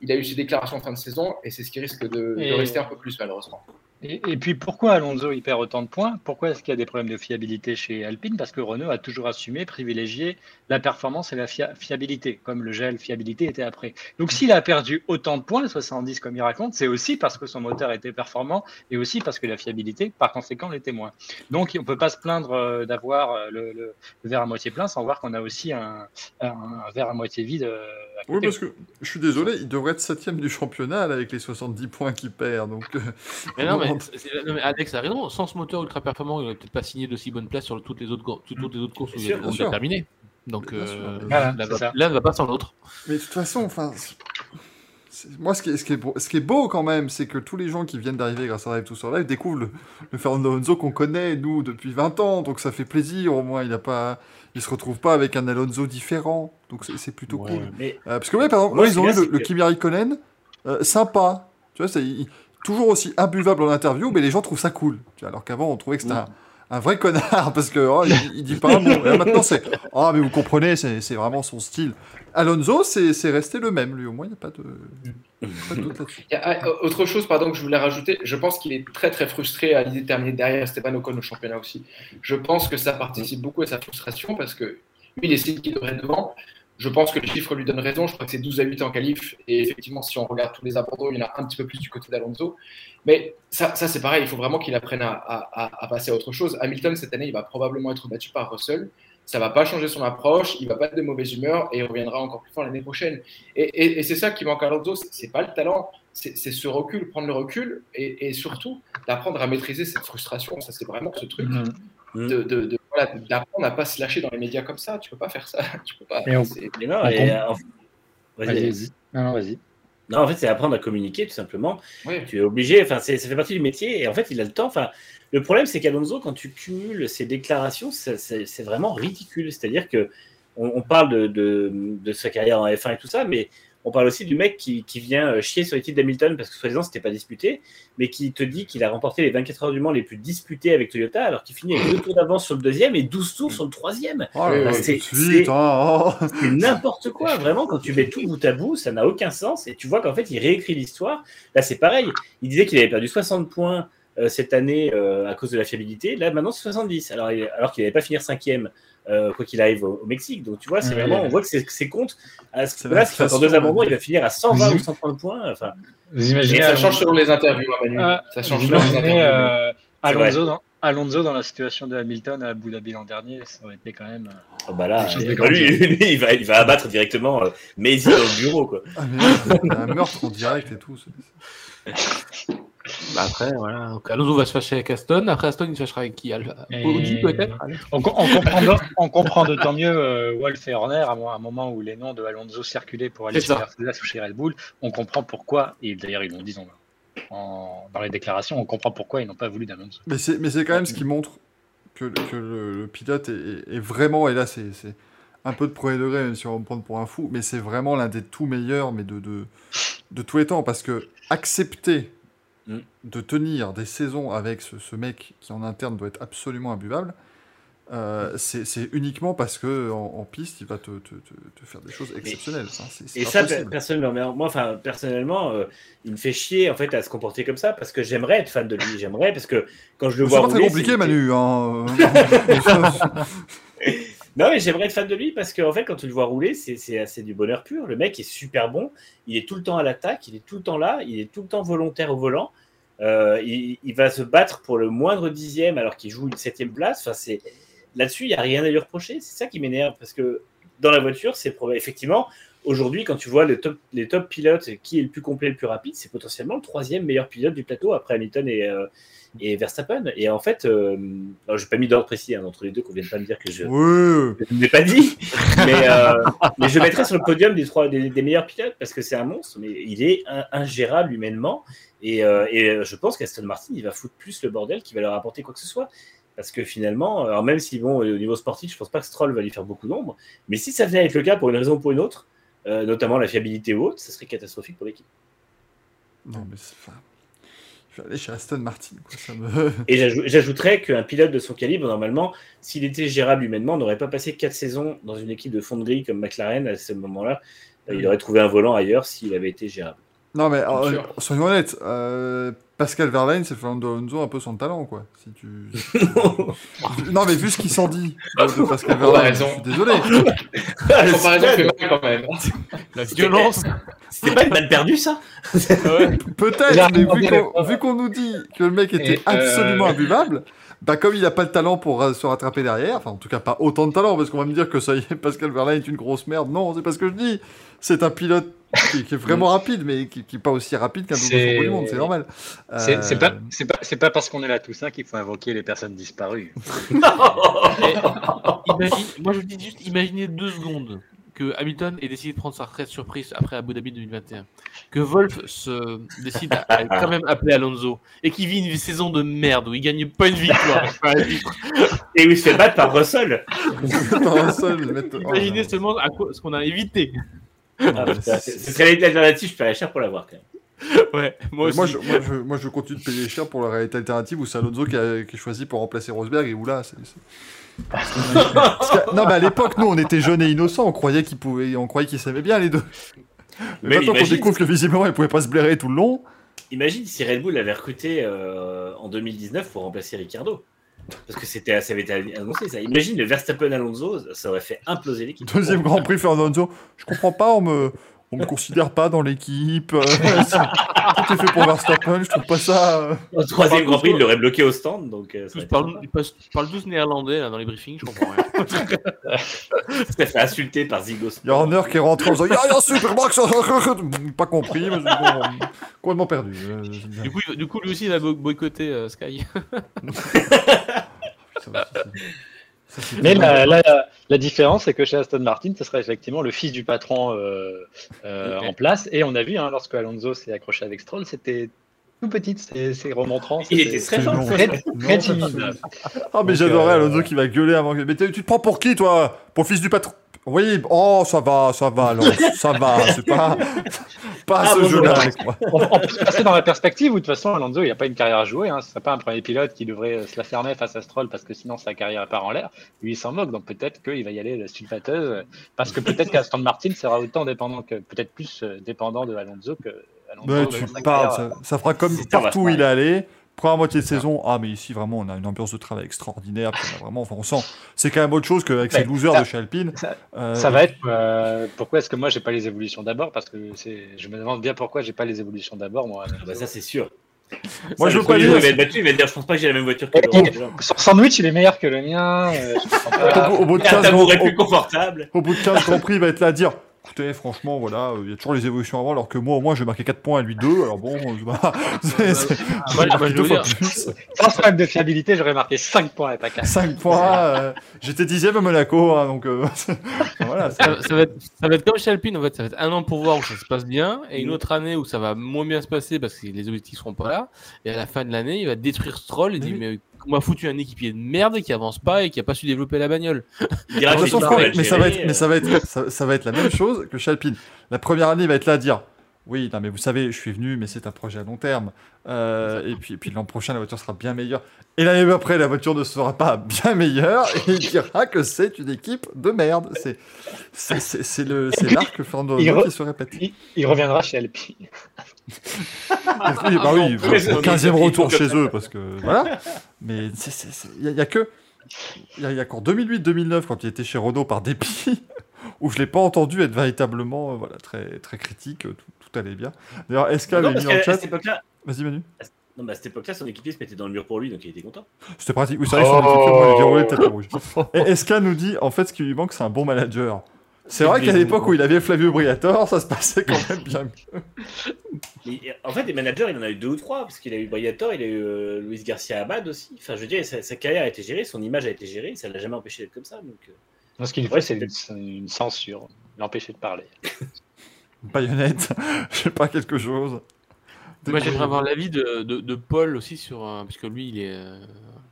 il a eu ses déclarations en fin de saison, et c'est ce qui risque de, rester un peu plus, malheureusement. Et, et puis pourquoi Alonso il perd autant de points? Pourquoi est-ce qu'il y a des problèmes de fiabilité chez Alpine? Parce que Renault a toujours assumé, privilégié la performance et la fia- fiabilité, comme le gel fiabilité était après. Donc s'il a perdu autant de points, 70 comme il raconte, c'est aussi parce que son moteur était performant et aussi parce que la fiabilité, par conséquent, l'était moins. Donc on peut pas se plaindre euh, d'avoir euh, le, le- le verre à moitié plein sans voir qu'on a aussi un, un- un verre à moitié vide. euh, Oui, parce que je suis désolé, il devrait être septième du championnat là, avec les 70 points qu'il perd. Donc, euh, Mais non, mais, non, Alex a raison. Sans ce moteur ultra performant, il n'aurait peut-être pas signé de si bonne place sur toutes les autres, toutes, toutes les autres courses où Bien il a- bien où il sûr. a terminé. Donc, euh, l'un ne va pas sans l'autre. Mais de toute façon, enfin, moi, ce qui, est, ce, qui est beau, ce qui est beau quand même, c'est que tous les gens qui viennent d'arriver grâce à Live tout sur Live découvrent le, le Fernando Alonso qu'on connaît, nous, depuis 20 ans. Donc ça fait plaisir, au moins, il a pas, il se retrouve pas avec un Alonso différent. Donc c'est plutôt Ouais. cool. Mais Euh, parce que, ouais, par exemple, Moi, là, ils ont eu le, le Kimi Raikkonen, euh, sympa. Tu vois, c'est toujours aussi imbuvable en interview, mais les gens trouvent ça cool. Tu vois, alors qu'avant, on trouvait que c'était un, un vrai connard, parce que oh, il, il dit pas un mot. Maintenant, c'est Ah, mais vous comprenez, c'est vraiment son style. Alonso, c'est resté le même, lui. Au moins, il n'y a pas de, a, ah, autre chose pardon, que je voulais rajouter, je pense qu'il est très très frustré à l'idée de terminer derrière Esteban Ocon au championnat aussi. Je pense que ça participe beaucoup à sa frustration parce que lui, il estime qu'il devrait être. Je pense que les chiffres lui donnent raison. Je crois que c'est 12 à 8 en qualif. Et effectivement, si on regarde tous les abandons, il y en a un petit peu plus du côté d'Alonso. Mais ça, ça c'est pareil. Il faut vraiment qu'il apprenne à, à- à- à passer à autre chose. Hamilton, cette année, il va probablement être battu par Russell. Ça va pas changer son approche. Il va pas être de mauvaise humeur et il reviendra encore plus fort l'année prochaine. Et, et- et c'est ça qui manque à Alonso. C'est pas le talent, c'est ce recul, prendre le recul et, et surtout d'apprendre à maîtriser cette frustration. Ça, c'est vraiment ce truc Mhm. de, de- de- voilà, d'apprendre à pas se lâcher dans les médias comme ça. Tu peux pas faire ça. Tu peux pas. Et on- c'est- mais non, On et, compte. euh, en- vas-y, Vas-y. Non, non, vas-y. Non, en fait, c'est apprendre à communiquer, tout simplement. Tu es obligé, enfin, c'est- ça fait partie du métier, et en fait, il a le temps. Enfin, le problème, c'est qu'Alonso, quand tu cumules ses déclarations, c'est c'est vraiment ridicule. C'est-à-dire que on, on parle de, de, de sa carrière en F1 et tout ça, mais on parle aussi du mec qui, qui vient euh, chier sur les titres d'Hamilton parce que soi-disant c'était pas disputé, mais qui te dit qu'il a remporté les 24 heures du Mans les plus disputés avec Toyota, alors qu'il finit avec deux tours d'avance sur le deuxième et 12 tours sur le troisième. Oh c'est- hein, oh. C'est n'importe quoi, vraiment, quand tu mets tout bout à bout, ça n'a aucun sens. Et tu vois qu'en fait, il réécrit l'histoire. Là, c'est pareil. Il disait qu'il avait perdu 60 points euh, cette année euh, à cause de la fiabilité. Là, maintenant, c'est 70. Alors, alors qu'il n'allait pas finir cinquième, euh, quoi qu'il arrive au, au Mexique. Donc, tu vois, c'est Ouais, vraiment, ouais. on voit que c'est compte. À ce là, fait encore deux abandons, il va finir à 120 Vous- ou 130 points. Enfin, Vous imaginez ça change selon les interviews, hein, Manu. Ah, ça change selon les interviews. euh, Alonso, dans, Alonso dans la situation de Hamilton à Abu Dhabi l'an dernier, ça aurait été quand même. euh, Ah bah là, euh, lui, lui, il, va, il va abattre directement euh, Maisie dans le bureau. Quoi. Ah, mais là, c'est un meurtre en direct et tout. Bah après, voilà. Donc, Alonso va se fâcher avec Aston. Après, Aston, il se fâchera avec qui? Al- Et- Audi, peut-être? On, co- on comprend, de- on comprend d'autant mieux euh, Wolf et Horner à un moment où les noms de Alonso circulaient pour aller chez. Mercedes ou chez Red Bull. On comprend pourquoi, et d'ailleurs ils l'ont dit en- en- dans les déclarations, on comprend pourquoi ils n'ont pas voulu d'Alonso. Mais c'est, mais c'est quand même ce qui montre que, que le, le pilote est, est- est vraiment, et là c'est, c'est un peu de premier degré, même si on va me prendre pour un fou, mais c'est vraiment l'un des tout meilleurs, mais de, de, de tous les temps, parce que accepter Mm. de tenir des saisons avec ce, ce mec qui en interne doit être absolument imbuvable, euh, c'est, c'est uniquement parce que en, en piste il va te, te, te, te faire des choses exceptionnelles. C'est, c'est Et ça, personnellement, mais moi, enfin, personnellement, euh, il me fait chier en fait à se comporter comme ça parce que j'aimerais être fan de lui. J'aimerais parce que quand je le C'est vois pas très compliqué, c'est- Manu. Hein. euh. Non, mais j'aimerais être fan de lui parce qu'en fait, quand tu le vois rouler, c'est c'est- c'est du bonheur pur. Le mec est super bon. Il est tout le temps à l'attaque. Il est tout le temps là. Il est tout le temps volontaire au volant. Euh, il, va se battre pour le moindre dixième alors qu'il joue une septième place. Enfin, c'est là-dessus, il n'y a rien à lui reprocher. C'est ça qui m'énerve parce que dans la voiture, c'est effectivement aujourd'hui, quand tu vois les top pilotes, qui est le plus complet, le plus rapide, c'est potentiellement le troisième meilleur pilote du plateau après Hamilton et, euh, et Verstappen. Et en fait, euh, alors, j'ai pas mis d'ordre précis hein, entre les deux, qu'on vienne pas me dire que je je ne l'ai pas dit, mais, euh, mais je mettrai sur le podium des, trois, des, des meilleurs pilotes parce que c'est un monstre, mais il est ingérable humainement. Et, euh, et je pense qu'Aston Martin, il va foutre plus le bordel qu'il va leur apporter quoi que ce soit. Parce que finalement, alors même si bon, au niveau sportif, je pense pas que Stroll va lui faire beaucoup d'ombre, mais si ça venait à être le cas pour une raison ou pour une autre, euh, notamment la fiabilité ou autre, ça serait catastrophique pour l'équipe. Non, mais c'est. Enfin, chez Aston Martin. Quoi. Ça me... Et j'ajou- j'ajouterais qu'un pilote de son calibre, normalement, s'il était gérable humainement, n'aurait pas passé quatre saisons dans une équipe de fond de grille comme McLaren à ce moment-là. Il aurait trouvé un volant ailleurs s'il avait été gérable. Non, mais euh, soyons honnêtes, euh, Pascal Verlaine, c'est Fernando Alonso un peu son talent, quoi. Si tu... non, mais vu ce qu'il s'en dit de, de Pascal Verlaine, je suis désolé. La comparaison fait mal quand même. La violence C'était pas une balle perdue, ça Peut-être, mais vu qu'on le- vu qu'on nous dit que le mec était Et, euh, absolument imbuvable, bah comme il n'a pas le talent pour euh, se rattraper derrière, enfin en tout cas pas autant de talent, parce qu'on va me dire que ça y est, Pascal Verlaine est une grosse merde. Non, c'est pas ce que je dis. C'est un pilote qui, qui est vraiment rapide, mais qui n'est pas aussi rapide qu'un double du monde, c'est normal. C'est c'est Euh, pas, c'est pas, c'est pas parce qu'on est là tous hein, qu'il faut invoquer les personnes disparues. Imagine- Moi, je dis juste, imaginez deux secondes que Hamilton ait décidé de prendre sa retraite surprise après Abu Dhabi 2021. Que Wolf se décide à, à quand même appeler Alonso et qu'il vit une saison de merde où il gagne pas une victoire. Et où il se fait battre par Russell. mettre- oh, Imaginez seulement à quoi, ce qu'on a évité. Ah, Ce serait l'alternative, je paierais cher pour l'avoir quand même. Ouais, moi aussi. Moi je, moi, je, moi, je continue de payer cher pour la réalité alternative où c'est Alonso qui, a- qui est choisi pour remplacer Rosberg et où là, c'est. C'est- Parce que- non, mais à l'époque, nous, on était jeunes et innocents, on croyait qu'ils pouvaient, on croyait qu'ils s'aimaient bien les deux. Mais, Mais maintenant qu'on imagine- découvre que visiblement, ils pouvaient pas se blairer tout le long. Imagine si Red Bull avait recruté euh, en 2019 pour remplacer Ricardo. Parce que c'était, ça avait été annoncé ça. Imagine le Verstappen Alonso, ça aurait fait imploser l'équipe. Deuxième Grand Prix Fernando. Je comprends pas, on me, on me considère pas dans l'équipe. euh, tout est fait pour Verstappen, je trouve pas ça. euh, Au troisième Grand Prix, il l'aurait bloqué au stand. Donc, euh, été parlent, ils passent- ils parlent tous néerlandais là, dans les briefings, je comprends rien. Il s'est fait insulter par Zigos. Il y a Horner qui est rentré en disant Ya, ya, super Max Pas compris, mais c'est bon, complètement perdu. euh, du, coup, il- du coup, lui aussi, il a bo- boycotté euh, Sky. ça va, ça, c'est- ça, c'est- Mais la, la, la différence, c'est que chez Aston Martin, ce serait effectivement le fils du patron euh, euh, en place. Et on a vu, hein, lorsque Alonso s'est accroché avec Stroll, c'était tout petit, c'est remontrant. Il c'était- était très fort. très, très timide. Ah, mais j'adorais euh, Alonso qui va gueuler avant que. Mais tu te prends pour qui, toi? Pour le fils du patron? Oui, oh, ça va, ça va, Alonso, ça va, c'est pas. Pas Ah, ce bon, jeu-là. On, on peut se passer dans la perspective où de toute façon Alonso il n'a pas une carrière à jouer. Hein. Ce serait pas un premier pilote qui devrait euh, se la fermer face à Stroll parce que sinon sa carrière part en l'air. Lui il s'en moque donc peut-être qu'il va y aller la sulfateuse euh, parce que peut-être qu'Aston Martin sera autant dépendant que peut-être plus euh, dépendant de Alonso que Alonso. Tu parles, ça, ça fera comme partout où il est allé. Première moitié de saison, ah mais ici vraiment on a une ambiance de travail extraordinaire. puis on a vraiment, enfin, on sent, c'est quand même autre chose qu'avec ces losers ça- de chez Alpine. ça- Euh, Ça va être euh, pourquoi est-ce que moi j'ai pas les évolutions d'abord? Parce que c'est je me demande bien pourquoi j'ai pas les évolutions d'abord moi. Ah bah ça, c'est sûr. Moi, Ça, je veux pas dire. Il va être battu, il va dire Je pense pas que j'ai la même voiture que. Son sandwich, il est meilleur que le mien. euh, je pas. Au, bout- au bout de Un 15 tabouret grands- plus confortable. au, au bout de 15 Grands Prix, il va être là à dire Écoutez, franchement, voilà, euh, il y a toujours les évolutions avant, alors que moi, au moins, j'ai marqué 4 points à lui 2. Alors bon, bah, c'est- je dire-. Sans problème de fiabilité, j'aurais marqué 5 points et pas 4. 5 points. euh, J'étais dixième à Monaco, hein, donc euh, voilà. ça, ça va être, ça va être comme chez Alpine, en fait. Ça va être un an pour voir où ça se passe bien, et une autre année où ça va moins bien se passer parce que les objectifs seront pas là. Et à la fin de l'année, il va détruire Stroll et Mais dit oui. Mais on m'a foutu un équipier de merde qui avance pas et qui a pas su développer la bagnole. De façon, mais ça va être, mais ça va être, ça, ça va être la même chose que chez Alpine. La première année, il va être là à dire, oui, non, mais vous savez, je suis venu, mais c'est un projet à long terme. Euh, et puis, et puis l'an prochain, la voiture sera bien meilleure. Et l'année après, la voiture ne sera pas bien meilleure. Et il dira que c'est une équipe de merde. C'est, c'est, c'est, c'est le, c'est l'arc Fernando Il re- qui se répète. Il, il reviendra chez Alpine. Oui, bah oui, on peut- on 15e est- retour chez eux, parce que voilà. Mais il y, a que. Il y a, a qu'en 2008-2009, quand il était chez Renault par dépit, où je l'ai pas entendu être véritablement euh, voilà, très, très critique, euh, tout, tout allait bien. D'ailleurs, avait parce mis en chat. Vas-y, Manu. non, bah, à cette époque-là, son équipier se mettait dans le mur pour lui, donc il était content. C'était pratique. Oui, c'est vrai, son Oh. équipe, moi, il déroulé le tapis rouge. Et Eska nous dit en fait, ce qui lui manque, c'est un bon manager. C'est vrai qu'à l'époque où il avait Flavio Briatore, ça se passait quand même bien mieux. Mais, en fait, les managers, il en a eu deux ou trois, parce qu'il a eu Briator, il a eu euh, Luis Garcia Abad aussi. Enfin, je veux dire, sa, sa carrière a été gérée, son image a été gérée, ça l'a jamais empêché d'être comme ça. Donc, euh, Non, ce qu'il Ouais, fait, c'est une, censure. L'empêcher de parler. Baïonnette, je sais pas, quelque chose. Moi, j'aimerais avoir l'avis de, de, de Paul aussi sur. euh, parce que lui, il est. euh,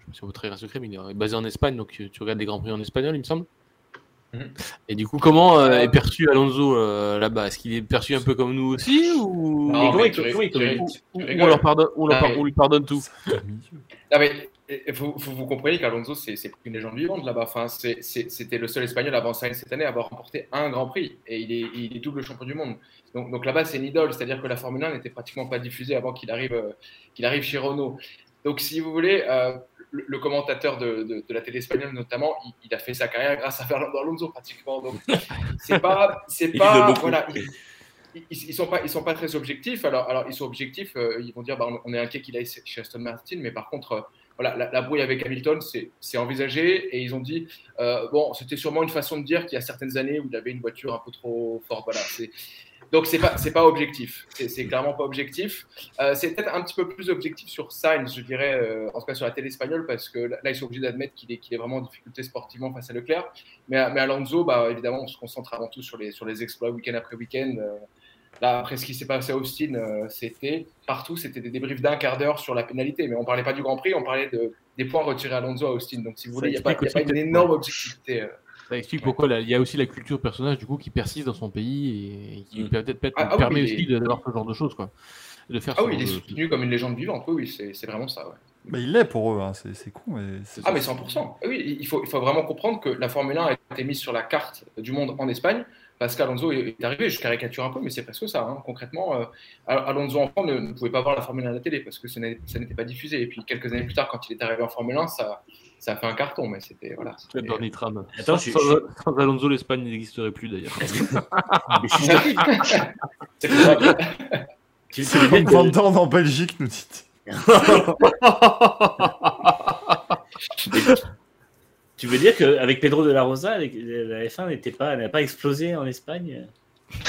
je me suis votre secret, mais il est basé en Espagne, donc tu, tu regardes des grands prix en espagnol, il me semble? Mhm. Et du coup, comment euh, est perçu Alonso euh, là-bas? Est-ce qu'il est perçu un peu comme nous aussi ou, Non, mais tu, tu- tu- on, leur pardonne, on, leur Ah, par- mais- on lui pardonne tout? Ah, mais vous compreniez qu'Alonso, c'est une légende vivante là-bas. Enfin, C'était le seul Espagnol avant Sainz cette année à avoir remporté un Grand Prix. Et il est, il est double champion du monde. Donc, donc là-bas, c'est une idole. C'est-à-dire que la Formule 1 n'était pratiquement pas diffusée avant qu'il arrive, euh, qu'il arrive chez Renault. Donc, si vous voulez, euh, le, le commentateur de, de- de la télé espagnole notamment, il, il a fait sa carrière grâce à Fernando Alonso pratiquement. Donc, c'est pas, c'est pas, voilà, ils, ils, sont pas, ils sont pas très objectifs. Alors, alors ils sont objectifs. euh, ils vont dire, bah, on- est inquiet qu'il aille chez Aston Martin, mais par contre, euh, voilà, la, la brouille avec Hamilton, c'est envisagé et ils ont dit, euh, bon, c'était sûrement une façon de dire qu'il y a certaines années où il avait une voiture un peu trop forte. Voilà, c'est donc c'est pas c'est pas objectif, c'est clairement pas objectif. Euh, c'est peut-être un petit peu plus objectif sur Sainz, je dirais, euh, en tout cas sur la télé espagnole, parce que là ils sont obligés d'admettre qu'il est, qu'il est vraiment en difficulté sportivement face à Leclerc. Mais, mais Alonso, bah, évidemment, on se concentre avant tout sur les, sur les exploits week-end après week-end. Euh, Là, après ce qui s'est passé à Austin, c'était partout, c'était des débriefs d'un quart d'heure sur la pénalité. Mais on parlait pas du Grand Prix, on parlait de, des points retirés à Alonso à Austin. Donc, si vous voulez, il n'y a a pas une énorme objectivité. Ça explique pourquoi il y a aussi la culture personnage du coup qui persiste dans son pays et qui Mm. peut-être Ah, ah oui, permet est- aussi de- d'avoir ce genre de choses quoi. De faire Ah oui, il est de- soutenu comme une légende vivante. Oui, oui, c'est vraiment ça. ouais. Mais il l'est pour eux, hein. c'est con. Mais Ah, mais 100%. Oui, il faut, il faut vraiment comprendre que la Formule 1 a été mise sur la carte du monde en Espagne parce qu'Alonso est est arrivé. Je caricature un peu, mais c'est presque ça. hein. Concrètement, euh, Al- Alonso enfant ne, ne pouvait pas voir la Formule 1 à la télé parce que ça n'était pas diffusé. Et puis quelques années plus tard, quand il est arrivé en Formule 1, ça, ça a fait un carton. Mais c'était. Voilà, Dans les trams. Attends, sans, je- sans- je- sans Alonso, l'Espagne n'existerait plus d'ailleurs. C'est. Tu- tu veux dire Comme que- Van Dorn en Belgique, nous dit. Tu veux dire qu'avec Pedro de la Rosa, la F1 n'était pas, n'a pas explosé en Espagne?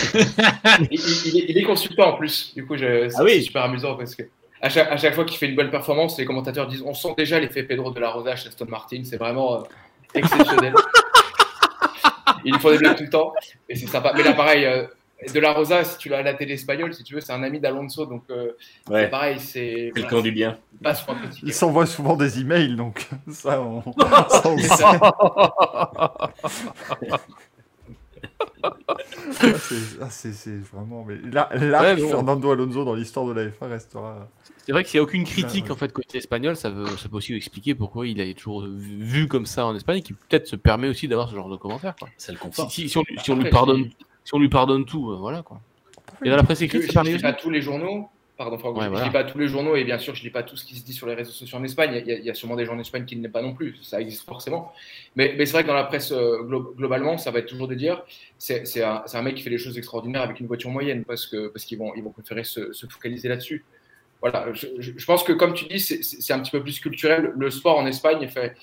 Il, il- il est, il est consultant en plus. Du coup, je- Ah oui. c'est super amusant parce que à chaque, à chaque fois qu'il fait une bonne performance, les commentateurs disent on sent déjà l'effet Pedro de la Rosa chez Aston Martin. C'est vraiment euh, exceptionnel. Ils font des blagues tout le temps et c'est sympa. Mais là, pareil, euh, de la Rosa, si tu l'as à la télé espagnole, si tu veux, c'est un ami d'Alonso. Donc, euh, c'est Ouais, pareil, c'est. voilà, camp du bien. pas. Il s'envoie souvent des emails, donc ça, on, ça, on C'est. Ah, ah, vraiment. Mais là, là Ouais. Fernando Alonso dans l'histoire de la F1 restera. C'est vrai qu'il n'y a aucune critique ouais. en fait côté espagnol, ça, veut, ça peut aussi expliquer pourquoi il a toujours vu, comme ça en Espagne, qui peut-être se permet aussi d'avoir ce genre de commentaires. Quoi. Ça le Si, confort. si- si on, si on lui pardonne, si on lui pardonne tout, euh, voilà quoi. Et dans la presse Je écrite, je- lis aussi. pas tous les journaux. Pardon, Franck, Ouais, je, voilà. lis pas tous les journaux et bien sûr, je lis pas tout ce qui se dit sur les réseaux sociaux en Espagne. Il y a, il y a sûrement des gens en Espagne qui ne l'aiment pas non plus. Ça existe forcément. Mais, mais c'est vrai que dans la presse, euh, glo- globalement, ça va être toujours de dire c'est c'est un, mec qui fait des choses extraordinaires avec une voiture moyenne parce que parce qu'ils vont, ils vont préférer se, se focaliser là-dessus. Voilà, je, pense que comme tu dis, c'est- un petit peu plus culturel. Le sport en Espagne fait.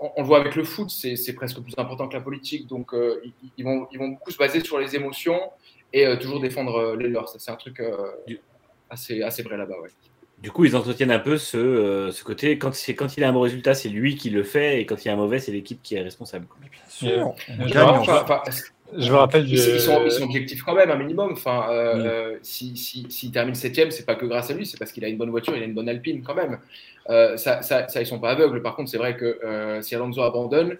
On, on le voit avec le foot, c'est presque plus important que la politique. Donc, euh, ils, ils vont, ils vont beaucoup se baser sur les émotions et euh, toujours défendre euh, les leurs. Ça, C'est un truc euh, assez, assez vrai là-bas. Ouais. Du coup, ils entretiennent un peu ce, euh, ce côté, quand, il a un bon résultat, c'est lui qui le fait, et quand il y a un mauvais, c'est l'équipe qui est responsable. bien sûr, Je me rappelle du. ils, sont, ils sont objectifs quand même, un minimum. Enfin, euh, Mm. euh, si, si, s'il termine septième, c'est pas que grâce à lui, c'est parce qu'il a une bonne voiture, il a une bonne Alpine quand même. Euh, ça, ça, ça, ils sont pas aveugles. Par contre, c'est vrai que euh, si Alonso abandonne,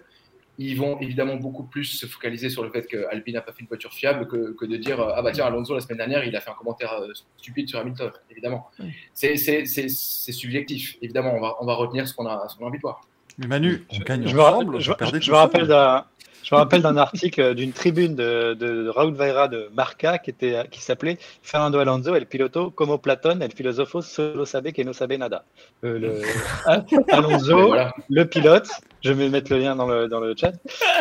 ils vont évidemment beaucoup plus se focaliser sur le fait que Alpine n'a pas fait une voiture fiable que, que de dire ah bah tiens Alonso la semaine dernière il a fait un commentaire euh, stupide sur Hamilton. Évidemment, c'est, subjectif. Évidemment, on va, on va retenir ce qu'on a, ce qu'on a envie de voir. Mais Manu, on gagne je me, ensemble, je- je rappelle d'un. Je me rappelle d'un article euh, d'une tribune de, de Raúl Vieira de Marca qui, était, qui s'appelait Fernando Alonso, el piloto como Platón, el filósofo solo sabe que no sabe nada. Euh, le- Al- Alonso, voilà. le pilote, je vais mettre le lien dans le, dans le chat,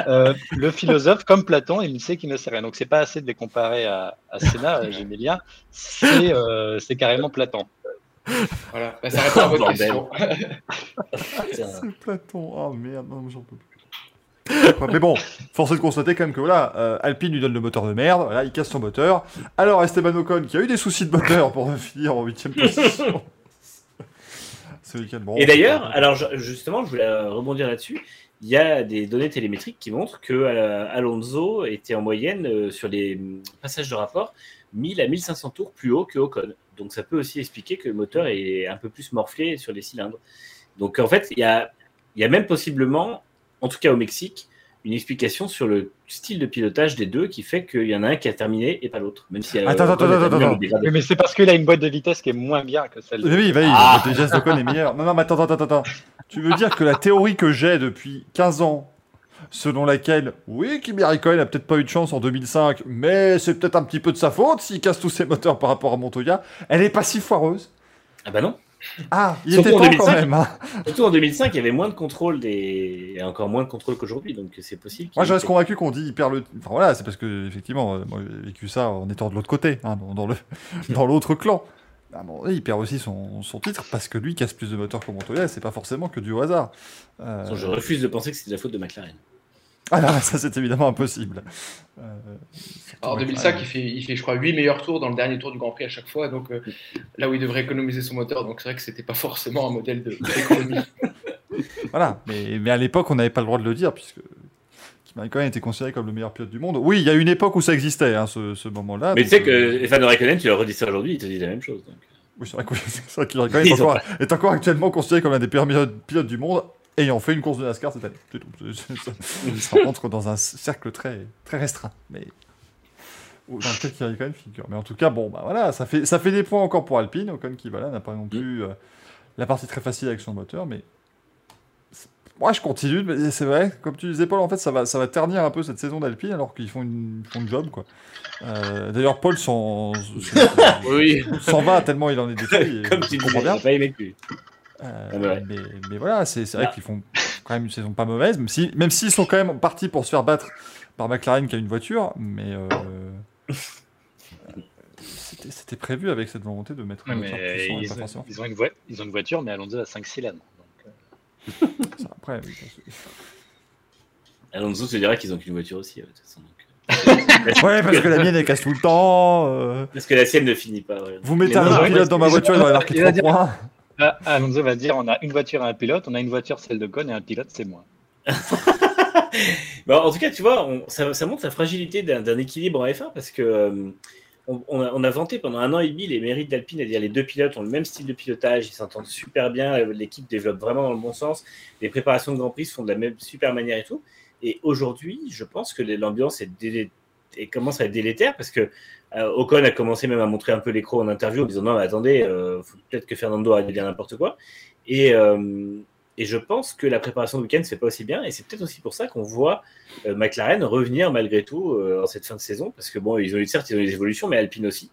euh, le philosophe comme Platon, il ne sait qu'il ne sait rien. Donc c'est pas assez de les comparer à, à Senna, euh, j'ai mis le lien, c'est euh, c'est carrément Platon. Voilà. Bah, ça répond à votre question. C'est Platon. Oh merde, non, j'en peux plus. Mais bon, force est de constater quand même que voilà, euh, Alpine lui donne le moteur de merde, voilà, il casse son moteur. Alors Esteban Ocon qui a eu des soucis de moteur pour finir en 8 position. Bon. Et d'ailleurs, alors justement, je voulais euh, rebondir là-dessus. Il y a des données télémétriques qui montrent que euh, Alonso était en moyenne euh, sur les hum, passages de rapport 1000 à 1500 tours plus haut que Ocon. Donc ça peut aussi expliquer que le moteur est un peu plus morflé sur les cylindres. Donc en fait, il y a, il y a même possiblement, en tout cas au Mexique, une explication sur le style de pilotage des deux qui fait qu'il y en a un qui a terminé et pas l'autre. Même si euh, Attends, attends, attends, attends. Oui, mais c'est parce qu'il a une boîte de vitesse qui est moins bien que celle de. Oui, vas-y, Ah. le geste d'Ocon est meilleur. Non, non, mais attends, attends, attends, attends. Tu veux dire que la théorie que j'ai depuis 15 ans, selon laquelle, oui, Kimi Raikkonen a peut-être pas eu de chance en 2005, mais c'est peut-être un petit peu de sa faute s'il casse tous ses moteurs par rapport à Montoya, elle est pas si foireuse. Ah bah non. Ah, il Surtout était en temps quand 2005. même. hein. Surtout en 2005, il y avait moins de contrôle des... et encore moins de contrôle qu'aujourd'hui, donc c'est possible. Moi, je reste convaincu qu'on dit il perd le. Enfin voilà, c'est parce que effectivement, euh, moi j'ai vécu ça en étant de l'autre côté, hein, dans, le dans l'autre clan. Il perd aussi son, son titre parce que lui casse plus de moteurs que Montoya, et c'est pas forcément que du hasard. Euh. Je refuse de penser que c'est de la faute de McLaren. Ah non, ça c'est évidemment impossible. Euh, surtout Alors, en avec- 2005, il fait, il fait, je crois, 8 meilleurs tours dans le dernier tour du Grand Prix à chaque fois. Donc, euh, là où il devrait économiser son moteur. Donc, c'est vrai que c'était pas forcément un modèle de- d'économie. Voilà, mais, mais à l'époque, on n'avait pas le droit de le dire puisque Kimi Raikkonen était considéré comme le meilleur pilote du monde. Oui, il y a une époque où ça existait, hein, ce, ce moment-là. Mais tu sais que euh, les fans de Raikkonen, tu leur redis ça aujourd'hui, ils te disent la même chose. donc. Oui, c'est vrai que c'est vrai qu'il Raikkonen est encore, est encore actuellement considéré comme l'un des meilleurs pilotes- pilotes du monde, ayant fait une course de NASCAR cette année. C'est tout. Ça, ça rentre dans un cercle très, très restreint, mais dans lequel Kimi Raikkonen figure. Mais en tout cas, bon, bah voilà, ça fait, ça fait des points encore pour Alpine. Ocon qui, voilà, n'a pas non plus euh, la partie très facile avec son moteur, mais moi je continue, mais c'est vrai, comme tu disais Paul, en fait ça va, ça va ternir un peu cette saison d'Alpine alors qu'ils font une, font une job quoi. Euh, D'ailleurs Paul s'en Oui. s'en va tellement il en est détruit. Comme tu disais, bien. pas aimé plus. Euh, ouais. mais, mais voilà, c'est c'est vrai Ah. qu'ils font quand même une saison pas mauvaise, même si même s'ils sont quand même partis pour se faire battre par McLaren qui a une voiture, mais euh, c'était c'était prévu avec cette volonté de mettre une voiture mais ils, forcément. ils ont une ils ont une voiture, mais Alonso a 5 cylindres. Donc, euh, Ça, Après, oui, ça, c'est- Alonso se dira qu'ils ont qu'une voiture aussi. ouais, de toute façon, donc, euh. ouais, parce que la mienne elle casse tout le temps. euh, Parce que la sienne ne finit pas. ouais. Vous mettez Mais un non, autre ouais, pilote dans ma voiture, il va 3 dire- points. Ah, Alonso va dire on a une voiture et un pilote, on a une voiture, celle de Con, et un pilote, c'est moi. Bon, en tout cas, tu vois, ça, montre la fragilité d'un équilibre en F1 parce que euh, on, a, on vanté pendant un an et demi les mérites d'Alpine, c'est-à-dire les deux pilotes ont le même style de pilotage, ils s'entendent super bien, l'équipe développe vraiment dans le bon sens, les préparations de Grand Prix se font de la même super manière et tout. Et aujourd'hui, je pense que l'ambiance est et commence à être délétère parce que Ocon a commencé même à montrer un peu l'écran en interview en disant non mais attendez, euh, peut-être que Fernando de dire n'importe quoi. Et, euh, et je pense que la préparation de week-end ne fait pas aussi bien et c'est peut-être aussi pour ça qu'on voit euh, McLaren revenir malgré tout euh, en cette fin de saison parce que bon ils ont eu certes ils ont des évolutions mais Alpine aussi.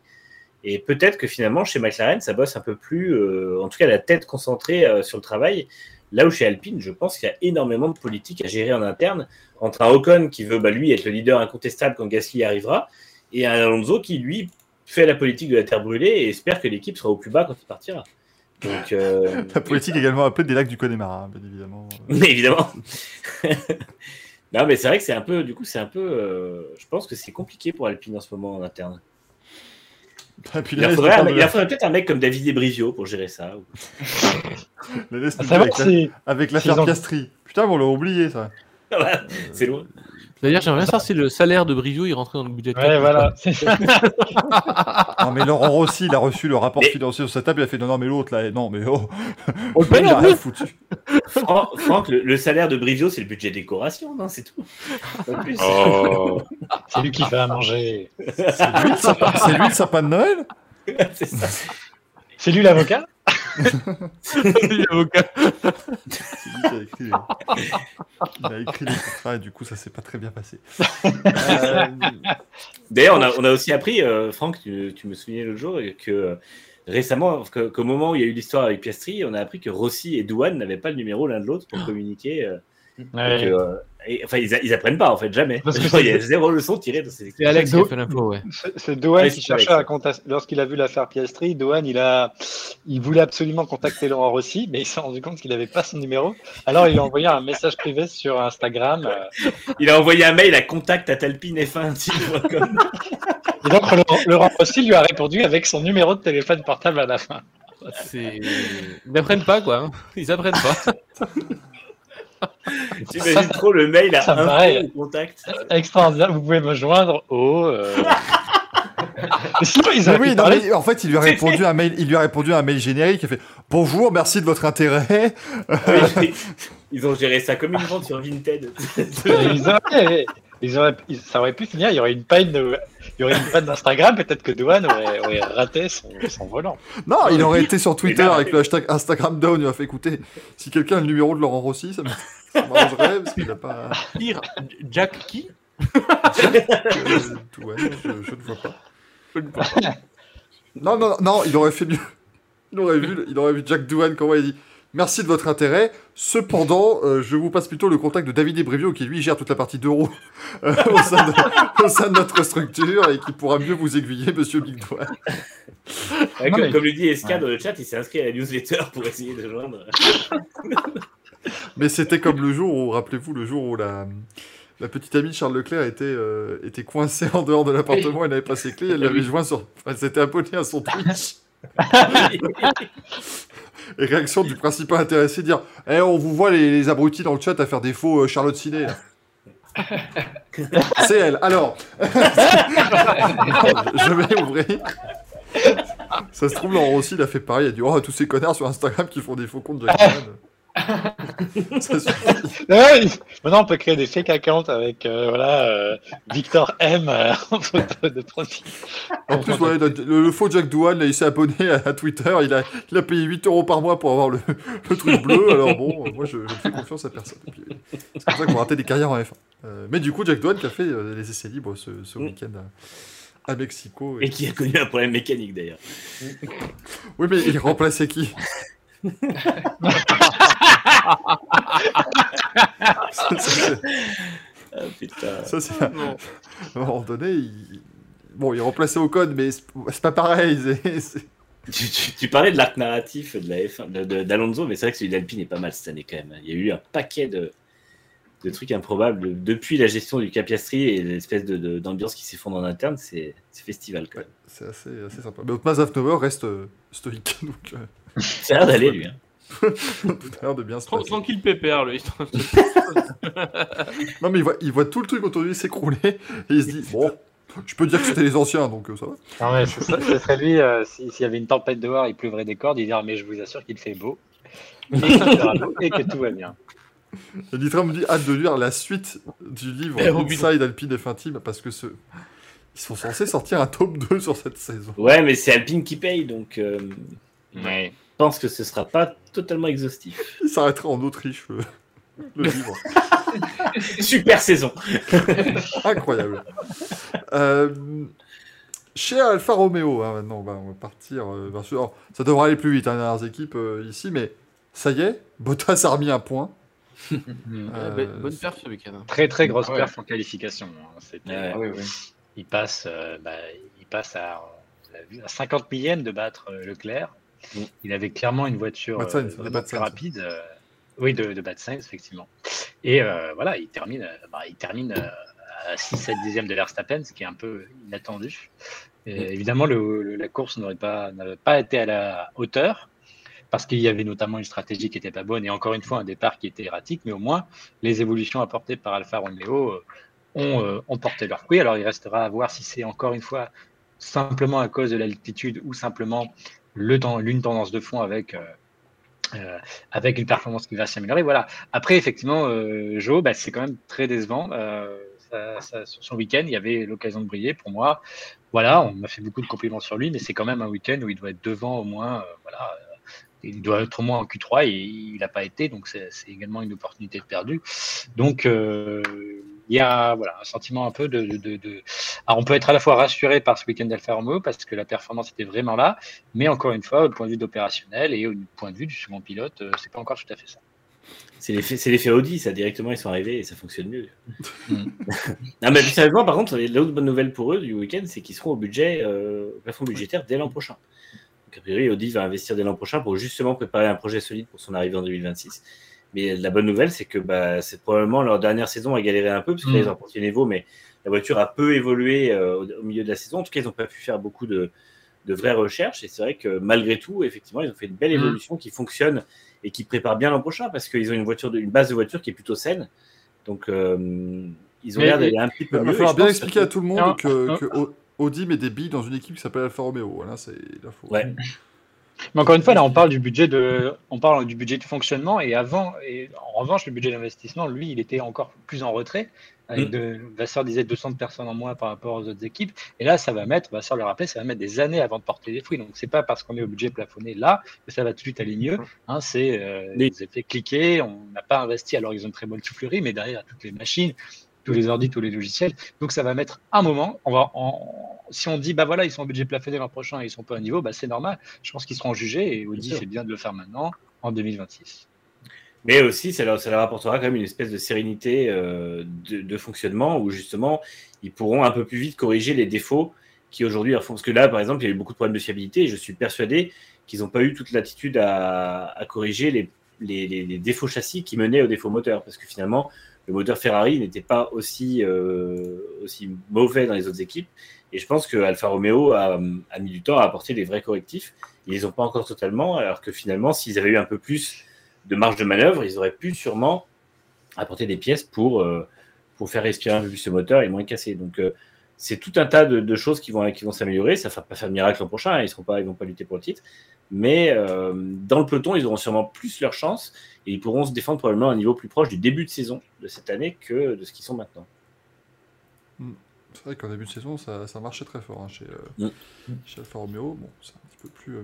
Et peut-être que finalement chez McLaren ça bosse un peu plus, euh, en tout cas la tête concentrée euh, sur le travail. Là où chez Alpine, je pense qu'il y a énormément de politique à gérer en interne entre un Ocon qui veut bah, lui être le leader incontestable quand Gasly arrivera et un Alonso qui lui fait la politique de la terre brûlée et espère que l'équipe sera au plus bas quand il partira. Donc, euh, La politique également appelée des lacs du Connemara, hein, bien évidemment. mais évidemment. non, mais c'est vrai que c'est un peu, du coup, c'est un peu. euh, je pense que c'est compliqué pour Alpine en ce moment en interne. Puis Il faudrait, peut-être un mec comme David Desbrisio pour gérer ça. ou- savoir avec la- l'affaire ont- Piastri. Putain, on l'a oublié ça. C'est loin. D'ailleurs, j'aimerais bien savoir si le salaire de Brisio il rentrait dans le budget. de Ouais, voilà. Non, mais Laurent Rossi, il a reçu le rapport Mais- financier sur sa table, il a fait non, non, mais l'autre là, non, mais oh, On le paye il a en rien plus foutu. Fran- Franck, le, le salaire de Brivio, c'est le budget décoration, non C'est tout. Oh. C'est lui qui fait à manger. C'est lui, le sapin- c'est lui le sapin de Noël? C'est ça. C'est lui l'avocat? L'avocat. C'est lui qui a écrit les, il a écrit les contrats et du coup ça s'est pas très bien passé. Euh, D'ailleurs, on a, on a aussi appris, euh, Franck, tu, tu me souvenais l'autre jour, que euh, récemment, qu'au moment où il y a eu l'histoire avec Piastri, on a appris que Rossi et Douane n'avaient pas le numéro l'un de l'autre pour communiquer. Euh, et que, euh, et- enfin, ils, a- ils apprennent pas, en fait, jamais. Parce que il y a zéro leçon tirée de ces C'est Alex qui a Do- fait l'info, ouais. C'est- Ouais, qui cherchait à contacter. Lorsqu'il a vu l'affaire Piastri, Dohan, il, a... il voulait absolument contacter Laurent Rossi, mais il s'est rendu compte qu'il n'avait pas son numéro. Alors il a envoyé un message privé sur Instagram. euh, Il a envoyé un mail à contact at alpinef1.com. Et donc Laurent, Rossi lui a répondu avec son numéro de téléphone portable à la fin. Ils n'apprennent pas, quoi. hein. Ils apprennent pas. T'imagines trop le mail à ou contact. Extraordinaire, vous pouvez me joindre au. euh, Mais sinon, oui, non, mais en fait, il lui a répondu un mail, il lui a répondu un mail générique. Il a fait bonjour, merci de votre intérêt. Oui, Ils ont géré ça comme une vente sur Vinted. ils auraient- ils auraient- ils- ça aurait pu finir, il y aurait une panne, de- il y aurait une panne d'Instagram, peut-être que Douane aurait, aurait raté son, son volant. Non, il aurait été sur Twitter là- avec le hashtag Instagram down. Il a fait écouter, si quelqu'un a le numéro de Laurent Rossi, ça m'arrangerait parce qu'il a pas. Pire, Jack qui? Euh, ouais, je, je ne vois pas. Non, non, non, il aurait fait mieux. Il aurait vu, il aurait vu Jack Douane comment il dit Merci de votre intérêt. Cependant, euh, je vous passe plutôt le contact de David Ebrevio qui lui gère toute la partie d'euros euh, au, sein de, au sein de notre structure et qui pourra mieux vous aiguiller, monsieur Big. Ouais, comme, mais- comme le dit Eska dans le chat, il s'est inscrit à la newsletter pour essayer de joindre. Mais c'était comme le jour où, rappelez-vous, le jour où la, la petite amie de Charles Leclerc était, euh, était coincée en dehors de l'appartement, elle n'avait pas ses clés, elle l'avait joint sur. Elle s'était abonnée à son Twitch. Et réaction du principal intéressé dire Eh, on vous voit les, les abrutis dans le chat à faire des faux euh, Charlotte Ciné. C'est elle. Alors, je vais ouvrir. Ça se trouve, Laurent aussi, il a fait pareil. Il a dit Oh, tous ces connards sur Instagram qui font des faux comptes de. Ouais, Maintenant, on peut créer des fake accounts avec euh, voilà, euh, Victor M euh, en photo de profil. En plus, ouais, le, le- le faux Jack Douane, là, il s'est abonné à, à Twitter. Il a, il a payé 8 euros par mois pour avoir le, le truc bleu. Alors bon, euh, moi, je, ne fais confiance à personne. C'est pour ça qu'on raté des carrières en F1. Euh, mais du coup, Jack Douane qui a fait euh, les essais libres ce, ce Mm. week-end à, à Mexico. Et qui a connu un problème mécanique d'ailleurs. Oui, mais il remplaçait qui? Ça, c'est- Ah, putain. ça, c'est- à un moment donné, il... Bon, il remplaçait au code, mais c'est c'est pas pareil. c'est- Tu, tu- tu parlais de l'arc narratif de la F1 de- de- d'Alonso, mais c'est vrai que celui d'Alpine est pas mal cette année quand même. Il y a eu un paquet de, de trucs improbables depuis la gestion du Capiastri et l'espèce de- de- d'ambiance qui s'effondre en interne. C'est c'est festival quand même. C'est assez, assez sympa. Mais Zafnover reste euh, stoïque, donc euh, Ça a l'air d'aller lui. hein. tout a l'air de bien se passer. Tranquille pépère, lui. Non, mais il voit, il voit tout le truc autour de lui s'écrouler et il se dit Bon, je peux dire que c'était les anciens, donc euh, ça va. Non, mais ce serait, ce serait lui, euh, si- s'il y avait une tempête dehors, il pleuvrait des cordes, il dirait Mais je vous assure qu'il fait beau. Et, qu'il fera beau, et que tout va bien. Et me dit hâte de lire la suite du livre Eh. Inside Alpine F1 Team parce que ce... ils sont censés sortir un tome 2 sur cette saison. Ouais, mais c'est Alpine qui paye, donc euh, Ouais. je pense que ce sera pas totalement exhaustif. Il s'arrêtera en Autriche, le, le livre. Super saison. Incroyable. Euh, chez Alfa Romeo, hein, maintenant, on va, on va partir. euh, bien sûr, Alors, ça devrait aller plus vite, hein, les dernières équipes euh, ici, mais ça y est, Bottas a remis un point. Euh, bonne- perf ce week-end. hein. Très très grosse Ouais. perf en qualification. hein. Ah oui, oui. Il passe, euh, bah, il passe à à 50 millième de battre euh, Leclerc. Mm. Il avait clairement une voiture euh, vraiment rapide. euh, oui, de, de Bad effectivement. Et euh, voilà, il termine, bah, il termine à 6-7 dixièmes de Verstappen, ce qui est un peu inattendu. Et évidemment, le- le- la course n'aurait pas, pas été à la hauteur parce qu'il y avait notamment une stratégie qui n'était pas bonne et encore une fois un départ qui était erratique, mais au moins les évolutions apportées par Alfa Romeo ont, euh, ont porté leurs fruits. Alors il restera à voir si c'est encore une fois simplement à cause de l'altitude ou simplement l'une tendance de fond avec, euh, euh, avec une performance qui va s'améliorer. Voilà. Après, effectivement, euh, Joe, bah, c'est quand même très décevant. Euh, son week-end, il y avait l'occasion de briller pour moi. Voilà, on m'a fait beaucoup de compliments sur lui, mais c'est quand même un week-end où il doit être devant au moins. euh, voilà, il doit être au moins en Q3 et il n'a pas été, donc c'est également une opportunité perdue. Donc, il y a voilà, un sentiment un peu de, de, de- de- Alors, on peut être à la fois rassuré par ce week-end d'Alfa Romeo parce que la performance était vraiment là, mais encore une fois, au point de vue d'opérationnel et au point de vue du second pilote, euh, c'est pas encore tout à fait ça. C'est l'effet, Audi, ça directement ils sont arrivés et ça fonctionne mieux. Mm. non mais plus sérieusement, par contre, l'autre bonne nouvelle pour eux du week-end, c'est qu'ils seront au budget, euh, au plafond budgétaire dès l'an prochain. Donc a priori, Audi va investir dès l'an prochain pour justement préparer un projet solide pour son arrivée en 2026. Mais la bonne nouvelle, c'est que bah, c'est probablement leur dernière saison à galérer un peu, parce que là, Mm. ils ont une Evo, mais la voiture a peu évolué euh, au, milieu de la saison. En tout cas, ils n'ont pas pu faire beaucoup de, de vraies recherches. Et c'est vrai que malgré tout, effectivement, ils ont fait une belle Mm. évolution qui fonctionne et qui prépare bien l'an prochain, parce qu'ils ont une voiture, de, une base de voiture qui est plutôt saine. Donc, euh, ils ont l'air d'aller un petit peu Il mieux. va et falloir bien expliquer que- à tout le monde Non, que, non. que O- Audi met des billes dans une équipe qui s'appelle Alfa Romeo. Voilà, c'est la faute. Ouais. Mais encore une fois, là, on parle du budget de, on parle du budget de fonctionnement et avant, et en revanche, le budget d'investissement, lui, il était encore plus en retrait. Avec de, Vasseur disait 200 personnes en moins par rapport aux autres équipes. Et là, ça va mettre, Vasseur le rappelait, ça va mettre des années avant de porter des fruits. Donc, c'est pas parce qu'on est au budget plafonné là que ça va tout de suite aller mieux. Hein, c'est euh, Oui. des effets cliqués. On n'a pas investi, alors ils ont très bonne soufflerie, mais derrière, toutes les machines, tous les ordi, tous les logiciels. Donc, ça va mettre un moment. On va, en- si on dit, bah voilà, ils sont au budget plafonné l'an prochain et ils sont pas au niveau, bah c'est normal. Je pense qu'ils seront jugés et Audi fait bien de le faire maintenant, en 2026. Mais aussi, ça leur, ça leur apportera quand même une espèce de sérénité euh, de, de fonctionnement où justement, ils pourront un peu plus vite corriger les défauts qui aujourd'hui leur font. Parce que là, par exemple, il y a eu beaucoup de problèmes de fiabilité et je suis persuadé qu'ils n'ont pas eu toute l'attitude à, à corriger les, les, les- les défauts châssis qui menaient aux défauts moteurs. Parce que finalement, le moteur Ferrari n'était pas aussi, euh, aussi mauvais dans les autres équipes. Et je pense que Alfa Romeo a, mis du temps à apporter des vrais correctifs. Ils les ont pas encore totalement, alors que finalement, s'ils avaient eu un peu plus de marge de manœuvre, ils auraient pu sûrement apporter des pièces pour, euh, pour faire respirer un peu plus ce moteur et moins casser. Donc, euh, c'est tout un tas de, de choses qui vont, qui vont s'améliorer. Ça ne va pas faire de miracle l'an prochain, hein, ils ne pas, ils vont pas lutter pour le titre. Mais euh, dans le peloton, ils auront sûrement plus leur chance et ils pourront se défendre probablement à un niveau plus proche du début de saison de cette année que de ce qu'ils sont maintenant. C'est vrai qu'en début de saison, ça, ça marchait très fort hein, chez, euh, Mm. chez Alfa Romeo. Bon, c'est un petit peu plus, euh,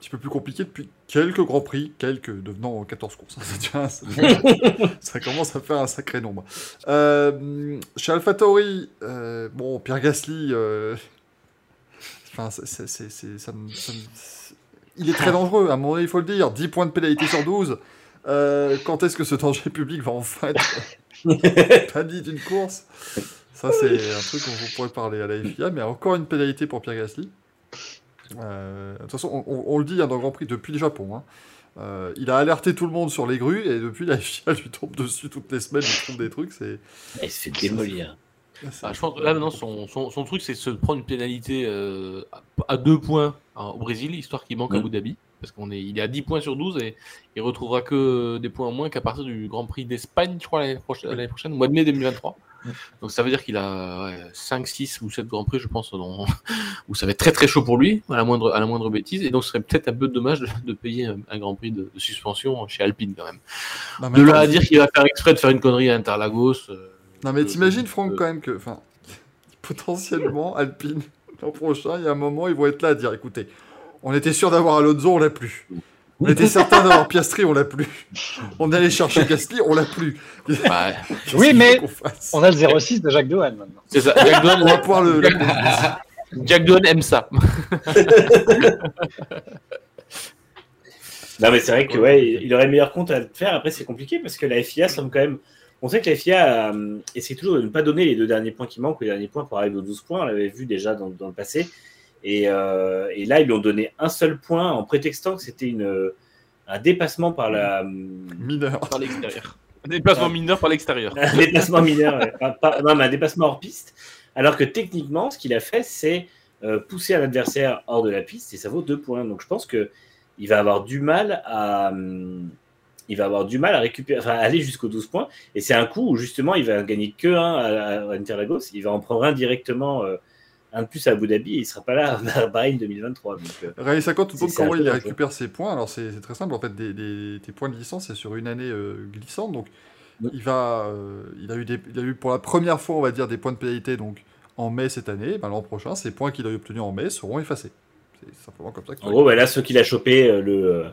petit peu plus compliqué depuis quelques grands prix, quelques devenant 14 courses. Ça, commence à faire un sacré nombre. Euh, chez AlphaTauri, euh, bon, Pierre Gasly, enfin, ça ça il est très dangereux, à un moment donné, il faut le dire. 10 points de pénalité sur 12. Euh, quand est-ce que ce danger public va enfin être banni d'une course Ça, c'est un truc dont vous pourrez parler à la FIA, mais encore une pénalité pour Pierre Gasly. Euh, de toute façon, on, on- on le dit hein, dans le Grand Prix depuis le Japon. hein. Euh, il a alerté tout le monde sur les grues et depuis la FIA lui tombe dessus toutes les semaines, il trouve des trucs. C'est il se fait démolir. c'est- Ah, je pense que là maintenant son, son, son truc c'est de se prendre une pénalité euh, à- deux points hein, au Brésil, histoire qu'il manque à Mm. Abu Dhabi. Parce qu'on est, il est à 10 points sur 12 et il retrouvera que des points en moins qu'à partir du Grand Prix d'Espagne, je crois, l'année prochaine, l'année prochaine, au mois de mai 2023. Donc ça veut dire qu'il a ouais, 5, 6 ou 7 Grands Prix, je pense, dans- où ça va être très très chaud pour lui, à la moindre, à la moindre bêtise. Et donc ce serait peut-être un peu dommage de, de payer un, un Grand Prix de, de suspension chez Alpine quand même. Non, De là à dire qu'il va faire exprès de faire une connerie à Interlagos. euh, Non mais je- t'imagines je- Franck euh, quand même que, enfin, potentiellement Alpine l'an prochain, il y a un moment ils vont être là à dire, écoutez, on était sûr d'avoir Alonso, on l'a plus. On était certain d'avoir Piastri, on l'a plus. On allait chercher Gasly, on l'a plus. bah, Oui, mais On a le 06 de Jacques Dohan maintenant. c'est ça. Jack Dohan, on va pouvoir le. le- Jack Dohan aime ça. Non, mais c'est vrai que ouais, il aurait le meilleur compte à le faire. Après, c'est compliqué parce que la FIA semble quand même. On sait que la FIA euh, essaie toujours de ne pas donner les deux derniers points qui manquent les derniers points pour arriver aux 12 points. On l'avait vu déjà dans, dans le passé. Et, euh, et là, ils lui ont donné un seul point en prétextant que c'était une, un dépassement par la. Mineur. Par l'extérieur. Un déplacement mineur par l'extérieur. Un dépassement mineur, ouais. Pas- pas- non, mais un dépassement hors piste. Alors que techniquement, ce qu'il a fait, c'est euh, pousser un adversaire hors de la piste et ça vaut deux points. Donc je pense que il va avoir du mal à. hum, Il va avoir du mal à récupérer, enfin, aller jusqu'aux 12 points. Et c'est un coup où justement il va gagner que un à, à Interlagos. Il va en prendre un directement, euh, un de plus à Abu Dhabi il sera pas là à Bahreïn 2023. Donc, Ray 50, tout le monde, C'est comment il récupère ses points Alors c'est c'est très simple, en fait, des, des- tes points de licence, c'est sur une année euh, glissante, donc Oui. il va, euh, il, a eu des, il a eu pour la première fois, on va dire, des points de pénalité, donc en mai cette année, ben, l'an prochain, ces points qu'il a obtenus en mai seront effacés. C'est simplement comme ça que En gros, bah, là, ceux qu'il a chopé euh, le, euh,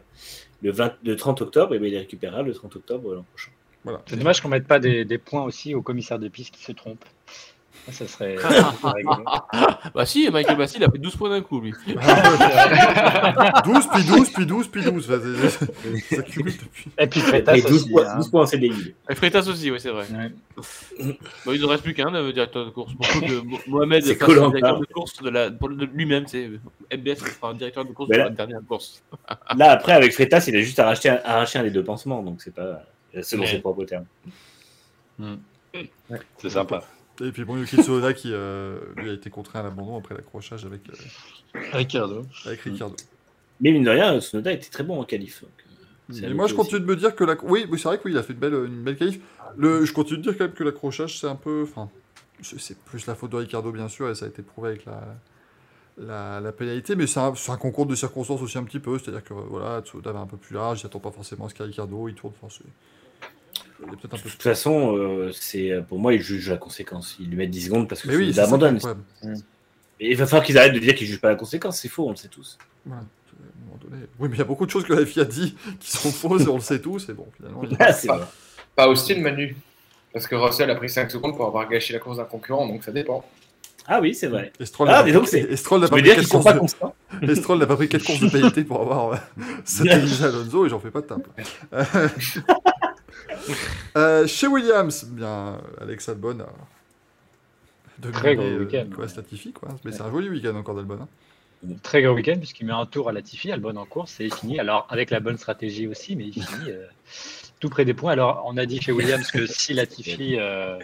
le, 20 le 30 octobre, et ben, il les récupérera le 30 octobre l'an prochain. voilà. C'est dommage qu'on mette pas des, des points aussi au commissaire de piste qui se trompe. Ça serait. ça serait. Bah si, Michael Bassi, il a fait 12 points d'un coup, lui. 12, puis 12, puis 12, puis 12. Enfin, ça cumule depuis. Et puis Freitas Et 12 aussi. points, hein. 12 points en CDI. Et Freitas aussi, oui, c'est vrai. Ouais. Bah, il ne reste plus qu'un euh, directeur de course. Pour que Mo- Mohamed un Koh-Lanta. directeur de course de, la, de lui-même. C'est MBS sera un directeur de course là- la dernière course. Là, après, avec Freitas, il a juste arraché un, arraché un des deux pansements, donc c'est pas. Selon Mais- ses propres termes. C'est sympa. Et puis bon, Yuki Tsunoda qui euh, lui a été contraint à l'abandon après l'accrochage avec, euh, Ricardo. avec Ricardo. Mais mine de rien, Sonoda était très bon en qualif. donc, euh, Et moi, je continue de me dire que la... Oui, c'est vrai que oui, il a fait une belle, une belle qualif. Le... Je continue de dire quand même que l'accrochage, c'est un peu... Enfin, c'est plus la faute de Ricardo, bien sûr, et ça a été prouvé avec la, la, la pénalité, mais c'est un... un concours de circonstances aussi un petit peu. C'est-à-dire que, voilà, Tsunoda va un peu plus large, il n'attend pas forcément à ce qu'il y ait Ricardo, il tourne... Enfin, il y a peut-être un peu... De toute façon, euh, c'est pour moi, ils jugent la conséquence. Ils lui mettent 10 secondes parce que oui, c'est Sonoda ça qui est abandonne. le problème. Et il va falloir qu'ils arrêtent de dire qu'ils jugent pas la conséquence. C'est faux, on le sait tous. Voilà. Oui, mais il y a beaucoup de choses que la FIA dit qui sont fausses et on le sait tous, et bon, finalement... Ah, c'est. Pas aussi de Manu. Parce que Russell a pris 5 secondes pour avoir gâché la course d'un concurrent, donc ça dépend. Ah oui, c'est vrai. Et Stroll Ah, n'a pas pris- pas pas de- pas pris 4 courses de pénalité pour avoir euh, satellisé Alonso et j'en fais pas de table. Euh, chez Williams, bien Alex Albon a dominé Très gros euh, week-end. Nicolas Latifi, quoi. Mais c'est un joli week-end encore d'Albon. hein. Très gros week-end puisqu'il met un tour à Latifi, Albon en course et il finit. Alors avec la bonne stratégie aussi, mais il finit euh, tout près des points. Alors on a dit chez Williams que si Latifi, euh,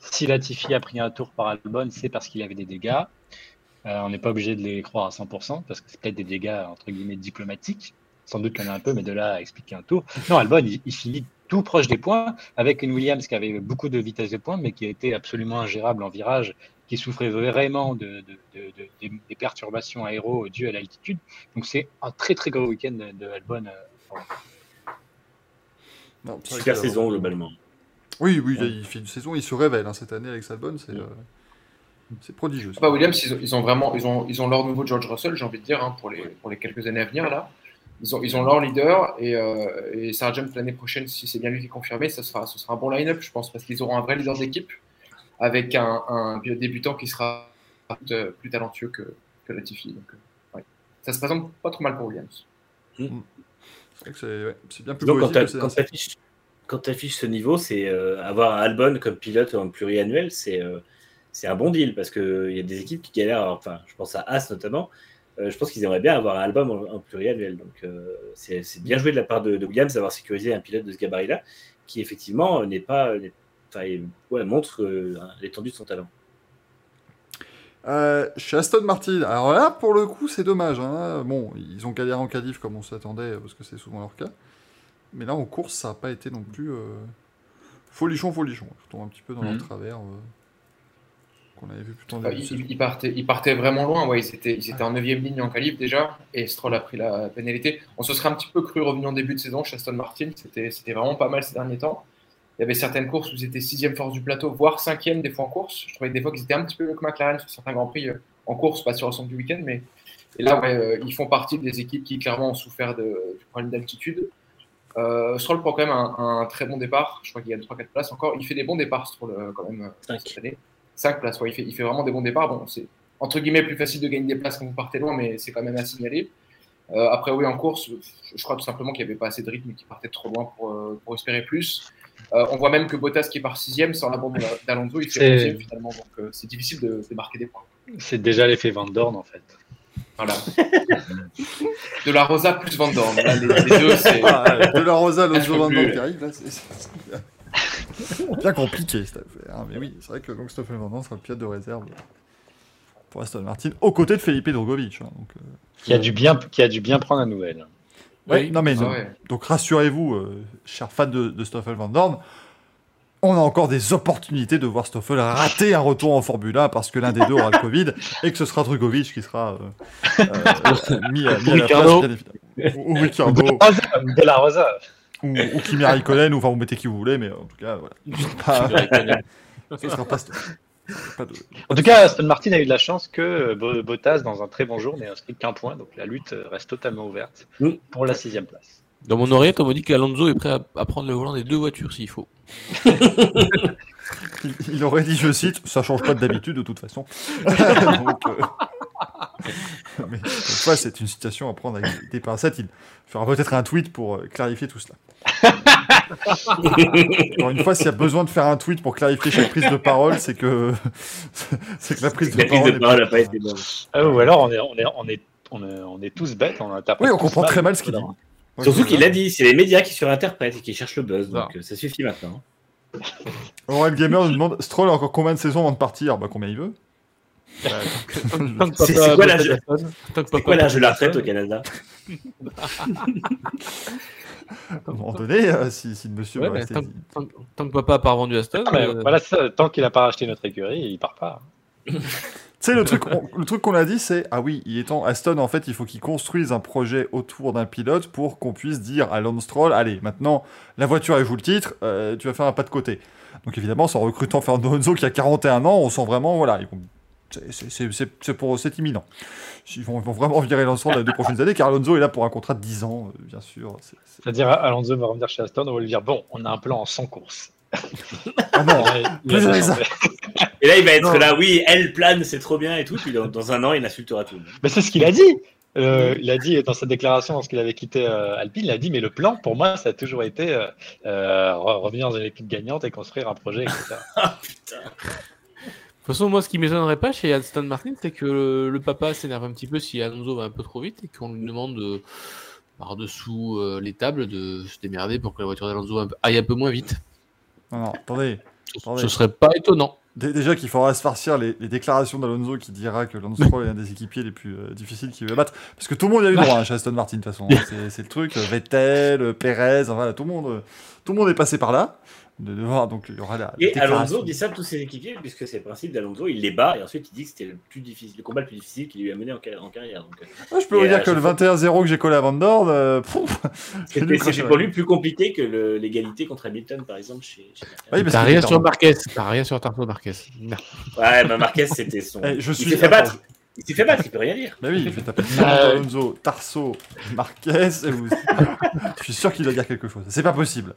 si Latifi a pris un tour par Albon, c'est parce qu'il avait des dégâts. Euh, on n'est pas obligé de les croire à 100% parce que c'est peut-être des dégâts entre guillemets diplomatiques. Sans doute qu'il y en a un peu, mais de là à expliquer un tour. Non, Albon, il, il finit tout proche des points avec une Williams qui avait beaucoup de vitesse de pointe, mais qui été absolument ingérable en virage qui souffrait vraiment de, de- de- de- des, des perturbations aéro dues à l'altitude. Donc c'est un très très gros week-end de, de Albon. euh, Non, Super que- saison, globalement. Oui, oui, il fait une saison, il se révèle hein, cette année, Alex Albon, c'est euh, c'est prodigieux. Bah, Williams, ils ont, ils ont vraiment ils ont, ils ont leur nouveau George Russell, j'ai envie de dire, hein, pour, les, pour les quelques années à venir. là. Ils ont, ils ont leur leader et, euh, et Sargent l'année prochaine, si c'est bien lui qui est confirmé, ça sera, ce sera un bon line-up, je pense, parce qu'ils auront un vrai leader d'équipe avec un, un débutant qui sera plus, plus talentueux que, que Latifi. Donc, euh, ouais. Ça se présente pas trop mal pour Williams. Que c'est ouais, bien plus Donc, quand possible tu quand t'affiches ce niveau, c'est euh, avoir un Albon comme pilote en pluriannuel, c'est euh, un bon deal parce qu'il y a des équipes qui galèrent. Enfin, je pense à As notamment. Euh, je pense qu'ils aimeraient bien avoir un album en, en pluriannuel. Donc, euh, c'est bien joué de la part de, de Williams d'avoir sécurisé un pilote de ce gabarit-là, qui effectivement euh, n'est pas, ouais, montre euh, l'étendue de son talent. Chez Aston Martin, alors là, pour le coup, c'est dommage. hein. Bon, ils ont galéré en qualif comme on s'attendait, parce que c'est souvent leur cas. Mais là, en course, ça n'a pas été non plus folichon, folichon. Je tombe un petit peu dans Mhm. leur travers euh, qu'on avait vu de ils, saison. ils partaient, ils partaient vraiment loin, ouais, ils, étaient, ils étaient en 9 ligne en qualif déjà, et Stroll a pris la pénalité. On se serait un petit peu cru revenu en début de saison chez Aston Martin, c'était c'était vraiment pas mal ces derniers temps. Il y avait certaines courses où ils étaient sixième force du plateau, voire cinquième des fois en course. Je trouvais des fois qu'ils étaient un petit peu mieux que McLaren sur certains Grands Prix euh, en course, pas sur l'ensemble du week-end, mais et là, ouais, euh, ils font partie des équipes qui clairement ont souffert de, du problème d'altitude. Euh, Stroll prend quand même un, un très bon départ, je crois qu'il gagne 3-4 places encore. Il fait des bons départs, Stroll, quand même, Cinq. cette année. 5 places, ouais, il, fait, il fait vraiment des bons départs. Bon, c'est entre guillemets plus facile de gagner des places quand vous partez loin, mais c'est quand même à signaler. Euh, après, oui, en course, je, crois tout simplement qu'il n'y avait pas assez de rythme et qu'il partait trop loin pour, euh, pour espérer plus. Euh, on voit même que Bottas, qui part sixième, sans la bombe d'Alonso, il fait onzième finalement. Donc, euh, c'est difficile de, de marquer des points. C'est déjà l'effet Van Dorn en fait. Voilà. de la Rosa plus Van Dorn. Là, les, les deux, c'est. Ah, de la Rosa, peux Van Dorn qui arrive, là, bien compliqué cette affaire. hein. Mais oui, c'est vrai que donc Stoffel Van Dorn sera le pilote de réserve pour Aston Martin, aux côtés de Felipe Drogovic. hein, donc, euh, Qui a dû bien, qui a dû bien prendre la nouvelle. Ouais, non mais Ah ouais. donc rassurez-vous, euh, chers fans de, de Stoffel Van Dorn, on a encore des opportunités de voir Stoffel rater un retour en Formule 1 parce que l'un des deux aura le Covid et que ce sera Drogovic qui sera euh, euh, mis, à- mis à la place, Ricardo. ou Ricardo, De la Rosa. Ou, ou Kimi Raikkonen, ou enfin vous mettez qui vous voulez, mais en tout cas, voilà. Pas- ce pas. Pas de- En tout cas, Aston Martin a eu de la chance que euh, Bo- Bottas, dans un très bon jour, n'ait inscrit qu'un point. Donc la lutte reste totalement ouverte Mm. pour la sixième place. Dans mon oreillette, on me dit qu'Alonso est prêt à, à prendre le volant des deux voitures s'il faut. Il, il aurait dit, je cite, ça change pas d'habitude de toute façon. Donc, euh, Mais cette fois, c'est une situation à prendre avec des pincettes. Il fera peut-être un tweet pour euh, clarifier tout cela. Encore une fois, s'il y a besoin de faire un tweet pour clarifier chaque prise de parole, c'est que c'est que la prise de La prise parole. de n'a pas été bonne. Ah, ou alors on est, on est, on est, on est, on est tous bêtes, on interprète. Oui, on comprend très mal ce qu'il dit. Surtout qu'il a dit, c'est les médias qui surinterprètent et qui cherchent le buzz. Donc euh, ça suffit maintenant. Aurel Gamer nous demande Stroll a encore combien de saisons avant de partir? Bah, combien il veut que C'est- quoi l'âge- de la retraite au Canada? À un moment donné, euh, si, si le monsieur Ouais, bah, rester- tant, tant- tant que papa n'a pas revendu Aston, Ah, euh, Voilà, ça, tant qu'il n'a pas racheté notre écurie, il part pas. Tu sais, le truc, on- le truc qu'on a dit, c'est ah oui, il est temps. Aston, en fait, il faut qu'il construise un projet autour d'un pilote pour qu'on puisse dire à Lance Stroll allez, maintenant, la voiture, elle joue le titre, euh, tu vas faire un pas de côté. Donc évidemment, en recrutant Fernando Alonso qui a 41 ans, on sent vraiment, voilà, ils vont- c'est- c'est- c'est c'est- c'est pour c'est imminent. Ils vont, vraiment virer dans les deux prochaines années, car Alonso est là pour un contrat de 10 ans, euh, bien sûr. C'est- c'est- C'est-à-dire, Alonso va revenir chez Aston, on va lui dire bon, on a un plan en 100 courses. Ah non, Et là, il plus va jamais changer. Et là, il va être Non. là, oui, elle plane, c'est trop bien et tout. Puis dans, dans un an, il insultera tout le monde. Mais c'est ce qu'il a dit. Euh, il a dit dans sa déclaration lorsqu'il avait quitté euh, Alpine, il a dit mais le plan pour moi ça a toujours été euh, euh, re- revenir dans une équipe gagnante et construire un projet, etc. De toute façon, moi, ce qui m'étonnerait pas chez Aston Martin, c'est que le, le papa s'énerve un petit peu si Alonso va un peu trop vite et qu'on lui demande euh, par-dessous euh, les tables de se démerder pour que la voiture d'Alonso un peu- aille un peu moins vite. non, non, attendez. Ce, Attendez. ce serait pas étonnant. Dé- Déjà qu'il faudra se farcir les, les déclarations d'Alonso qui dira que Lance Stroll est un des équipiers les plus euh, difficiles qu'il veut battre. Parce que tout le monde y a eu droit hein, chez Aston Martin de toute façon. hein. C'est- le truc. Vettel, Perez, enfin, tout le monde, tout le monde est passé par là. De, de voir, donc il y aura la Et. Alonso dit ça à tous ses équipiers, puisque c'est le principe d'Alonso. Il les bat et ensuite il dit que c'était le, plus difficile, le combat le plus difficile qu'il lui a mené en, en carrière. Donc, euh, Ah, je peux vous dire que chaque le fois- 21-0 que j'ai collé à Van Dorn, euh, C'était pour lui plus compliqué que l'égalité contre Hamilton, par exemple, chez, chez. Oui, parce T'as rien sur Marquez. T'as rien sur Tarso Marquez. Merde. Ouais, mais Marquez, c'était son. Eh, je Il s'est fait battre. Il s'est fait battre, il peut rien dire. Bah oui, je vais taper. Alonso, Tarso, Marquez. et vous- je suis sûr qu'il doit dire quelque chose. C'est pas possible.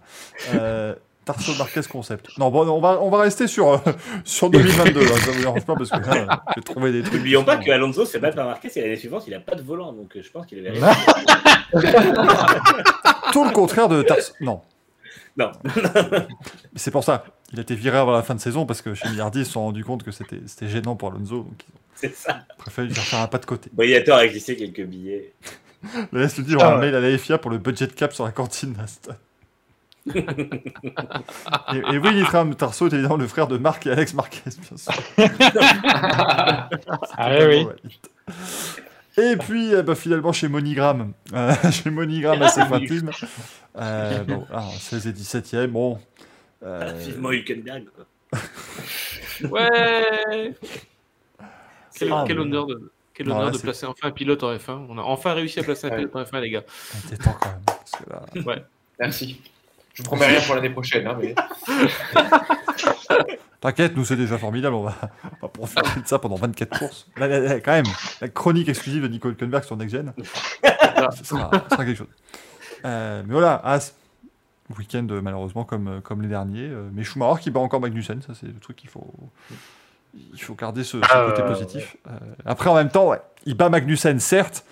Euh, Tarso, Marquez, concept. Non, bon, on va, on va rester sur, euh, sur 2022. là, ça vous dérange pas parce que là, je vais trouver des trucs. N'oublions pas que Alonso se fait battre par Marquez et l'année suivante, il a pas de volant. Donc euh, je pense qu'il avait. Tout le contraire de Tarso. Non. Non. C'est pour ça. Il a été viré avant la fin de saison parce que chez Millardi, ils se sont rendus compte que c'était c'était gênant pour Alonso. Donc ils C'est ça. ont préféré lui faire faire un pas de côté. Briator a glissé quelques billets. Laisse lui dire Ah un ouais. mail à la FIA pour le budget cap sur la cantine. Et, et oui, Nitram Tarso est évidemment le frère de Marc et Alex Marquez, bien sûr. Ah oui, oui. Et puis, eh ben, finalement, chez Monigram, euh, chez Monigram assez fin team. Euh, bon, alors, 16 et 17e, bon. euh, Vivement Hülkenberg. Quoi. Ouais Quel, Ah, quel honneur de, quel Non, honneur là, de c'est- placer enfin un pilote en F1. On a enfin réussi à placer un Ouais. pilote en F1, les gars. était temps quand même. Parce que là, Merci. Je promets rien pour l'année prochaine. Hein, mais... T'inquiète, nous c'est déjà formidable, on va, on va profiter de ça pendant 24 courses. Là, là, là, quand même, la chronique exclusive de Nico Hülkenberg sur Next Gen, ce sera, sera quelque chose. Euh, mais voilà, As, week-end euh, malheureusement comme, euh, comme les derniers, euh, mais Schumacher qui bat encore Magnussen, ça c'est le truc qu'il faut, il faut garder ce, ce Ah, côté positif. Euh, après en même temps, ouais, il bat Magnussen certes,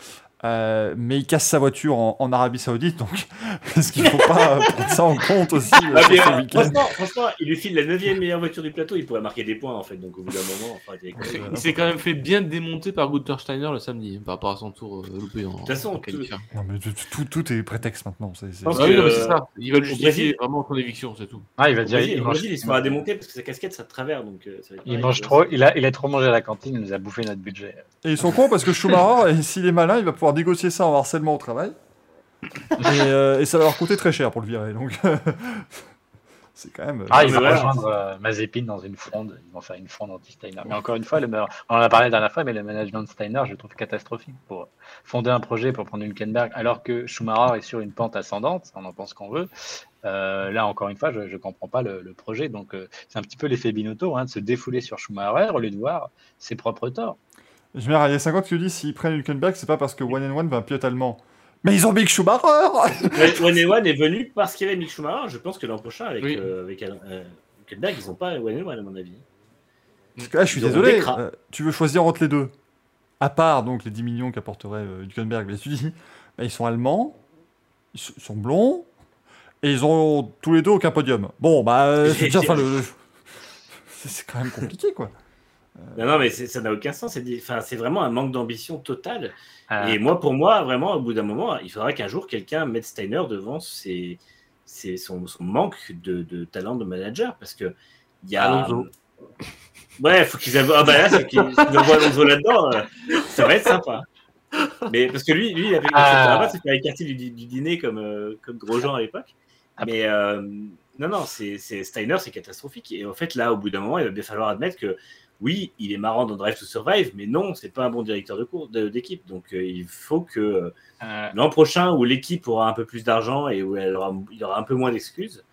Euh, mais il casse sa voiture en, en Arabie Saoudite, donc est-ce qu'il faut pas prendre ça en compte aussi euh, Ah, ce euh, week-end franchement, franchement, il lui file la 9 meilleure voiture du plateau, il pourrait marquer des points en fait. Donc au bout d'un moment, enfin, il Il s'est- Il quand même fait bien démonter par Gunther Steiner le samedi par rapport à son tour euh, loupé en. De toute façon, en qualifiant. Non, mais tout, tout, tout est prétexte maintenant. c'est- Ah oui, que, non, mais c'est euh, ça. Ils veulent au justifier Brésil- vraiment son éviction, c'est tout. Ah, il va dire, Brésil, il au mange, il se fera démonter parce que sa casquette ça de travers. Donc, euh, ça va il mange trop, il a, il a trop mangé à la cantine, il nous a bouffé notre budget. Et ils sont cons parce que Schumacher, s'il est malin, il va pouvoir négocier ça en harcèlement au travail. Et, euh, et ça va leur coûter très cher pour le virer. Donc, c'est quand même. Ah, il va rejoindre euh, Mazepin dans une fronde. Ils vont faire une fronde anti-Steiner. Mais encore une fois, le, on en a parlé la dernière fois, mais le management de Steiner, je le trouve catastrophique pour fonder un projet pour prendre Hülkenberg, alors que Schumacher est sur une pente ascendante. On en pense qu'on veut. Euh, là, encore une fois, je ne comprends pas le, le projet. Donc, euh, c'est un petit peu l'effet Binotto, hein, de se défouler sur Schumacher au lieu de voir ses propres torts. Je mets il y a 50 qui disent s'ils prennent Hülkenberg, c'est pas parce que One and One va un pilote allemand. Mais ils ont Mick Schumacher One and One est venu parce qu'il y avait Mick Schumacher. Je pense que l'an prochain, avec, Oui. euh, avec euh, Hülkenberg, ils n'ont pas One and One, à mon avis. Parce que là, je suis Ils désolé. euh, tu veux choisir entre les deux. À part donc les 10 millions qu'apporterait euh, Hülkenberg, mais tu dis, bah, ils sont allemands, ils sont- blonds, et ils ont tous les deux aucun podium. Bon, bah, c'est déjà, enfin, le- c'est quand même compliqué, quoi. Non, non, mais c'est- ça n'a aucun sens. C'est c'est vraiment un manque d'ambition totale. Euh, Et moi, pour moi, vraiment, au bout d'un moment, il faudra qu'un jour quelqu'un mette Steiner devant ses, ses- son, son manque de, de talent de manager. Parce que il y a. Alonso. Ouais, faut qu'ils avaient. Ah bah là, c'est qu'ils envoient Alonso là-dedans. euh, ça va être sympa. Mais parce que lui, lui il avait Ah. ah. fait écarté du, du dîner comme, euh, comme Grosjean à l'époque. Mais euh, non, non, c'est c'est- Steiner, c'est catastrophique. Et en fait, là, au bout d'un moment, il va bien falloir admettre que oui, il est marrant dans Drive to Survive, mais non, c'est pas un bon directeur de cours d'équipe. Donc, euh, il faut que euh, euh, l'an prochain, où l'équipe aura un peu plus d'argent et où elle aura, il y aura un peu moins d'excuses,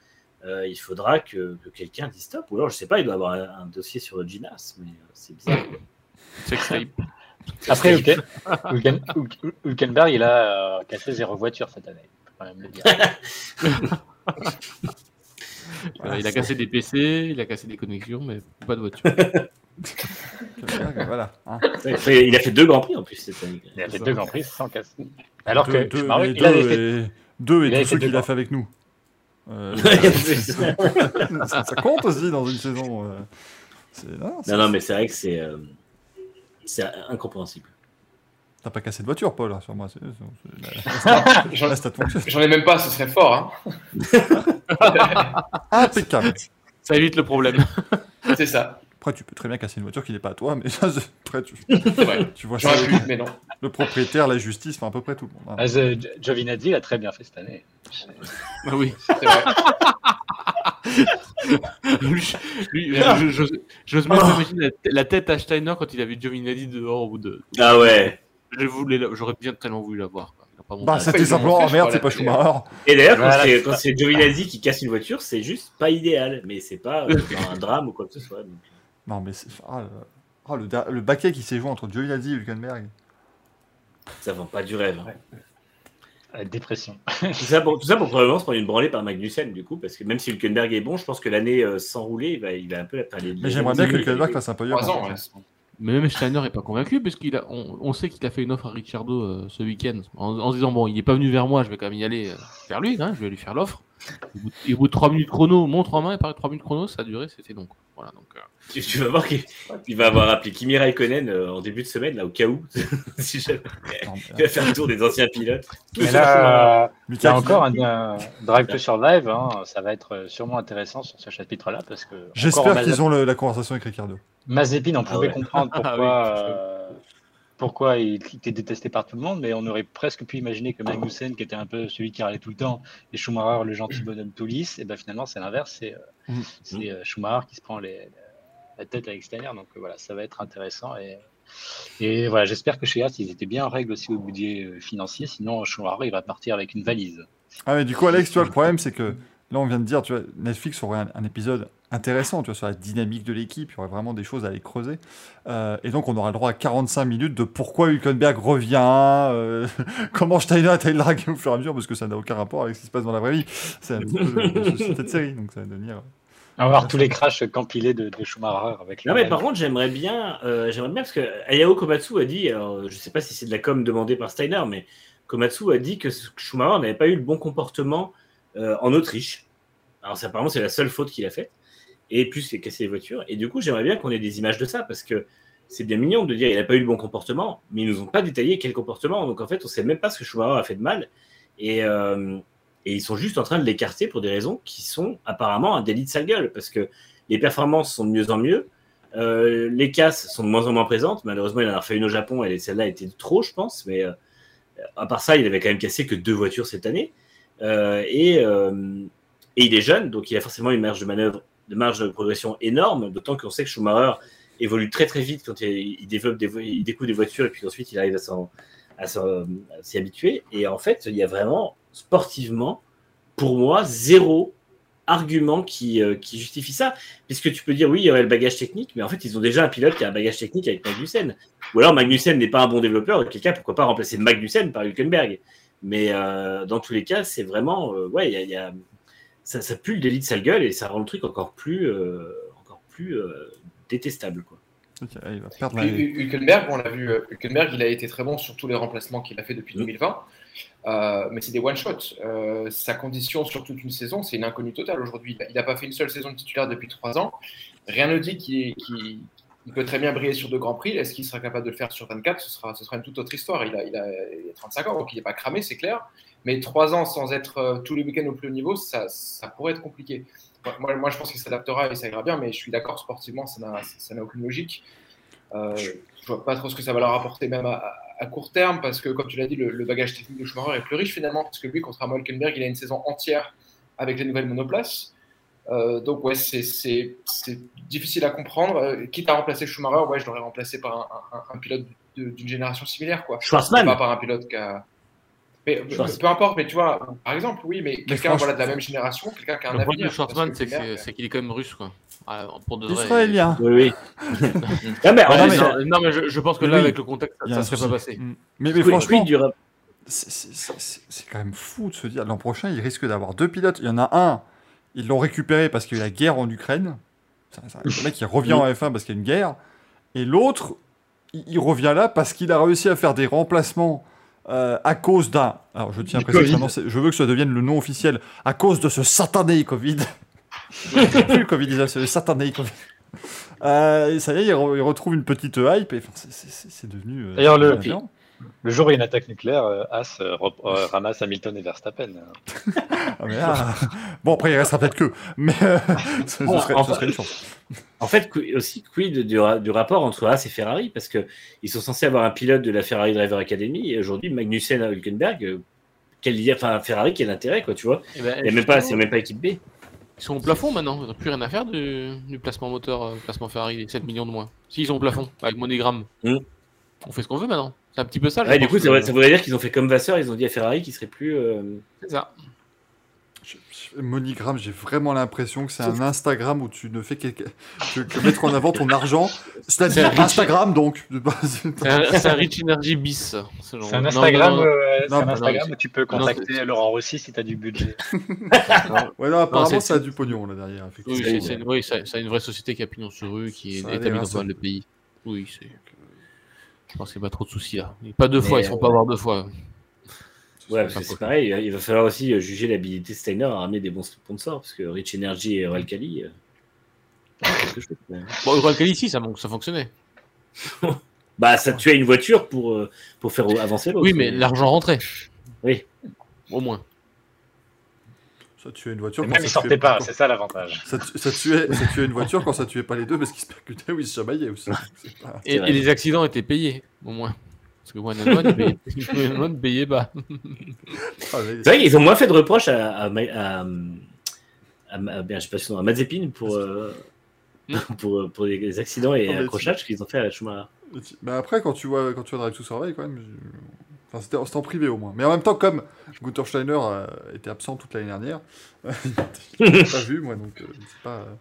euh, il faudra que, que quelqu'un dise stop. Ou alors, je sais pas, il doit avoir un, un dossier sur Ginas, mais euh, c'est bizarre. tape. Après, Hülken- Hülken- Hülken- Hülkenberg, il a euh, cassé zéro voiture cette année. Faut quand même le dire. Voilà, il a cassé des PC, il a cassé des connexions, mais pas de voiture. Voilà. hein. Il a fait- deux grands prix en plus cette année. Il a fait deux grands prix sans casser. Alors deux, que deux, et il avait deux fait et, deux et il tous ceux deux qu'il a fait avec nous. Euh, ça, ça compte aussi dans une saison. euh, non, non, non, mais c'est vrai que c'est euh, c'est incompréhensible. T'as pas cassé de voiture, Paul, c'est- la- J'en ai même pas, ce serait fort. Hein. Impeccable. Ça évite le problème. C'est ça. Après, tu peux très bien casser une voiture qui n'est pas à toi, mais ça, c'est- après, tu, tu vois ça. J'aurais pu, mais non. Le propriétaire, la justice, enfin à peu près tout le monde. hein. Ah, The- Giovinazzi l'a très bien fait cette année. Ah oui. Lui, lui, euh, J'ose même imaginer la, la tête à Steiner quand il a vu Giovinazzi dehors bout de. Ah ouais. J'aurais bien tellement voulu la voir. Bah, c'était simplement, montré, oh merde, c'est pas. Schumacher. Et d'ailleurs, quand Voilà, c'est- quand Giovinazzi qui casse une voiture, c'est juste pas idéal, mais c'est pas euh, un drame ou quoi que ce soit. donc. Non, mais c'est. Ah, le... ah, le, da- le baquet qui s'est joué entre Giovinazzi et Hülkenberg. Ça vend pas du rêve. hein. La dépression. Tout ça pour, tout ça pour probablement se prendre une branlée par Magnussen, du coup, parce que même si Hülkenberg est bon, je pense que l'année euh, sans rouler, il va, il va un peu la les- Mais j'aimerais bien que Hülkenberg fasse un podium. Ans, ouais. Mais même Steiner n'est pas convaincu parce qu'il a, on, on sait qu'il a fait une offre à Ricciardo euh, ce week-end en, en se disant bon, il n'est pas venu vers moi, je vais quand même y aller euh, vers lui, hein, je vais lui faire l'offre. Au bout de- Et au bout de 3 minutes chrono, montre en main, et pareil 3 minutes chrono, ça a duré, c'était long. quoi. Voilà, donc, euh, Tu, tu vas voir qu'il il va avoir appelé Kimi Raikkonen euh, en début de semaine, là, au cas où. si jamais. Il va faire le tour des anciens pilotes. Mais là, euh, il y a encore un, un Drive to Survive. hein. Ça va être sûrement intéressant sur ce chapitre-là parce que. encore J'espère qu'ils ont le- la conversation avec Ricardo. Mazepin, on Ah pouvait ouais. comprendre Ah pourquoi, oui, euh, pourquoi il était détesté par tout le monde, mais on aurait presque pu imaginer que Magnussen, qui était un peu celui qui râlait tout le temps, et Schumacher, le gentil bonhomme tout lisse, et ben finalement c'est l'inverse, c'est euh, Mm. euh, Schumacher qui se prend les- la tête avec Steiner, donc euh, voilà, ça va être intéressant. Et, et voilà, j'espère que chez Haas, ils étaient bien en règle aussi au budget financier, sinon Schumacher, il va partir avec une valise. Ah, mais du coup, Alex, tu vois, le problème, c'est que là, on vient de dire, tu vois, Netflix aurait un, un épisode intéressant, tu vois, sur la dynamique de l'équipe. Il y aurait vraiment des choses à aller creuser. Euh, et donc, on aura le droit à 45 minutes de pourquoi Hülkenberg revient, euh, comment Steiner a été dragué au fur et à mesure, parce que ça n'a aucun rapport avec ce qui se passe dans la vraie vie. C'est un petit peu de cette série. Donc, ça va devenir. On va voir tous les crashs campilés de, de Schumacher avec Non, mais par contre, j'aimerais bien, euh, j'aimerais bien parce que Ayao Komatsu a dit, alors je sais pas si c'est de la com demandée par Steiner, mais Komatsu a dit que Schumacher n'avait pas eu le bon comportement euh, en Autriche. Alors, apparemment, c'est la seule faute qu'il a faite. Et plus, il a cassé les voitures. Et du coup, j'aimerais bien qu'on ait des images de ça parce que c'est bien mignon de dire il n'a pas eu le bon comportement, mais ils nous ont pas détaillé quel comportement. Donc, en fait, on sait même pas ce que Schumacher a fait de mal. Et, euh, et ils sont juste en train de l'écarter pour des raisons qui sont apparemment un délit de sale gueule parce que les performances sont de mieux en mieux. Euh, les casses sont de moins en moins présentes. Malheureusement, il en a refait une au Japon et celle-là était trop, je pense. Mais à part ça, il avait quand même cassé que deux voitures cette année. Euh, et, euh, et il est jeune, donc il a forcément une marge de manœuvre, de marge de progression énorme. D'autant qu'on sait que Schumacher évolue très très vite quand il, développe des, il découvre des voitures et puis ensuite il arrive à s'y habituer. Et en fait, il y a vraiment sportivement, pour moi, zéro argument qui, euh, qui justifie ça. Puisque tu peux dire, oui, il y aurait le bagage technique, mais en fait, ils ont déjà un pilote qui a un bagage technique avec Magnussen. Ou alors Magnussen n'est pas un bon développeur, cas, pourquoi pas remplacer Magnussen par Hülkenberg? Mais euh, dans tous les cas, c'est vraiment, euh, ouais, il y a, il y a- ça, ça pue le délit de sale gueule et ça rend le truc encore plus, euh, encore plus euh, détestable. Quoi. Il va perdre Puis, la- Hü- Hülkenberg, on l'a vu, Hülkenberg, il a été très bon sur tous les remplacements qu'il a fait depuis Mm. 2020. Euh, mais c'est des one-shots. Euh, sa condition sur toute une saison, c'est une inconnue totale aujourd'hui. Il n'a pas fait une seule saison de titulaire depuis trois ans. Rien ne dit qu'il- il peut très bien briller sur deux grands prix. Est-ce qu'il sera capable de le faire sur 24 ce sera, ce sera une toute autre histoire. Il a, a, il a 35 ans, donc il n'est pas cramé, c'est clair. Mais trois ans sans être euh, tous les week-ends au plus haut niveau, ça, pourrait être compliqué. Moi- je pense qu'il s'adaptera et ça ira bien, mais je suis d'accord, sportivement, ça n'a- aucune logique. Euh, je vois pas trop ce que ça va leur apporter même à, court terme parce que, comme tu l'as dit, le, bagage technique de Schumacher est plus riche finalement parce que lui, contrairement à Hülkenberg, il a une saison entière avec les nouvelles monoplaces. Euh, donc ouais, c'est- difficile à comprendre. Euh, quitte à remplacer Schumacher, ouais, je l'aurais remplacé par un, un- un pilote d'une génération similaire, quoi. Schwarzman, Pas par un pilote qui a. Mais, peu- Schwarz- peu importe, mais tu vois, par exemple, oui, mais quelqu'un franchement- voilà, de la même génération, quelqu'un qui a un Le problème avenir. de Schwartzman, parce c'est que que c'est- Hülkenberg, c'est qu'il est quand même russe, quoi. Ah, pour de vrai. Israélien. oui, oui. non, mais, Ah, en non, fait, mais- ça- Non, non, mais je, je pense que là, oui. avec le contexte, ça un serait pas passé. Mm. Mais, mais franchement, c'est quand même fou de se dire l'an prochain, il risque d'avoir deux pilotes. Il y en a un, ils l'ont récupéré parce qu'il y a eu la guerre en Ukraine. Le mec, il revient en F1 parce qu'il y a une guerre. Et l'autre, il, il revient là parce qu'il a réussi à faire des remplacements euh, à cause d'un. Alors, je tiens à préciser je veux que ça devienne le nom officiel à cause de ce satané Covid. plus le Covid, c'est le satané Covid. Euh, et ça y est, il, re- il retrouve une petite hype et c'est- devenu. euh, D'ailleurs, le-. Le jour où il y a une attaque nucléaire, euh, As euh, euh, ramasse Hamilton et Verstappen. Ah, mais là- Bon, après, il restera peut-être que. Mais euh, ce, serait, enfin- ce serait une chance. En fait, aussi, quid du, ra- du rapport entre Haas et Ferrari? Parce qu'ils sont censés avoir un pilote de la Ferrari Driver Academy et aujourd'hui, Magnussen à Hülkenberg, quel lien, enfin, Ferrari, quel intérêt, quoi, tu vois? Eh ben, Il n'y a même pas, c'est même pas équipe B. Ils sont au plafond maintenant, ils n'ont plus rien à faire du, du placement moteur, euh, placement Ferrari, les 7 millions de moins. S'ils sont au plafond, avec MoneyGram, Mm. on fait ce qu'on veut maintenant. C'est un petit peu ça. Ouais, du coup, ça, que- ça voudrait dire qu'ils ont fait comme Vasseur, ils ont dit à Ferrari qu'ils seraient plus. euh, C'est ça. Je- je- Monigram, j'ai vraiment l'impression que c'est un Instagram où tu ne fais que, que- que mettre en avant ton argent. C'est-à-dire Instagram, donc. C'est un, Rich Energy bis. ce. C'est un Instagram, non, non. euh, Non, un non, Instagram non, où tu peux contacter Laurent Rossi si tu as du budget. Ouais, non, apparemment, ça a du pognon là derrière. Oui, c'est oui, une vraie société qui a pignon sur rue, qui est établie dans pas mal de pays. Oui, c'est. Je pense qu'il n'y a pas trop de soucis là. Et Pas deux fois, ils ne euh, faut pas avoir deux fois. Ouais, parce que c'est pareil, il va falloir aussi euh, juger l'habilité de Steiner à ramener des bons sponsors, parce que Rich Energy et. Euh, chose, quand même. Bon, Uralkali ici, ça, ça fonctionnait. bah, ça tuait une voiture pour, euh, pour faire avancer l'autre. Oui, mais l'argent rentrait. Oui. Au moins. Ça tuait une voiture Et quand même ça ils sortaient pas, c'est ça l'avantage. Ça, tu- ça tuait, ça tuait une voiture quand ça tuait pas les deux parce qu'ils se percutaient ou ils se chamaillaient aussi. Pas- Et, les accidents étaient payés, au moins. Parce que One and One, payait- One payait bas. Ah, mais- C'est vrai qu'ils ont moins fait de reproches à, à, à, à, à- bien, je sais pas son nom, à Mazepin pour, euh, pour, pour les accidents et accrochages qu'ils ont fait à la Schumacher. Mais après, quand tu vois, quand tu vois Drive to Survive, quand même, je- enfin, c'était en privé au moins. Mais en même temps, comme Gunther Steiner euh, était absent toute l'année dernière, je l'ai pas vu moi, donc euh, c'est pas. euh,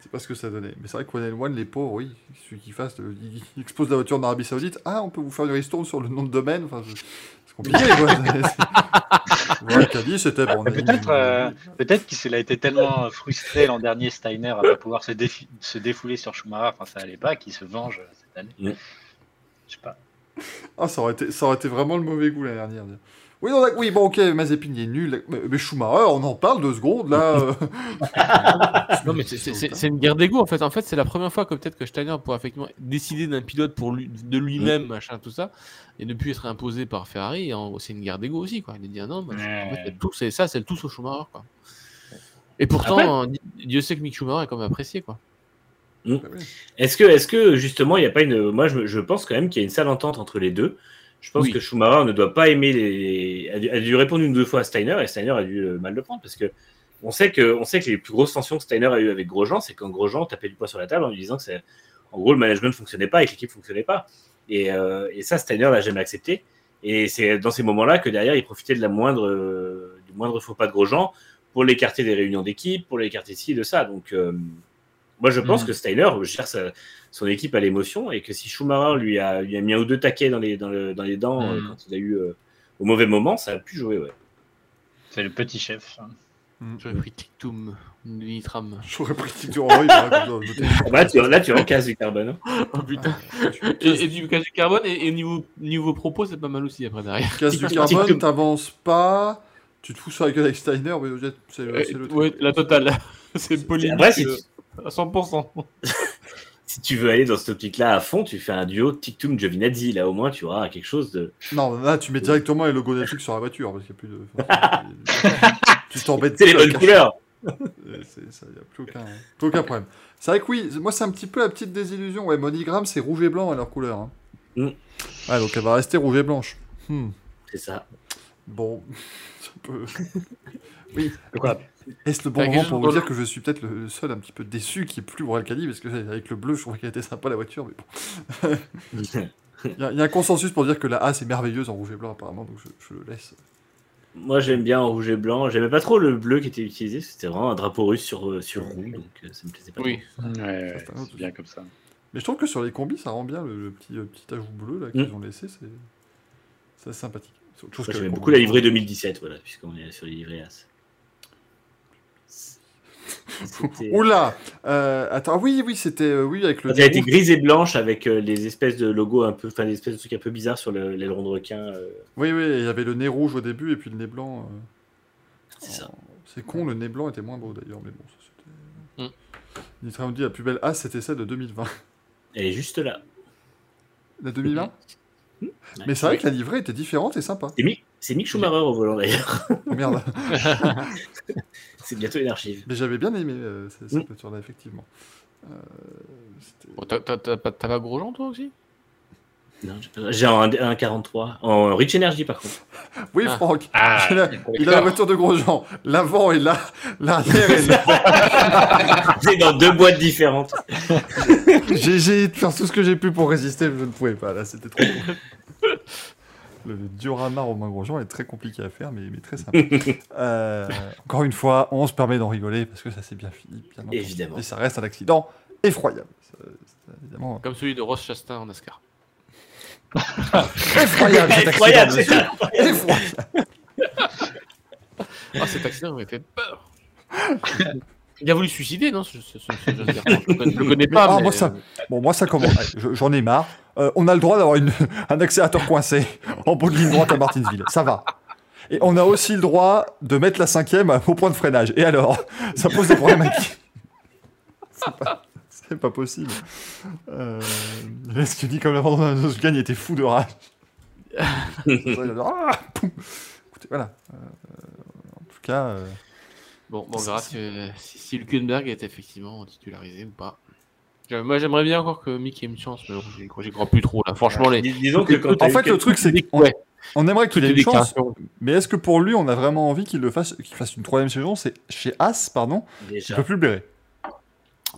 C'est pas ce que ça donnait. Mais c'est vrai que One One, les pauvres, oui, celui qui fasse, le- il, il expose la voiture en Arabie Saoudite. Ah, on peut vous faire une ristourne sur le nom de domaine. Enfin, je- c'est compliqué, ouais, Caddy, c'était bon. dit- Peut-être euh, peut-être qu'il a été tellement frustré l'an dernier, Steiner, à pas pouvoir se, défi- se défouler sur Schumacher, enfin ça allait pas, qu'il se venge euh, cette année. Mm. Je sais pas. Ah, ça aurait, été, ça aurait été vraiment le mauvais goût l'année dernière. Oui, non, oui, bon, ok, Mazepin il est nul. Mais, mais Schumacher, on en parle deux secondes, là. euh. Non, mais c'est- une guerre d'ego en fait. En fait, c'est la première fois que peut-être que Steiner pourrait effectivement décider d'un pilote pour lui, de lui-même, machin, tout ça, et ne plus être imposé par Ferrari. C'est une guerre d'ego aussi, quoi. Il a dit ah non, bah, Ouais. en fait, c'est tout, c'est ça, c'est le tout au Schumacher, quoi. Et pourtant, Après- hein, Dieu sait que Mick Schumacher est quand même apprécié, quoi. Est-ce que, est-ce que justement, il n'y a pas une. Moi, je, je pense quand même qu'il y a une sale entente entre les deux. Je pense Oui. que Schumacher ne doit pas aimer les. A dû, a dû répondre une ou deux fois à Steiner et Steiner a dû euh, mal le prendre parce que on sait que, on sait que les plus grosses tensions que Steiner a eues avec Grosjean, c'est quand Grosjean tapait du poing sur la table en lui disant que c'est. En gros, le management ne fonctionnait pas et que l'équipe ne fonctionnait pas. Et, euh, et ça, Steiner l'a jamais accepté. Et c'est dans ces moments-là que derrière, il profitait de la moindre, euh, du moindre faux pas de Grosjean pour l'écarter des réunions d'équipe, pour l'écarter de ci, de ça. Donc, euh, moi, je pense Mhm. que Steiner gère sa- son équipe à l'émotion et que si Schumacher lui a, lui a mis un ou deux taquets dans les, dans le- dans les dents euh, Mhm. quand il a eu euh, au mauvais moment, ça a pu jouer. Ouais. C'est le petit chef. hein. J'aurais pris Tictum, Nitram. J'aurais pris ça, Ah bah, là, tu, là, tu recasses du carbone. hein. Oh putain. Ah, Et, et du carbone, et, et niveau, niveau propos, c'est pas mal aussi après derrière. Tu casses du carbone, t'avances pas, tu te fous sur la gueule avec Steiner, mais c'est c'est le Euh, truc. ouais, la totale. c'est polémique Après, si euh, tu, à 100%. si tu veux aller dans cette optique-là à fond, tu fais un duo Tictum Giovinazzi. Là, au moins, tu auras quelque chose de. Non, là, tu mets directement les logos Netflix sur la voiture, parce qu'il n'y a plus de. tu t'embêtes C'est les bonnes couleurs. Euh, c'est- ça, y a plus aucun, plus aucun problème. C'est vrai que oui, moi c'est un petit peu la petite désillusion. Ouais, Monigram c'est rouge et blanc à leur couleur. hein. Mm. Ouais, donc elle va rester rouge et blanche. Hmm. C'est ça. Bon, ça peut. oui. Pourquoi Est-ce le bon moment pour vous dire que je suis peut-être le seul un petit peu déçu qui est plus pour Alcali parce que avec le bleu je trouvais qu'elle était sympa la voiture mais bon. Il y, a- il y a un consensus pour dire que la A c'est merveilleuse en rouge et blanc apparemment donc je, je le laisse. Moi, j'aime bien en rouge et blanc. J'aimais pas trop le bleu qui était utilisé. C'était vraiment un drapeau russe sur, euh, sur roue, donc euh, ça me plaisait pas. Oui. Ouais, ouais, c'est bien comme ça. Mais je trouve que sur les combis ça rend bien le, le petit, euh, petit ajout bleu là qu'ils ont laissé c'est sympathique. Le beaucoup combi la livrée 2017, voilà, puisqu'on est sur les livrées As. Oula euh, Attends, oui, oui, c'était. euh, oui, avec le. Elle était grise et blanche avec euh, les espèces de logos un peu, enfin des espèces de trucs un peu bizarres sur le- l'aileron de requin. euh, Oui, oui, il y avait le nez rouge au début et puis le nez blanc. euh, c'est ça. C'est con, le nez blanc était moins beau d'ailleurs, mais bon, ça c'était. Mm. Nitra nous dit la plus belle A c'était celle de 2020. Elle est juste là. La 2020 Ouais. Mais c'est vrai que la livrée était différente et sympa. C'est Mick, c'est Mick Schumacher au volant d'ailleurs. Oh, merde. c'est bientôt une archive. Mais j'avais bien aimé euh, cette, cette Mm. voiture-là, effectivement. Euh, t'as- t'as- T'as pas t'as pas Grosjean, toi aussi? Non, j'ai un, un 43 en Rich Energy par contre. Oui, Ah. Franck, Ah, il a, il a la voiture de Grosjean. L'avant est là, l'arrière est là. C'est dans deux boîtes différentes. J'ai essayé de faire tout ce que j'ai pu pour résister, mais je ne pouvais pas. Là, c'était trop. cool. Le diorama Romain Grosjean est très compliqué à faire, mais, mais très simple. Euh, encore une fois, on se permet d'en rigoler parce que ça s'est bien fini, bien entendu. Évidemment. Et ça reste un accident effroyable. Ça, c'est évidemment Comme celui de Ross Chastain en NASCAR. effroyable. cet accident, monsieur. Effroyable. Ah, cet accident m'a fait peur. Il a voulu se suicider, non ce, ce- ce- ce jeune garçon Je je le connais pas. ah, mais, moi, ça- Bon, moi, ça commence. J'en ai marre. Euh, on a le droit d'avoir une- un accélérateur coincé en bout de ligne droite à Martinsville. Ça va. Et on a aussi le droit de mettre la cinquième au point de freinage. Et alors Ça pose des problèmes à qui? C'est pas, possible. Euh, ce dit comme l'abandon de gagne était fou de rage. Ah, poum. Écoutez, voilà. Euh, en tout cas, euh, Bon, bon, on verra si, si, si Hülkenberg est effectivement titularisé ou pas. Moi, j'aimerais bien encore que Mick ait une chance, mais bon, j'y crois plus trop là. Franchement, les. Dis- Disons que quand en fait, le truc, c'est qu'on Ouais, on aimerait qu'il ait les une chance. Mais est-ce que pour lui, on a vraiment envie qu'il le fasse, qu'il fasse une troisième saison? C'est chez As, pardon. quelques- Il déjà, peut plus le blairer.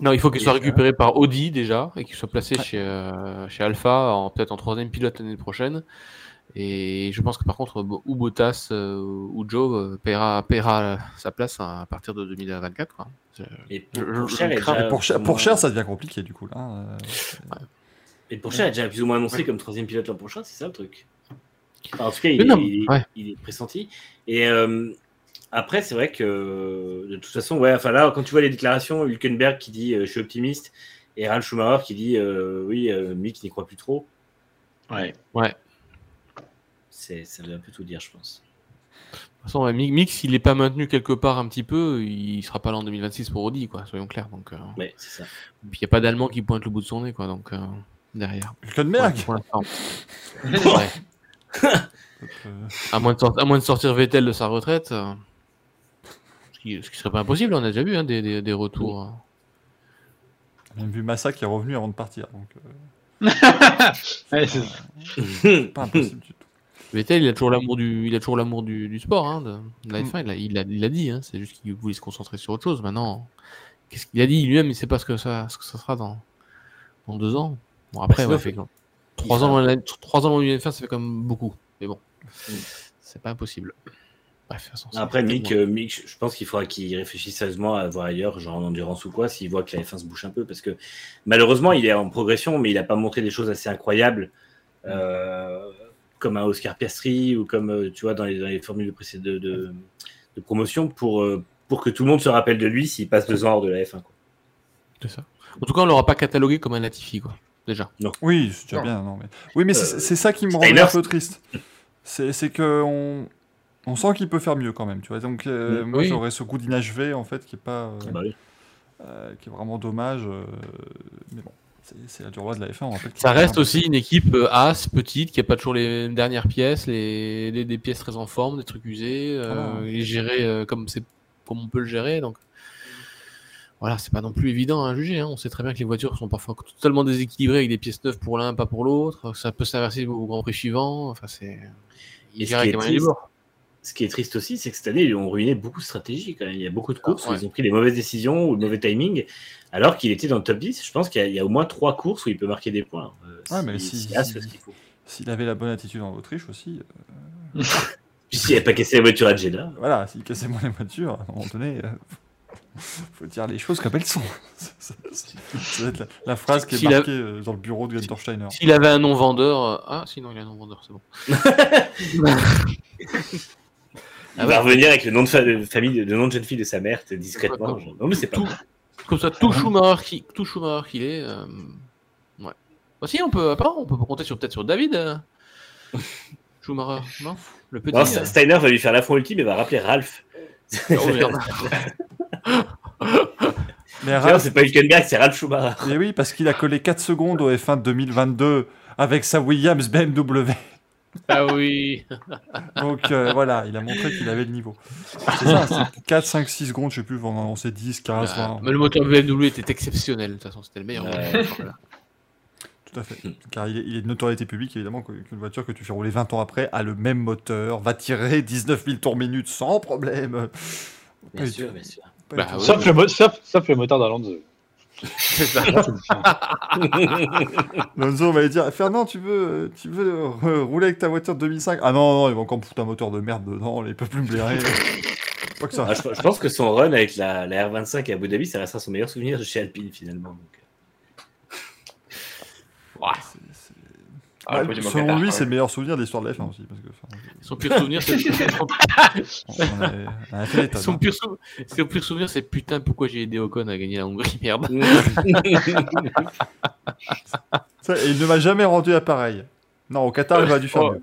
Non, il faut qu'il soit Déjà. récupéré par Audi déjà et qu'il soit placé chez, euh, chez Alpha, en- peut-être en troisième pilote l'année prochaine. Et je pense que par contre, ou Bottas euh, ou Joe euh, paiera, paiera sa place à partir de 2024. Quoi. Je- Et pour, Je- pour je Cher, déjà Pour, cher, pour ça devient compliqué du coup. Là. euh, Et pour Cher est déjà plus ou moins annoncé comme troisième pilote l'an prochain, c'est ça le truc? Enfin, en tout cas, il, est, il est- ouais. il est pressenti. Et euh, après, c'est vrai que de toute façon, ouais, enfin là, quand tu vois les déclarations, Hülkenberg qui dit euh, je suis optimiste et Ralf Schumacher qui dit euh, oui, euh, Mick n'y croit plus trop. Ouais. C'est, ça veut un peu tout dire, je pense. De toute façon, ouais, Mi- Mick, s'il n'est pas maintenu quelque part un petit peu, il sera pas là en 2026 pour Audi, quoi, soyons clairs. Donc, euh, Ouais, c'est ça. Puis il n'y a pas d'Allemand qui pointe le bout de son nez, quoi, donc euh, derrière. Hülkenberg Ouais, pour l'instant. Ouais. Euh, À, moins de à moins de sortir Vettel de sa retraite, euh, ce, qui, ce qui serait pas impossible, on a déjà vu hein, des, des- des retours. On a même vu Massa qui est revenu avant de partir. Donc, euh, Ouais, c'est- pas impossible du tout. Vettel, il a toujours l'amour du, il a toujours l'amour du, du sport, hein, de, de la F1. Il l'a il l'a dit, hein, c'est juste qu'il voulait se concentrer sur autre chose. Maintenant, qu'est-ce qu'il a dit lui-même? Il sait pas ce que ça, ce que ça sera dans, dans deux ans. Bon après, ouais, fait, trois ans, dans la- trois ans dans une F1, ça fait quand même beaucoup. Mais bon, Mm. c'est pas impossible. Bref, façon, Après, Mick, euh, Mick, je pense qu'il faudra qu'il réfléchisse sérieusement à voir ailleurs, genre en endurance ou quoi, s'il voit que la F1 se bouge un peu. Parce que malheureusement, il est en progression, mais il n'a pas montré des choses assez incroyables, euh, comme un Oscar Piastri ou comme, euh, tu vois, dans les, dans les formules de, de, de, de promotion pour, euh, pour que tout le monde se rappelle de lui s'il passe deux ans hors de la F1. Quoi. c'est ça. En tout cas, on l'aura pas catalogué comme un Latifi, quoi. Déjà. Oui, c'est déjà bien. Non, mais... Oui, mais c'est Euh, c'est ça qui me rend un peu triste. C'est que on... on sent qu'il peut faire mieux quand même. Tu vois, donc euh, Mm, moi j'aurais ce goût d'inachevé en fait qui est pas, euh, Ah bah oui. euh, qui est vraiment dommage. euh, Mais bon, c'est- la du roi de la F1. On rappelle Ça est reste un- aussi une équipe euh, as, petite, qui a pas toujours les dernières pièces, les, les- des pièces très en forme, des trucs usés, euh, Voilà. et gérer euh, comme c'est comme on peut le gérer. Donc voilà, c'est pas non plus évident à juger. hein. On sait très bien que les voitures sont parfois totalement déséquilibrées avec des pièces neuves pour l'un, pas pour l'autre. Ça peut s'inverser au Grand Prix suivant. Enfin, c'est. Et ce qui est triste. Ce qui est triste aussi, c'est que cette année, ils ont ruiné beaucoup de stratégies. Quand même. Il y a beaucoup de courses où ouais. ils ont pris les mauvaises décisions ou le mauvais timing, alors qu'il était dans le top 10. Je pense qu'il y, a- il y a au moins trois courses où il peut marquer des points. Euh, Ouais, mais si-. S'il avait la bonne attitude en Autriche aussi, euh, Puis s'il n'a pas cassé la voiture à Jeddah. voilà, s'il cassait moins les voitures, à un moment donné, euh, faut dire les choses comme elles sont. Ça- va être la, la phrase qui est a- marquée euh, dans le bureau de Gunther Steiner. S'il avait un nom vendeur. euh, Ah, sinon il a un nom vendeur, c'est bon. Il va revenir avec le nom de, fa- de famille, le nom de jeune fille de sa mère, discrètement. Non, mais c'est pas tout, comme ça, tout Schumacher qui, tout Schumacher qu'il est. euh, Ouais. Bah, si, on peut, on peut compter sur peut-être sur David. euh, Schumacher, non? Le petit. Non, euh, Steiner va lui faire l'affront ultime et va rappeler Ralph. Oh merde. Mais Non, Ralph, c'est pas Hülkenberg, c'est Ralph Schumacher. mais oui, parce qu'il a collé 4 secondes au F1 de 2022 avec sa Williams BMW. Ah oui. Donc euh, voilà, il a montré qu'il avait le niveau. C'est ça, c'est 4, 5, 6 secondes, je sais plus, on s'est 10, 15, Ah, 20. mais le moteur BMW était exceptionnel, de toute façon, c'était le meilleur. Ouais. moteur. Voilà. Tout à fait. Car il est, il est de notoriété publique, évidemment, qu'une voiture que tu fais rouler 20 ans après a le même moteur, va tirer 19 000 tours minute sans problème. Bien Pas sûr, bien sûr. Bah sauf, le sauf, sauf le moteur d'Alonso. C'est ça. Lonzo va lui dire Fernand, tu veux, tu veux rouler avec ta voiture de 2005 Ah non, non, il va encore me foutre un moteur de merde dedans, il peut plus me blairer. Pas que ça. Ah, je, je pense que son run avec la, la R25 à Abu Dhabi, ça restera son meilleur souvenir de chez Alpine finalement. Donc, Ah, selon lui, ouais. c'est le meilleur souvenir de l'histoire de la F1 aussi. Parce que, enfin, Son pire souvenir, c'est. Son pire, sou- son pire souvenir, c'est putain, pourquoi j'ai aidé Ocon à gagner la Hongrie, merde. Ça, et il ne m'a jamais rendu appareil. Non, au Qatar, il aurait dû faire Oh. mieux.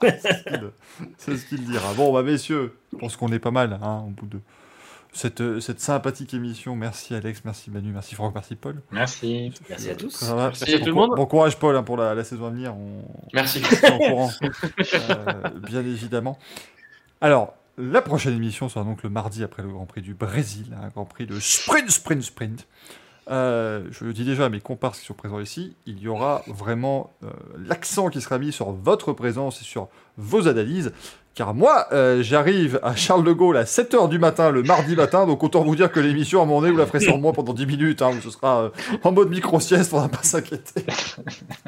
C'est ce qu'il- C'est ce qu'il dira. Bon, bah messieurs, je pense qu'on est pas mal hein, au bout de cette, euh, cette sympathique émission. Merci Alex, merci Manu, merci Franck, merci Paul. Merci. Merci à tous. Ça va Merci à Bon tout le monde. Bon courage Paul hein, pour la, la saison à venir. On, Merci. on est au courant, euh, bien évidemment. Alors, la prochaine émission sera donc le mardi après le Grand Prix du Brésil, un Grand Prix de sprint, sprint, sprint. Euh, je le dis déjà à mes comparses qui sont présents ici, il y aura vraiment euh, l'accent qui sera mis sur votre présence et sur vos analyses. Car moi, euh, j'arrive à Charles de Gaulle à 7h du matin, le mardi matin, donc autant vous dire que l'émission, à moment donné, vous la ferez sans moi pendant 10 minutes, hein, où ce sera euh, en mode micro-sieste, on va pas s'inquiéter.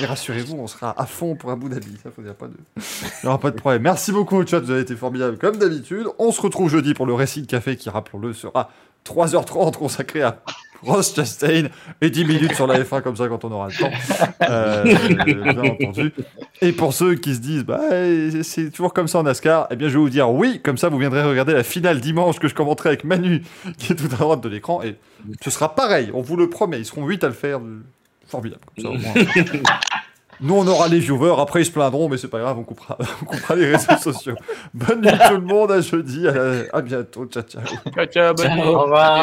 Mais rassurez-vous, on sera à fond pour Abu Dhabi, ça, faut dire pas de... Il n'y aura pas de problème. Merci beaucoup au chat, vous avez été formidable comme d'habitude. On se retrouve jeudi pour le récit de café qui, rappelons-le, sera 3h30 consacré à Ross Chastain et 10 minutes sur la F1 comme ça quand on aura le temps. Euh, bien entendu. Et pour ceux qui se disent, bah, c'est toujours comme ça en NASCAR, eh bien, je vais vous dire oui, comme ça, vous viendrez regarder la finale dimanche que je commenterai avec Manu, qui est tout à droite de l'écran, et ce sera pareil, on vous le promet, ils seront 8 à le faire. Formidable. Comme ça, au moins. Nous, on aura les viewers, après ils se plaindront, mais c'est pas grave, on coupera, on coupera les réseaux sociaux. Bonne nuit tout le monde, à jeudi, à, à bientôt, ciao ciao. Ciao, ciao, bonne Ciao. nuit. Au revoir.